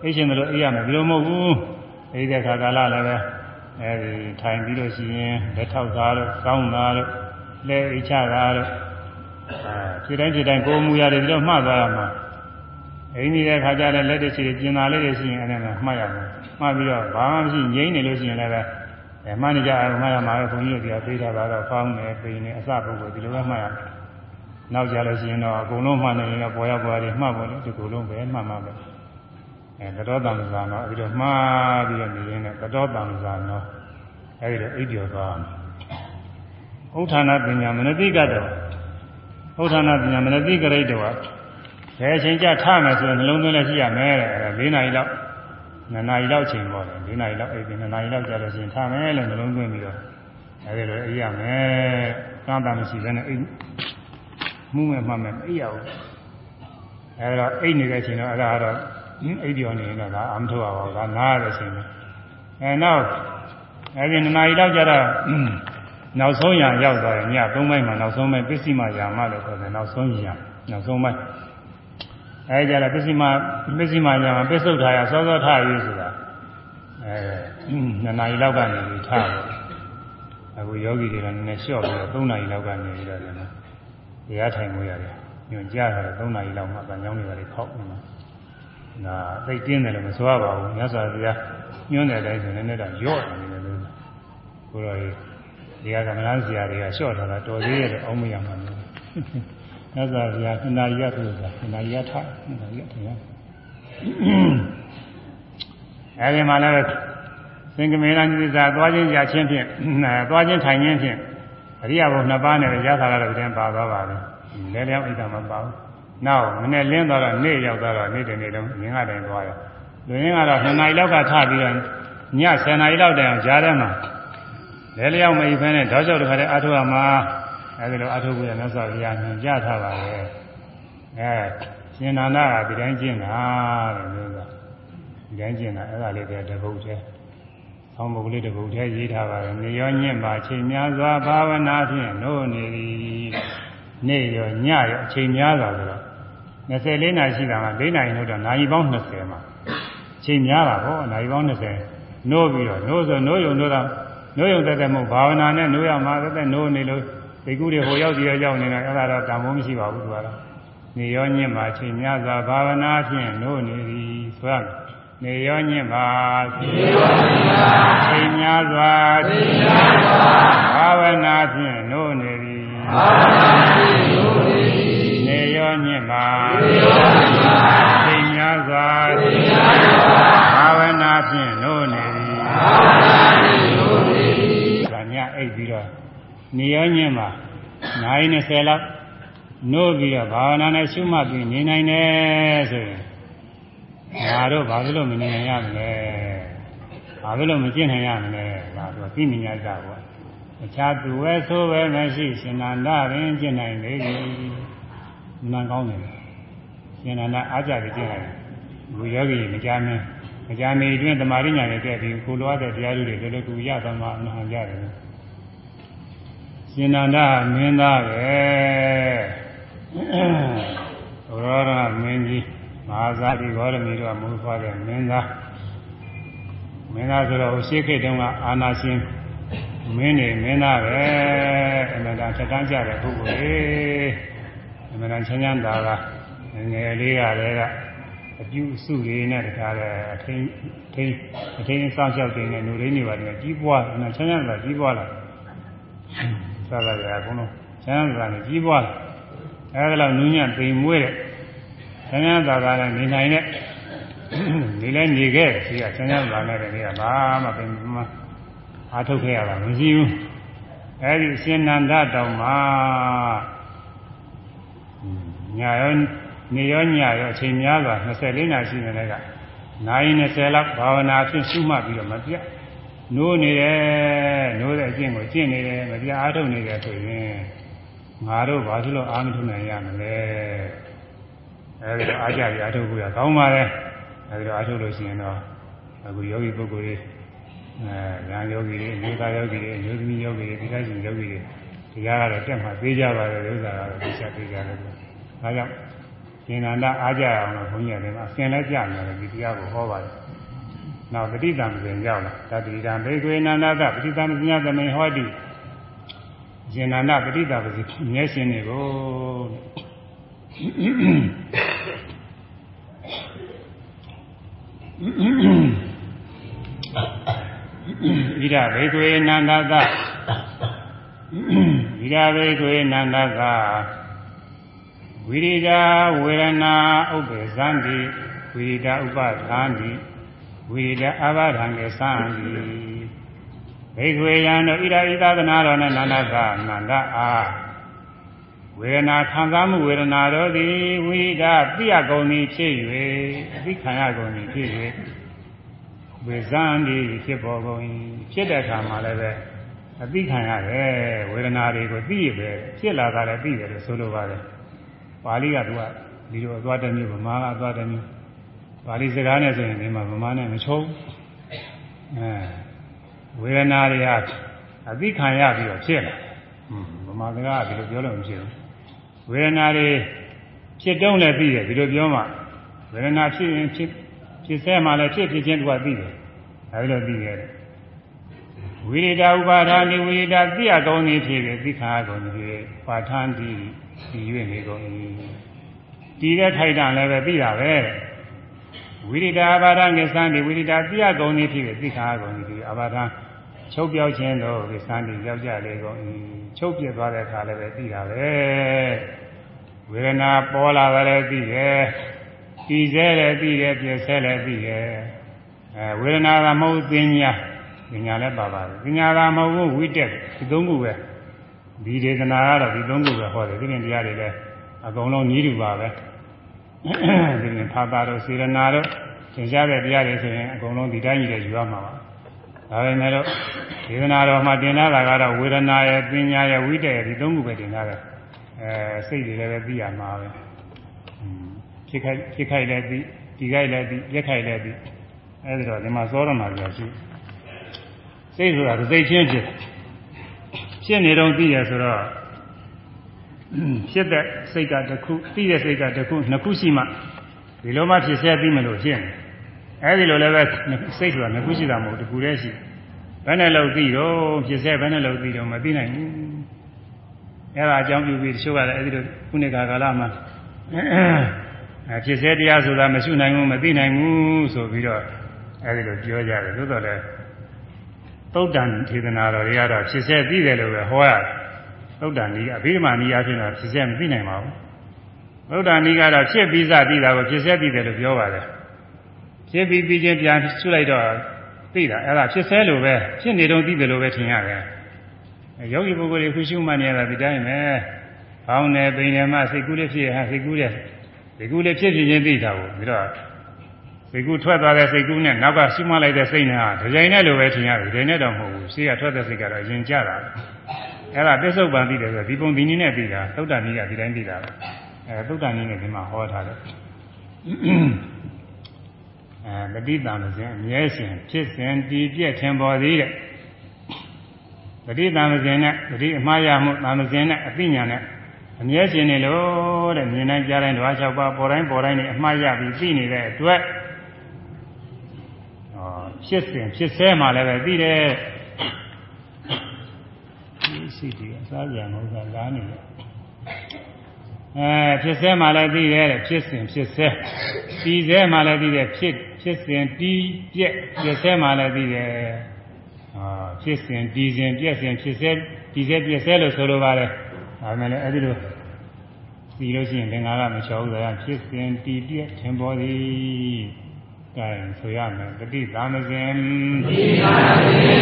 အိရှင်တို့အိရမယ်ဒီလိုမဟုတ်ဘူးအဲ့ဒီခါကာလလည်းပဲအဲဒီထိုင်ပြီးလို့ရှိရင်လက်ထောက်သားတို့ကောင်းသားတို့လက်အိချသားတို့အဲဖြစ်တိုင်းဖြစ်တိုင်းကိုယ်မူရတယ်ပြီးတော့မှတ်သွားရမှာ အိန္ဒိယခါကြတဲ့လက်တချီကျင်သာလေးတွေရှိရင်အဲ့ဒါမှမှတ်ရမယ်မှတ်ပြီးတော့ဘာမှမရှိငြိမ့်နေလို့ရှိရင်လည်းပဲအဲမှတ်နေကြအောင်မှတ်ရမှာပဲခွန်ကြီးတို့ကပြေးတာကတော့ဖောင်းနေပိန်နေအစပုဂ္ဂိုလ်ဒီလိုပဲမှတ်ရမယ်နောက်ကြလို့ရှိရင်တော့အကုန်လုံးမှတ်နေရင်တော့ပေါ်ရပေါ်ရတယ်မှတ်ဖို့လေဒီကုလုံးပဲမှတ်မှပဲအဲတတော်တံဇာနောပြီးတော့မှားပြီးတော့နေရင်လည်းတတော်တံဇာနောအဲဒီတော့အိပ်ကျော်သွားအောင်ဥထာဏပညာမနတိကတောဥထာဏပညာမနတိကရိတ္တဝ ဘယ်အချိန်ကျထမယ်ဆိုရင်နှလုံးသွင်းလည်းရှိရမယ်တဲ့အဲ၄နာရီလောက်နှစ်နာရီလောက်ချိန်ပေါ်တယ်၄နာရီလောက်အိပ်ပြီးနှစ်နာရီလောက်ကြာလို့ရှိရင်ထမယ်လို့နှလုံးသွင်းပြီးတော့အဲဒီလိုအိပ်ရမယ်ကံတာမရှိဘဲနဲ့အိပ်မှုမဲ့မှမဲ့မအိပ်ရဘူးအဲဒါအိပ်နေတဲ့အချိန်တော့အဲ့ဒါကတော့အိပ်ပြောနေရင်တော့ဒါအမထုတ်ရပါဘူးဒါနားရတဲ့အချိန်ပဲအဲနောက်အဲဒီနှစ်နာရီလောက်ကြာတော့နောက်ဆုံးရရောက်သွားတယ်ည၃ပိုင်းမှာနောက်ဆုံးပိုင်းပစ္စည်းမယာမလို့ခေါ်တယ်နောက်ဆုံးရနောက်ဆုံးပိုင်း အဲကြတော့ပစ္စည်းမပစ္စည်းမယာမပစ္စုတ်ထားရစောစောထားရေးဆိုတာအဲနှစ်နာရီလောက်ကနေပြီးထားတယ်အခုယောဂီတွေကနည်းနည်းလျှော့ပြီးတော့၃နာရီလောက်ကနေပြီးတော့တယ်နော်တရားထိုင်လို့ရတယ်ညွန်ကြားတယ်၃နာရီလောက်မှအပန်းကြောင်းတွေလည်းခောက်နေမှာဒါသိတင်းတယ်လို့မဆိုရပါဘူးမြတ်စွာဘုရားညွှန်းတဲ့အတိုင်းဆိုရင်လည်းတော့ရော့နေတယ်လို့ကိုယ်တော်ကြီးဒီကကမ္မလားဆရာတွေကလျှော့ထားတာတော်သေးရဲ့အောင်းမရမှာလို့ မြတ်စွာဘုရားခဏရီရဆိုတာခဏရီရထခဏရီရထရအဲဒီမှာလည်းသင်္ကမေရဏိသာသွားခြင်းကြာခြင်းဖြင့်သွားခြင်းထိုင်ခြင်းဖြင့်အရိယဘုနှစ်ပါးနဲ့ရသလာတော့ပြန်ပါသွားပါလေလဲလျောင်းဣဒ္ဓမပါဘူးနောက်မနေ့လင်းသွားတော့နေ့ရောက်သွားတော့နေ့တနေ့လုံးငင်းကတိုင်သွားတယ်လူရင်းကတော့2နာရီလောက်ကထပြီးတော့ည10နာရီလောက်တိုင်အောင်ကြားထဲမှာလဲလျောင်းမအိဖဲနဲ့တောက်လျှောက်တစ်ခါတည်းအထုရမှာ အဲဒီလိုအထုကိုရမြတ်စွာဘုရားညွှန်ကြားထားပါလေအဲရှင်နန္ဒကဒီတိုင်းကျင့်တာတဲ့လို့ကဒီတိုင်းကျင့်တာအဲ့ဒါလေးတည်းတပုတ်တည်းဆောင်းပုဂ္ဂလိတပုတ်တည်းရေးထားပါတယ်နေရောညင့်ပါချိန်များစွာဘာဝနာဖြင့်နိုးနေသည်နေ့ရောညရောအချိန်များစွာဆိုတော့24နာရီရှိတာက4နာရီလို့တော့နာရီပေါင်း20မှာအချိန်များတာပေါ့နာရီပေါင်း20နိုးပြီးတော့နိုးဆိုနိုးယုံနိုးတော့နိုးယုံတက်တက်မဟုတ်ဘာဝနာနဲ့နိုးရမှာတက်တက်နိုးနေလို့ ဒီကုတွေဟိုရောက်ဒီရောက်နေတော့အဲ့ဒါတော့တန်ဖိုးမရှိပါဘူးသူကတော့နေရောညင့်မှာအချိန်များစွာဘာဝနာဖြင့်နိုးနေသည်ဆိုရမယ်နေရောညင့်ပါနေရောညင့်ပါသိများစွာသိများစွာဘာဝနာဖြင့်နိုးနေသည်ဘာဝနာဖြင့်နိုးနေသည်နေရောညင့်ပါနေရောညင့်ပါသိများစွာသိများစွာဘာဝနာဖြင့်နိုးနေသည်ဘာဝ နေရောညင့်ပါနိုင်20လောက်နိုးပြီးတော့ဘာဝနာနဲ့ရှုမှတ်ပြီးနေနိုင်တယ်ဆိုရင်ငါတို့ဘာလို့မနေနိုင်ရမလဲဘာလို့မကျင့်နိုင်ရမလဲဒါဆိုသိမြင်ရကြပါအခြားသူဝဲဆိုးပဲမရှိရှင်နန္ဒပင်ကျင့်နိုင်လေမှန်ကောင်းတယ်ရှင်နန္ဒအားကြပြီးကျင့်နိုင်ဘူးယောဂီမကြမ်းမမကြမ်းမီအတွင်းတမာရိညာနဲ့တည့်ပြီးကိုလိုအပ်တဲ့တရားတွေတွေလည်းကူရသမှာအမှန်ကြတယ် ရှင်နန္ဒမင်းသားပဲရောရမင်းကြီးမဟာဇာတိဂေါရမီတို့ကမူဖွားတဲ့မင်းသားမင်းသားဆိုတော့ရှေးခေတ်တုန်းကအာနာရှင်မင်းနေမင်းသားပဲအမှန်တန်ထက်တန်းကြတဲ့ပုဂ္ဂိုလ်ကြီးအမှန်တန်ချမ်းချမ်းသာသာငယ်လေးကလည်းကအပြုအစုလေးနဲ့တခါလဲအထင်းထင်းအထင်းစောင့်ရှောက်တင်တဲ့လူလေးတွေပါတယ်ကြီးပွားတယ်ချမ်းချမ်းသာကြီးပွားလာ ဆက်လာကြအကုန်လုံးချမ်းသာနဲ့ကြီးပွားလာအဲဒါလောက်နူးညံ့ပိန်မွေးတဲ့ဆန်းရသာသာနဲ့နေနိုင်တဲ့နေလဲနေခဲ့ဒီကဆန်းရသာနဲ့တည်းကဘာမှပင်မအားထုတ်ခဲ့ရတာမရှိဘူးအဲဒီရှင်နန္ဒတောင်မှာညာရောနေရောညရောအချိန်များစွာ24နာရီရှိနေတဲ့ကနိုင်20လောက်ဘာဝနာဖြင့်ရှုမှတ်ပြီးတော့မပြတ် နိုးနေတယ်နိုးတဲ့အကျင့်ကိုကျင့်နေတယ်မပြတ်အားထုတ်နေတယ်ဆိုရင်ငါတို့ဘာလို့အားမထုတ်နိုင်ရမလဲအဲဒီတော့အားကြရအားထုတ်ဖို့ရကောင်းပါလေအဲဒီတော့အားထုတ်လို့ရှိရင်တော့အခုယောဂီပုဂ္ဂိုလ်တွေအဲဉာဏ်ယောဂီတွေအမျိုးသားယောဂီတွေအမျိုးသမီးယောဂီတွေဒီတိုင်းရှင်ယောဂီတွေတရားကတော့တက်မှသေးကြပါတယ်ဥစ္စာကတော့သိချသေးကြတယ်ဒါကြောင့်ရှင်နန္ဒအားကြအောင်လို့ဘုန်းကြီးကလည်းအစင်လည်းကြနေတယ်ဒီတရားကိုဟောပါတယ် နောက်ပဋိသင်္ပြင်ရောက်လာတတိတံဘေကွေနန္ဒကပဋိသင်္ပြင်သမေဟောတိရှင်နန္ဒပဋိသင်္ပြင်မျက်ရှင်တွေကိုဣဒဘေကွေနန္ဒကဣဒဘေကွေနန္ဒကဝိရိဒဝေရဏဥပ္ပေသံတိဝိရိဒဥပသံတိ ဝိရိဒအဘာဒံကေသံတိဘေခွေယံတို့ဣဒဣသသနာတော်နဲ့နန္ဒကနန္ဒအားဝေဒနာခံစားမှုဝေဒနာတို့သည်ဝိရိဒသိရကုန်သည်ဖြစ်၍အသိခံရကုန်သည်ဖြစ်၍ဝေဇံဒီဖြစ်ပေါ်ကုန်၏ဖြစ်တဲ့အခါမှာလည်းပဲအသိခံရတယ်ဝေဒနာတွေကိုသိရပဲဖြစ်လာတာလည်းသိတယ်လို့ဆိုလိုပါတယ်ပါဠိကသူကဒီလိုအသွားတစ်မျိုးဗမာကအသွားတစ်မျိုး ပါဠိစကားနဲ့ဆိုရင်ဒီမှာဗမာနဲ့မချုံအဲဝေဒနာတွေဟာအသိခံရပြီးတော့ဖြစ်လာဟွန်းဗမာစကားကဒီလိုပြောလို့မဖြစ်ဘူးဝေဒနာတွေဖြစ်တုံးလည်းသိတယ်ဒီလိုပြောမှဝေဒနာဖြစ်ရင်ဖြစ်ဖြစ်ဆဲမှလည်းဖြစ်ဖြစ်ချင်းသူကသိတယ်အဲဒီလိုသိရတယ်ဝိရိဒဥပါဒာနိဝိရိဒသိရကောင်းနေဖြစ်ပြီးသိခါကောင်းနေဖြစ်ပါဋ္ဌာန်တိဒီရွေ့နေကုန်၏ဒီတဲ့ထိုက်တန်လည်းပဲသိတာပဲ ဝိရိဒာဘာဒငစ္စံဒီဝိရိဒာသိရကုန်နေဖြစ်ပြီးသိခါကုန်နေပြီးအဘာဒချုပ်ပြောက်ခြင်းတို့ဒီစံဒီရောက်ကြလေကုန်၏ချုပ်ပြသွားတဲ့အခါလည်းပဲသိတာပဲဝေဒနာပေါ်လာတယ်လည်းသိတယ်ဒီစဲလည်းသိတယ်ပြည့်စဲလည်းသိတယ်အဲဝေဒနာကမဟုတ်သိညာသိညာလည်းပါပါတယ်သိညာကမဟုတ်ဘူးဝိတက်ဒီသုံးခုပဲဒီဒေသနာကတော့ဒီသုံးခုပဲဟောတယ်ဒီရင်တရားတွေလည်းအကုန်လုံးညီးတူပါပဲ ဒီရင်ဖာတာတို့စေရနာတို့သင်ကြားတဲ့တရားတွေဆိုရင်အကုန်လုံးဒီတိုင်းကြီးတွေယူရမှာပါဒါပေမဲ့လို့ဒေသနာတော်မှာတင်လာတာကတော့ဝေဒနာရဲ့ပညာရဲ့ဝိတ္တရဲ့ဒီသုံးခုပဲတင်လာတယ်အဲစိတ်တွေလည်းပဲသိရမှာပဲဖြစ်ခိုက်ဖြစ်ခိုက်လည်းသိဒီခိုက်လည်းသိရက်ခိုက်လည်းသိအဲဒီတော့ဒီမှာစောရမှာပြရှိစိတ်ဆိုတာစိတ်ချင်းဖြစ်ဖြစ်နေတော့သိရဆိုတော့ ဖြစ်တဲ့စိတ်ကတစ်ခုသိတဲ့စိတ်ကတစ်ခုနှစ်ခုရှိမှဒီလိုမှဖြစ်ဆက်ပြီးမလို့ဖြစ်နေအဲဒီလိုလည်းပဲစိတ်ဆိုတာနှစ်ခုရှိတာမဟုတ်တစ်ခုတည်းရှိဘယ်နဲ့လို့သိတော့ဖြစ်ဆက်ဘယ်နဲ့လို့သိတော့မသိနိုင်ဘူးအဲဒါအကြောင်းပြုပြီးတချို့ကလည်းအဲဒီလိုခုနှစ်ကာကာလမှာအဲဖြစ်ဆက်တရားဆိုတာမရှိနိုင်ဘူးမသိနိုင်ဘူးဆိုပြီးတော့အဲဒီလိုပြောကြတယ်သို့တော်လည်းသုတ်တန်ထေသနာတော်တွေကတော့ဖြစ်ဆက်သိတယ်လို့ပဲဟောရတယ် သုတ်တန်ဤအဘိဓမ္မာနည်းအချင်းတော့ဖြစ်ဆက်မသိနိုင်ပါဘူးသုတ်တန်ဤကတော့ဖြစ်ပြီးစသိတာကိုဖြစ်ဆက်သိတယ်လို့ပြောပါတယ်ဖြစ်ပြီးပြီးချင်းပြန်ဆွလိုက်တော့သိတာအဲ့ဒါဖြစ်ဆဲလို့ပဲဖြစ်နေတော့သိတယ်လို့ပဲထင်ရတယ်ယောဂီပုဂ္ဂိုလ်တွေခုရှုမှတ်နေရတာဒီတိုင်းပဲဘောင်းနေပိန်နေမှစိတ်ကူးလေးဖြစ်ဟာစိတ်ကူးတဲ့စိတ်ကူးလေးဖြစ်ဖြစ်ချင်းသိတာကိုပြီးတော့စိတ်ကူးထွက်သွားတဲ့စိတ်ကူးနဲ့နောက်ကရှုမှတ်လိုက်တဲ့စိတ်နဲ့ဟာဒီတိုင်းနဲ့လိုပဲထင်ရတယ်ဒီတိုင်းနဲ့တော့မဟုတ်ဘူးစိတ်ကထွက်တဲ့စိတ်ကတော့အရင်ကြတာ အဲ့ဒါပစ္စုပန်သိတယ်ဆိုဒီပုံဒီနည်းနဲ့သိတာသုတ္တနည်းကဒီတိုင်းသိတာအဲသုတ္တနည်းနဲ့ဒီမှာဟောထားတယ်အဲတတိတံစဉ်အမြဲစဉ်ဖြစ်စဉ်တည်ပြည့်ထင်ပေါ်သေးတဲ့တတိတံစဉ်နဲ့တတိအမှားရမှုတံစဉ်နဲ့အသိဉာဏ်နဲ့အမြဲရှင်နေလို့တဲ့မြင်တိုင်းကြားတိုင်းဓဝါ၆ပါးပေါ်တိုင်းပေါ်တိုင်းနေအမှားရပြီးသိနေတဲ့အတွက်ဟောဖြစ်စဉ်ဖြစ်ဆဲမှလည်းပဲသိတယ် ဒီစိတ်ကြီးအစားကြံလို့ကလာနေတယ်အဲဖြစ်ဆဲမှလည်းသိတယ်တဲ့ဖြစ်စဉ်ဖြစ်ဆဲပြီးဆဲမှလည်းသိတယ်ဖြစ်ဖြစ်စဉ်တီးပြက်ပြက်ဆဲမှလည်းသိတယ်ဟာဖြစ်စဉ်တီးစဉ်ပြက်စဉ်ဖြစ်ဆဲတီးဆဲပြက်ဆဲလို့ဆိုလိုပါတယ်ဒါမှလည်းအဲ့ဒီလိုပြီးလို့ရှိရင်သင်္ဃာကမချောဘူးဆိုရင်ဖြစ်စဉ်တီးပြက်ထင်ပေါ်သည် ကဲဆိုရမယ်တတိသမဇင်တတိသမဇင်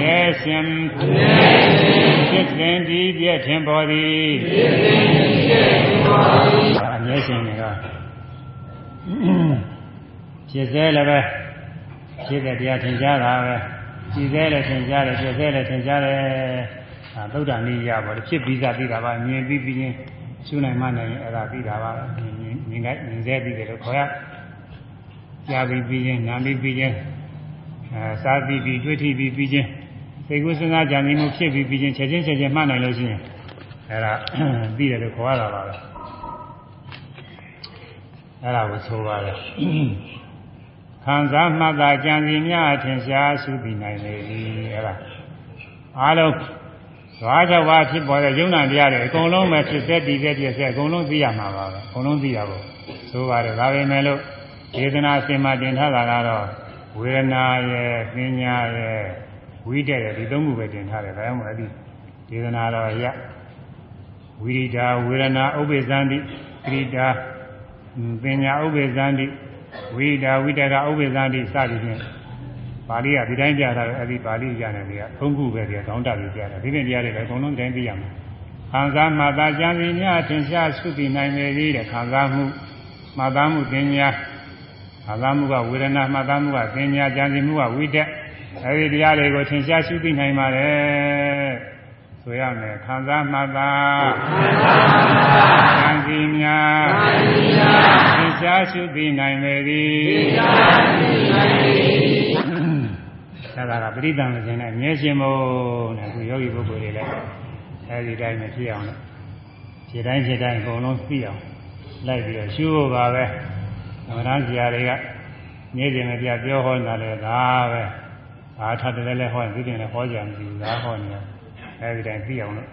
ရေရှင်ဖြစ်စဉ်တီးပြက်ထင်ပေါ်သည်ဖြစ်စဉ်တီးပြက်ထင်ပေါ်သည်အမြဲရှင်တွေကဖြစ်စေလည်းပဲဖြစ်တဲ့တရားထင်ရှားတာပဲကြည်သေးလည်းထင်ရှားတယ်ဖြစ်သေးလည်းထင်ရှားတယ်အဲသုဒ္ဓနိယပေါ့ဖြစ်ပြီးသားပြီးတာပါမြင်ပြီးပြီးချင်းရှုနိုင်မှနိုင်ရင်အဲ့ဒါပြီးတာပါမြင်မြင်ကမြင်စေပြီးတယ်လို့ခေါ်ရ ကြားပြီးပြီးချင်းနားပြီးပြီးချင်းအဲစားပြီးပြီးတွေ့ထိပြီးပြီးချင်းစိတ်ကူးစဉ်းစားကြံနေမှုဖြစ်ပြီးပြီးချင်းချက်ချင်းချက်ချင်းမှတ်နိုင်လို့ရှိရင်အဲ့ဒါပြီးတယ်လို့ခေါ်ရတာပါပဲအဲ့ဒါကိုဆိုပါတယ်ခံစားမှတ်သာကြံစီများထင်ရှားရှုသိနိုင်လေ၏အဲ့ဒါအားလုံးသွားကြောက်ပါဖြစ်ပေါ်တဲ့ယုံနာတရားတွေအကုန်လုံးပဲဖြစ်သက်တည်သက်ပြည့်စက်အကုန်လုံးသိရမှာပါပဲအကုန်လုံးသိရဖို့ဆိုပါတယ်ဒါပေမဲ့လို့ ဒေသနာစင်မှာတင်ထားတာကတော့ဝေဒနာရဲ့ပညာရဲ့ဝိတက်ရဲ့ဒီသုံးခုပဲတင်ထားတယ်ဒါကြောင့်မို့အဲ့ဒီဒေသနာတော့ရဝိရိဒာဝေဒနာဥပ္ပေသန္တိခရိတာပညာဥပ္ပေသန္တိဝိဒာဝိတကဥပ္ပေသန္တိစသည်ဖြင့်ပါဠိကဒီတိုင်းပြတာအဲ့ဒီပါဠိကြတယ်တွေကသုံးခုပဲတည်းတောင်းတပြီးပြတာဒီပြင်တရားတွေလည်းအကုန်လုံးတိုင်းသိရမှာခံစားမှသာကြံစီများထင်ရှားရှုသိနိုင်ပေသည်တဲ့ခံစားမှုမှသာမှုသင်ညာ ခံစားမှုကဝေဒနာမှသာမှုကသင်ညာကြံစီမှုကဝိတက်အဲဒီတရားတွေကိုထင်ရှားရှုသိနိုင်ပါတယ်ဆိုရမယ်ခံစားမှသာခံစီများသင်ရှားရှုသိနိုင်ပေသည်အဲဒါကပရိသံရှင်နဲ့မြဲရှင်မို့နဲ့သူယောဂီပုဂ္ဂိုလ်တွေလည်းအဲဒီတိုင်းမဖြစ်အောင်လို့ခြေတိုင်းခြေတိုင်းအကုန်လုံးသိအောင်လိုက်ပြီးတော့ရှုဖို့ပါပဲ သမဏဆရာတွေကနေ့စဉ်မပြပြောဟောနေတာလေဒါပဲအာထတယ်လည်းဟောရင်ဒီပြင်လည်းဟောကြမရှိဘူးဒါဟောနေတာအဲဒီတိုင်းသိအောင်လို့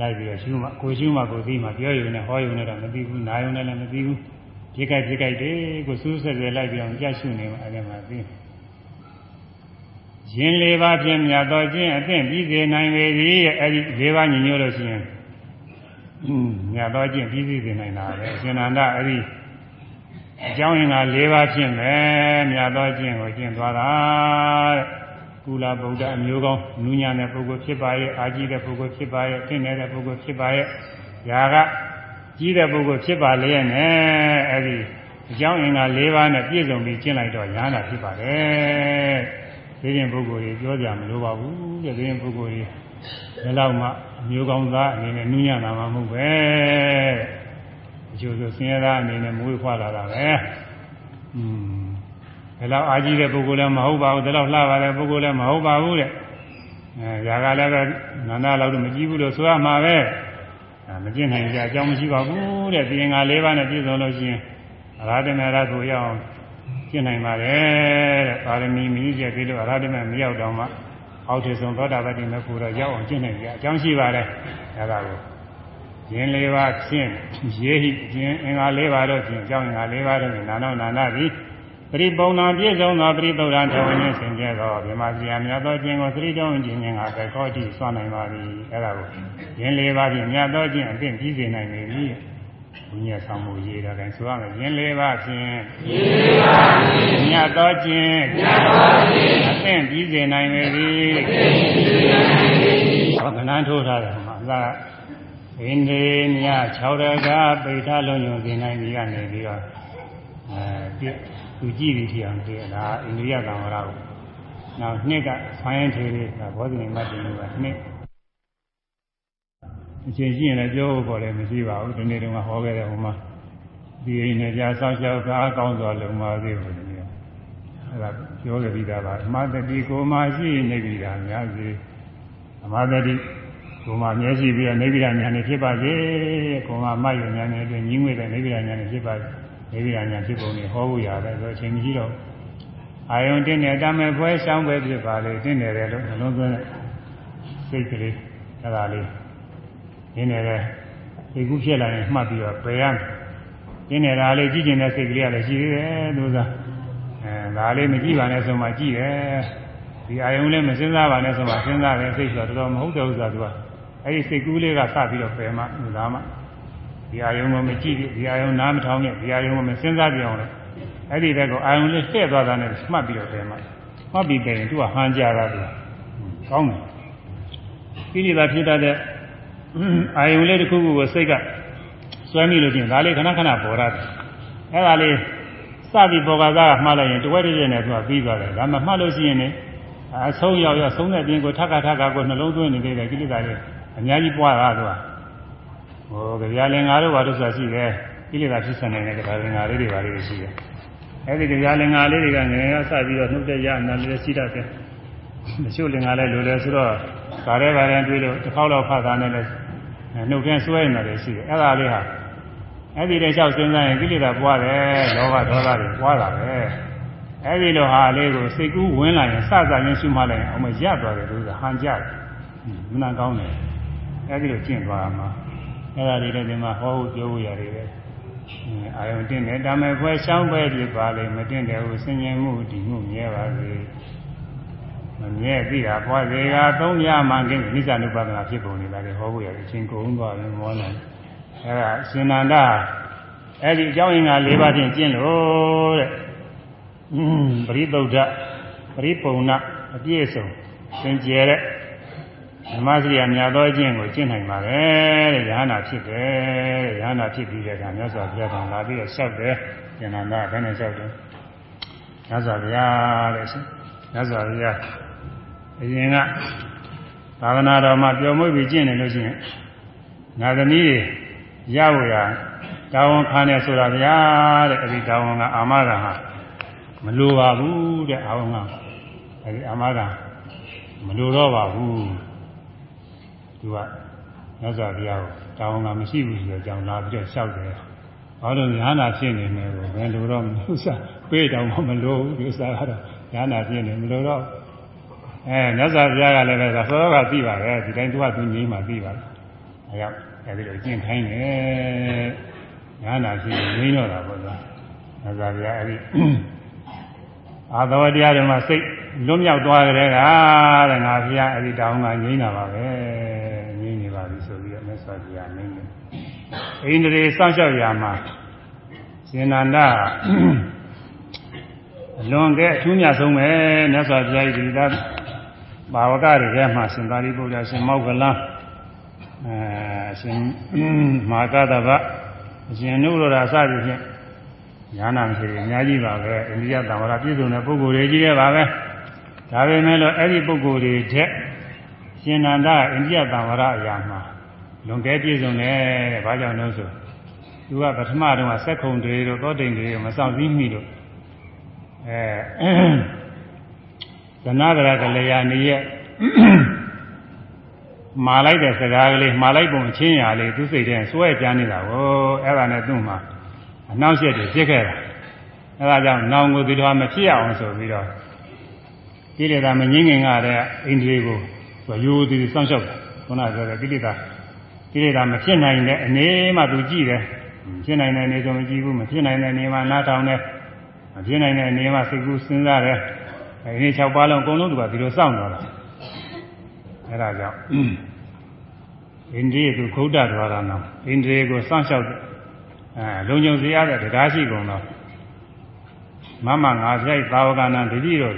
လိုက်ပြီးတော့ရှုမှကိုရှုမှကိုသိမှပြောရုံနဲ့ဟောရုံနဲ့တော့မသိဘူးနားရုံနဲ့လည်းမသိဘူးပြိကြိုက်ပြိကြိုက်တယ်ကိုစူးဆက်ဆက်လိုက်ပြီးတော့ကြရှုနေမှအဲဒီမှာသိရင်လေးပါးဖြင့်မြတ်တော်ခြင်းအသင့်ပြီးစေနိုင်ပေသည်အဲဒီလေးပါးညီညွတ်လို့ရှိရင်မြတ်တော်ခြင်းပြီးစီစေနိုင်တာပဲအရှင်နန္ဒအဲဒီ အကြောင်းရင်းက၄ပါးဖြင့်ပဲမြတ်တော်ခြင်းကိုကျင့်သွားတာတဲ့ကုလဗုဒ္ဓအမျိုးကောင်းနူးညံ့တဲ့ပုဂ္ဂိုလ်ဖြစ်ပါရဲ့အာကြီးတဲ့ပုဂ္ဂိုလ်ဖြစ်ပါရဲ့သိနေတဲ့ပုဂ္ဂိုလ်ဖြစ်ပါရဲ့ຢာကကြီးတဲ့ပုဂ္ဂိုလ်ဖြစ်ပါလေနဲ့အဲဒီအကြောင်းအင်္ဂါ၄ပါးနဲ့ပြည့်စုံပြီးကျင့်လိုက်တော့ညာနာဖြစ်ပါတယ်ဒီရင်ပုဂ္ဂိုလ်ကြီးပြောကြမလို့ပါဘူးတဲ့ဒီရင်ပုဂ္ဂိုလ်ကြီးဒီလောက်မှအမျိုးကောင်းသားအနေနဲ့နူးညံ့တာမှမဟုတ်ပဲ အကျိုးဆိုဆင်းရဲသားအနေနဲ့မွေးဖွားလာတာပဲอืมဒီလောက်အာကြီးတဲ့ပုဂ္ဂိုလ်လည်းမဟုတ်ပါဘူးဒီလောက်လှပါတဲ့ပုဂ္ဂိုလ်လည်းမဟုတ်ပါဘူးတဲ့အဲຢာကလည်းပဲနန္ဒလောက်တော့မကြည့်ဘူးလို့ဆိုရမှာပဲအဲမကျင့်နိုင်ကြအကြောင်းမရှိပါဘူးတဲ့ဒီငါ၄ပါးနဲ့ပြည့်စုံလို့ရှိရင်အရာတမေရကိုရအောင်ကျင့်နိုင်ပါတယ်တဲ့ပါရမီမင်းကျက်ပြီးလို့အရာတမေမရောက်တော့မှအောက်ထဆုံးသောတာပတိမေဖို့တော့ရောက်အောင်ကျင့်နိုင်ကြအကြောင်းရှိပါတယ်အဲဒါကို ယင်လေးပါးဖြင့်ရေးဟိခြင်းအင်္ဂါ၄ပါးတို့ဖြင့်အကြောင်းအင်္ဂါ၄ပါးတို့ဖြင့်နာနောနာနာသည်ပရိပုံနာပြည့်စုံသောပရိသုဒ္ဓထဝဉ္စင်ကြသောမြမစီယမြတ်သောခြင်းကိုသတိတော်ခြင်းခြင်းကပဲကောတိစွမ်းနိုင်ပါသည်အဲဒါကိုယင်လေးပါးဖြင့်မြတ်သောခြင်းအသင့်ပြီးစေနိုင်ပေ၏ဘုညာဆောင်မှုရေးတာတိုင်းဆိုရမယ်ယင်လေးပါးဖြင့်ယင်လေးပါးဖြင့်မြတ်သောခြင်းမြတ်သောခြင်းအသင့်ပြီးစေနိုင်ပေသည်အသင့်ပြီးစေနိုင်ပေသည်ဘာကနန်းထိုးထားတယ်မှာသာ အင်းဒီမြ6ရကပိဋကလုံးယုံစေနိုင်ပြီကနေပြီးတော့အဲသူကြည့်ပြီးထီအောင်တည်းဒါအိန္ဒိယကံဝရကိုနောက်နှစ်ကဆိုင်းရင်ထေလေးကဘောဓိမတ်တင်လို့ကနှစ်အချိန်ရှိရင်လည်းပြောဖို့ပေါ်လည်းမရှိပါဘူးဒီနေ့တုန်းကဟောခဲ့တဲ့ဟိုမှာဒီအိမ်နဲ့ကြာဆောင်းရှောက်ကားကောင်းစွာလုံပါသေးဘူးဒီနေ့အဲ့ဒါပြောခဲ့ပြီးသားပါအမတတိကိုမှရှိနေပြီလားများစီအမတတိ ကိုမှမျက်ရှိပြီးတော့နေပြည်တော်ညာနေဖြစ်ပါစေကိုမှမတ်ရညာနေအတွင်းညီငွေတဲ့နေပြည်တော်ညာနေဖြစ်ပါစေနေပြည်တော်ညာဖြစ်ပုံနဲ့ဟောဖို့ရတယ်ဆိုအချိန်မရှိတော့အာယုံတင်းနဲ့တမဲဖွဲရှောင်းပဲဖြစ်ပါလေတင်းနေတယ်လို့နှလုံးသွင်းတဲ့စိတ်ကလေးအဲ့ဒါလေးတင်းနေတဲ့ဒီခုဖြစ်လာရင်မှတ်ပြီးတော့ပယ်ရမယ်တင်းနေတာလေးကြည့်ကျင်တဲ့စိတ်ကလေးကလည်းရှိသေးတယ်သူကအဲဒါလေးမကြည့်ပါနဲ့ဆိုမှကြည့်တယ်ဒီအာယုံလေးမစဉ်းစားပါနဲ့ဆိုမှစဉ်းစားတယ်စိတ်ဆိုတော့တော်တော်မဟုတ်တဲ့ဥစ္စာသူက အဲ့ဒီစိတ်ကူးလေးကစပြီးတော့ပယ်မှဒါမှဒီအာယုံကိုမကြည့်ဒီအာယုံနားမထောင်နဲ့ဒီအာယုံကိုမစဉ်းစားပြအောင်လေအဲ့ဒီဘက်ကအာယုံလေးလှည့်သွားတာနဲ့မှတ်ပြီးတော့တယ်မှာမှတ်ပြီးတယ်ရင်သူကဟန်ကြတာသူကောင်းတယ်ကိလေသာဖြစ်တတ်တဲ့အာယုံလေးတစ်ခုခုကိုစိတ်ကစွဲမိလို့ချင်းဒါလေးခဏခဏပေါ်ရတယ်အဲ့ဒါလေးစပြီးပေါ်ကစားကမှားလိုက်ရင်တဝက်တည်းနဲ့သူကပြီးသွားတယ်ဒါမှမှတ်လို့ရှိရင်လည်းအဆုံးရောက်ရောက်ဆုံးတဲ့ပြင်ကိုထပ်ခါထပ်ခါကိုနှလုံးသွင်းနေတဲ့ကိလေသာတွေ အများကြီးပွားတာသူကဟိုကြပြလင်္ကာတို့ဘာလို့ဆိုတာရှိတယ်ကိလေသာဖြစ်ဆံနေတဲ့ကြပြလင်္ကာလေးတွေဘာလို့ရှိတယ်အဲ့ဒီကြပြလင်္ကာလေးတွေကငယ်ငယ်စပြီးတော့နှုတ်တဲ့ရနာလေးရှိတတ်တယ်တချို့လင်္ကာလေးလိုလဲဆိုတော့ဓာရဲဗာရဲတွေးလို့တစ်ခေါက်တော့ဖတ်တာနဲ့လဲနှုတ်ခင်းဆွဲနေတယ်ရှိတယ်အဲ့ဒါလေးဟာအဲ့ဒီတဲ့လျှောက်စဉ်းစားရင်ကိလေသာပွားတယ်လောဘဒေါသတွေပွားတာပဲအဲဒီလိုဟာလေးကိုစိတ်ကူးဝင်လာရင်စစချင်းရှုမှတ်လိုက်ရင်အောင်မရသွားတယ်လို့ဆိုဟန်ကြတယ်မနာကောင်းတယ် အဲဒီလိုကျင့်သွားမှာအဲ့ဒါတွေလည်းဒီမှာဟောဖို့ပြောဖို့ရတယ်ပဲအာယုန်တင်တယ်ဒါမဲ့ခွဲရှောင်းပဲပြပါလေမတင်တယ်ဟုဆင်ញင်မှုဒီမှုမြဲပါစေမမြဲသိတာပွားစေကသုံးရမှန်ကင်းနိစ္စနုပါဒနာဖြစ်ပုံနေတာလေဟောဖို့ရတယ်အချင်းကုန်သွားတယ်မောနိုင်အဲ့ဒါရှင်နန္ဒအဲ့ဒီအကြောင်းရင်းက၄ပါးဖြင့်ကျင့်လို့တဲ့ပရိသုဒ္ဓပရိပုံနာအပြည့်စုံသင်ကျဲတဲ့ ဓမ္မစရိယာမြတ်သောအကျင့်ကိုကျင့်နိုင်ပါတယ်တဲ့ရဟနာဖြစ်တယ်တဲ့ရဟနာဖြစ်ပြီးတဲ့အခါမြတ်စွာဘုရားကလာပြီးတော့လျှောက်တယ်ဉာဏနာဘယ်နဲ့လျှောက်တယ်မြတ်စွာဘုရားတဲ့ရှင်မြတ်စွာဘုရားအရင်ကသာသနာတော်မှာပျော်မွေ့ပြီးကျင့်နေလို့ရှိရင်ငါသမီးတွေရဖို့ရတာဝန်ခံနေဆိုတာဗျာတဲ့အဲဒီတာဝန်ကအာမဂဟာမလိုပါဘူးတဲ့အာဝန်ကအဲဒီအာမဂမလိုတော့ပါဘူး သူကမြတ်စွာဘုရားကိုတာဝန်ကမရှိဘူးဆိုတော့ကြောင်းလာပြီးတော့လျှောက်တယ်ဘာလို့ညာနာဖြစ်နေမယ်ကိုဘယ်လိုတော့မလို့စားပေးတောင်မှမလို့ဘူးဒီစားကတော့ညာနာဖြစ်နေမလို့တော့အဲမြတ်စွာဘုရားကလည်းပဲသောကသိပါတယ်ဒီတိုင်းသူကသူငြိမ်းမှသိပါတယ်အဲကြောင့်အဲဒီလိုကျင့်ခိုင်းတယ်ညာနာဖြစ်နေငြိမ်းတော့တာပေါ့ကွာမြတ်စွာဘုရားအဲဒီအာသဝတရားတွေမှာစိတ်လွတ်မြောက်သွားကြတဲ့ကတဲ့ငါဘုရားအဲဒီတောင်းကငြိမ်းတာပါပဲငြိမ်းနေပါပြီဆိုပြီးတော့မြတ်စွာဘုရားမင်းတယ် အိန္ဒြေစောင့်ရှောက်ရာမှာရှင်နန္ဒအလွန်ကဲအထူးမြတ်ဆုံးပဲမြတ်စွာဘုရားဒီသာဘာဝကတွေထဲမှာရှင်သာရိပုတ္တရာရှင်မောက္ကလံအဲရှင်မာကတဗအရှင်နုရောဓအစသည်ဖြင့်ညာနာမရှိတယ်အများကြီးပါပဲအိန္ဒိယသံဝရပြည့်စုံတဲ့ပုဂ္ဂိုလ်တွေကြီးရဲ့ပါပဲဒါပေမဲ့လို့အဲ့ဒီပုဂ္ဂိုလ်တွေထက်ရှင်နန္ဒအိန္ဒိယသံဝရအရာမှာ လွန်ကဲပြည့်စုံတယ်တဲ့ဘာကြောင့်လဲဆိုသူကပထမတုန်းကစက်ခုံတွေတို့သောတိန်တွေမဆောင်စည်းမိလို့အဲသနာကရကလျာနေရဲ့မာလိုက်တဲ့စကားကလေးမာလိုက်ပုံအချင်းရာလေးသူစိတ်ထဲစွဲကြမ်းနေတာကိုအဲ့ဒါနဲ့သူ့မှာအနှောင့်အယှက်တွေဖြစ်ခဲ့တာအဲ့ဒါကြောင့်နောင်ကိုဒီတော့မဖြစ်အောင်ဆိုပြီးတော့ကိလေသာမငြင်းငင်ရတဲ့အိန္ဒြေကိုသူရိုးသေးစောင့်ရှောက်တယ်ခုနကပြောတဲ့ကိလေသာ ကိလေသာမဖြစ်နိုင်တဲ့အနေမှသူကြည့်တယ်ဖြစ်နိုင်တဲ့အနေဆိုမကြည့်ဘူးမဖြစ်နိုင်တဲ့အနေမှနားထောင်တယ်မဖြစ်နိုင်တဲ့အနေမှစိတ်ကူးစဉ်းစားတယ်အဲဒီ၆ပါးလုံးအကုန်လုံးသူကဒီလိုစောင့်တော့တာအဲဒါကြောင့်အိန္ဒြေသူခုဒ္ဒဒွါရနာအိန္ဒြေကိုစောင့်ရှောက်အဲလုံခြုံစေရတဲ့တရားရှိကုန်တော့မမငါပြိုက်သာဝကနာတတိတော်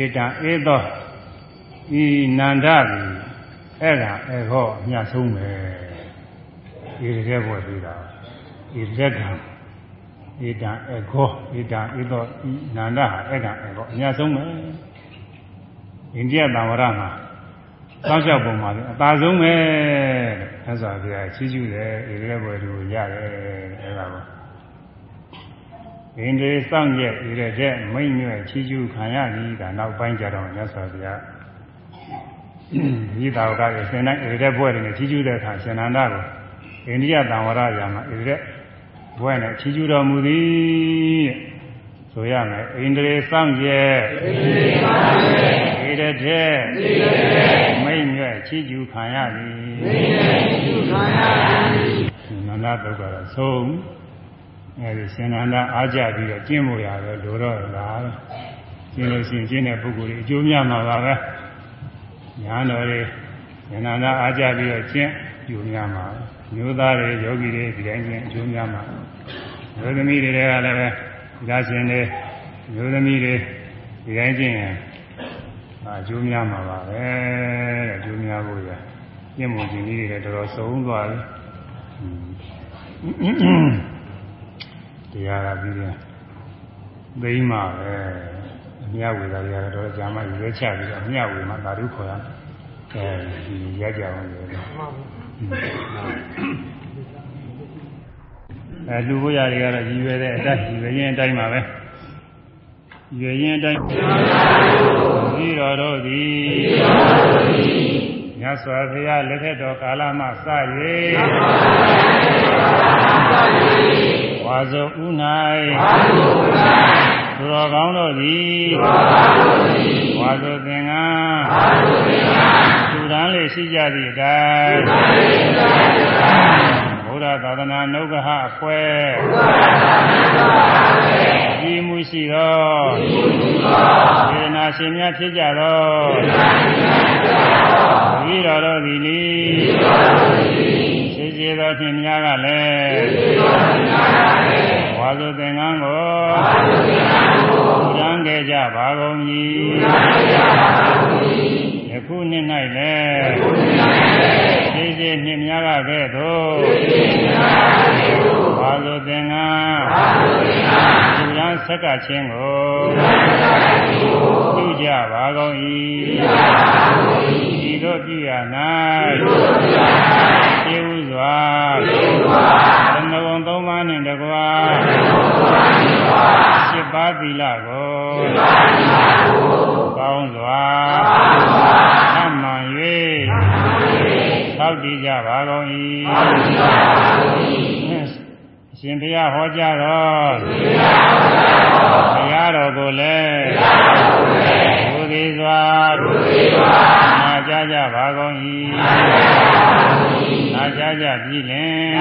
ဧတံဧသောဤနန္ဒသည် အဲ့ဒါအေဟောအမြတ်ဆုံးပဲဒီတကယ်ပေါ်သေးတာဒီလက်ကံဧတံအေခောဧတံဧသောဤနန္ဒဟာအဲ့ဒါအေဟောအမြတ်ဆုံးပဲအိန္ဒိယသံဝရမှာစောင့်ရှောက်ပုံမှာလည်းအသာဆုံးပဲတဲ့ဆရာဘုရားချီးကျူးတယ်ဒီတကယ်ပေါ်သူရတယ်အဲ့ဒါပါအင်းဒီစောင့်ရက်ဒီတဲ့မိမ့်မြဲချီးကျူးခံရသည်ဒါနောက်ပိုင်းကြတော့မြတ်စွာဘုရား ဤသာဝကရဲ့ရှင်တိုင်းဣရက်ဘွဲ့တွေနဲ့ချီးကျူးတဲ့အခါရှင်နန္ဒကိုအိန္ဒိယသံဝရရာမှာဣရက်ဘွဲ့နဲ့ချီးကျူးတော်မူသည်ဆိုရမယ်ဣန္ဒြေစောင့်ရဲ့ဣန္ဒြေစောင့်ရဲ့ဣရတဲ့ဣရတဲ့မိမ့်မြဲချီးကျူးခံရသည်မိမ့်မြဲချီးကျူးခံရသည်နန္ဒတုတ်ကတော့ဆုံးအဲဒီရှင်နန္ဒအားကြပြီးတော့ကျင့်ဖို့ရတယ်လိုတော့လားကျင့်လို့ရှိရင်ကျင့်တဲ့ပုဂ္ဂိုလ်တွေအကျိုးများမှာပါပဲ ညာတော်တွေဉာဏနာအားကြပြီးတော့ကျင့်ယူများမှာမျိုးသားတွေယောဂီတွေဒီတိုင်းချင်းအကျိုးများမှာမျိုးသမီးတွေကလည်းပဲဒါရှင်တွေမျိုးသမီးတွေဒီတိုင်းချင်းအကျိုးများမှာပါပဲတဲ့အကျိုးများဖို့ရကျင့်မှုရှင်ကြီးတွေလည်းတော်တော်ဆုံးသွားပြီတရားကပြီးရင်သိမ်းမှာပဲအ မြဝေတာတွေကတော့ကြာမှရွေးချပြီးတော့အမြဝေမှာသာဓုခေါ်ရမယ်အဲဒီရကြအောင်လေအဲလူဘုရားတွေကတော့ရည်ရွယ်တဲ့အတိုင်းရည်ရွယ်ရင်အတိုင်းပါပဲရည်ရွယ်ရင်အတိုင်းဒီတော်တို့သည်မြတ်စွာဘုရားလက်ထက်တော်ကာလမှစ၍ဝါဇုဥ၌ သူတော်ကောင်းတို့သည်ဝါဆိုသင်္ကန်းသူရန်လေးရှိကြသည့်အတိုင်းဘုရားသာသနာနုဂဟအခွဲဒီမှုရှိသောဒေနာရှင်များဖြစ်ကြသောဤတော်တို့သည်လေရှိစေသောဖြင့်များကလည်း ဝါဆိုသင်္ကန်းကိုရန်ခဲ့ကြပါကုန်၏ယခုနှစ်၌လည်းရှိစေနှင့်များကကဲ့သို့ဝါဆိုသင်္ကန်းသူရန်ဆက်ကခြင်းကိုပြုကြပါကုန်၏ဤသို့ပြုရ၌ကျေးဇူးစွာရဏဂုံသုံးပါးနှင့်တကွာ ရှစ်ပါးသီလကိုကောင်းစွာအမှန်၍သောက်တည်ကြပါကုန်၏အရှင်ဘုရားဟောကြားတော်ဘုရားတော်ကိုလည်းဘုသေးစွာနာကြားကြပါကုန်၏နာကြားကြပြီလင်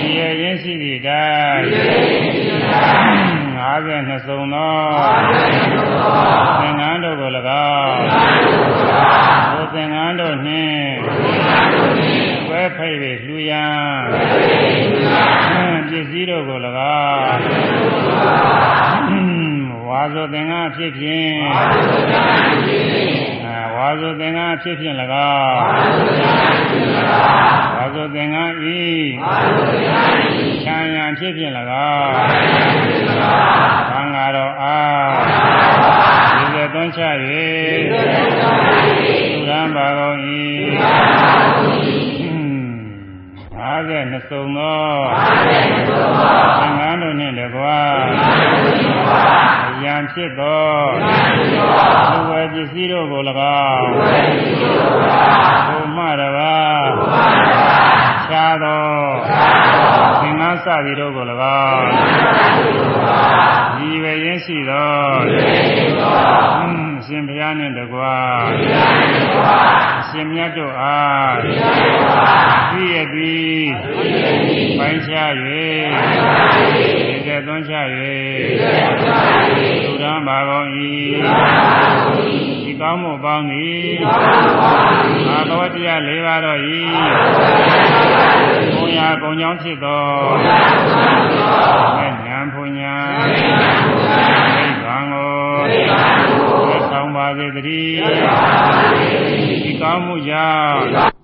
ဒီရရင်ရှိသည့်တိုင် 52စုံသောသင်္ကန်းတို့ကို၎င်းဘုသင်္ကန်းတို့နှင့်ဝဲဖိတ်၍လှူရန်ပစ္စည်းတို့ကို၎င်းဝါဆိုသင်္ကန်းဖြစ်ဖြင့် ဝါဆိုသင်္ကန်းဖြစ်ဖြင့်၎င်းဝါဆိုသင်္ကန်းဤချမ်းရန်ဖြစ်ဖြင့်၎င်းသံဃာတော်အားဒီစေသွန်းချ၍သူရန်ပါကုန်၏52စုံသောသင်္ကန်းတို့နှင့်တကွာ ယံဖြစ်သောသူဝယ်ပစ္စည်းတို့ကို၎င်းဘုမတပါခြားသောသင်္ကန်းစသည်တို့ကို၎င်းဒီပဲရင်းရှိသောအ ရှင်ဘုရားနှင့်တကွာအရှင်မြတ်တို့အားပြည့်ရသည်ပိုင်းခြား၍ဒီကဲသွန်းချ၍သူရန်ပါကုန်၏ဒီကောင်းမှုပေါင်းသည်အာသောတရား၄ပါးတော့၏ဘုံရာကုံကြောင်းဖြစ်သောဉာဏ်ဘုံညာနိဗ္ဗာန်ကိုဆောင် ပါစေတည်းဒီကောင်းမှုကြောင့်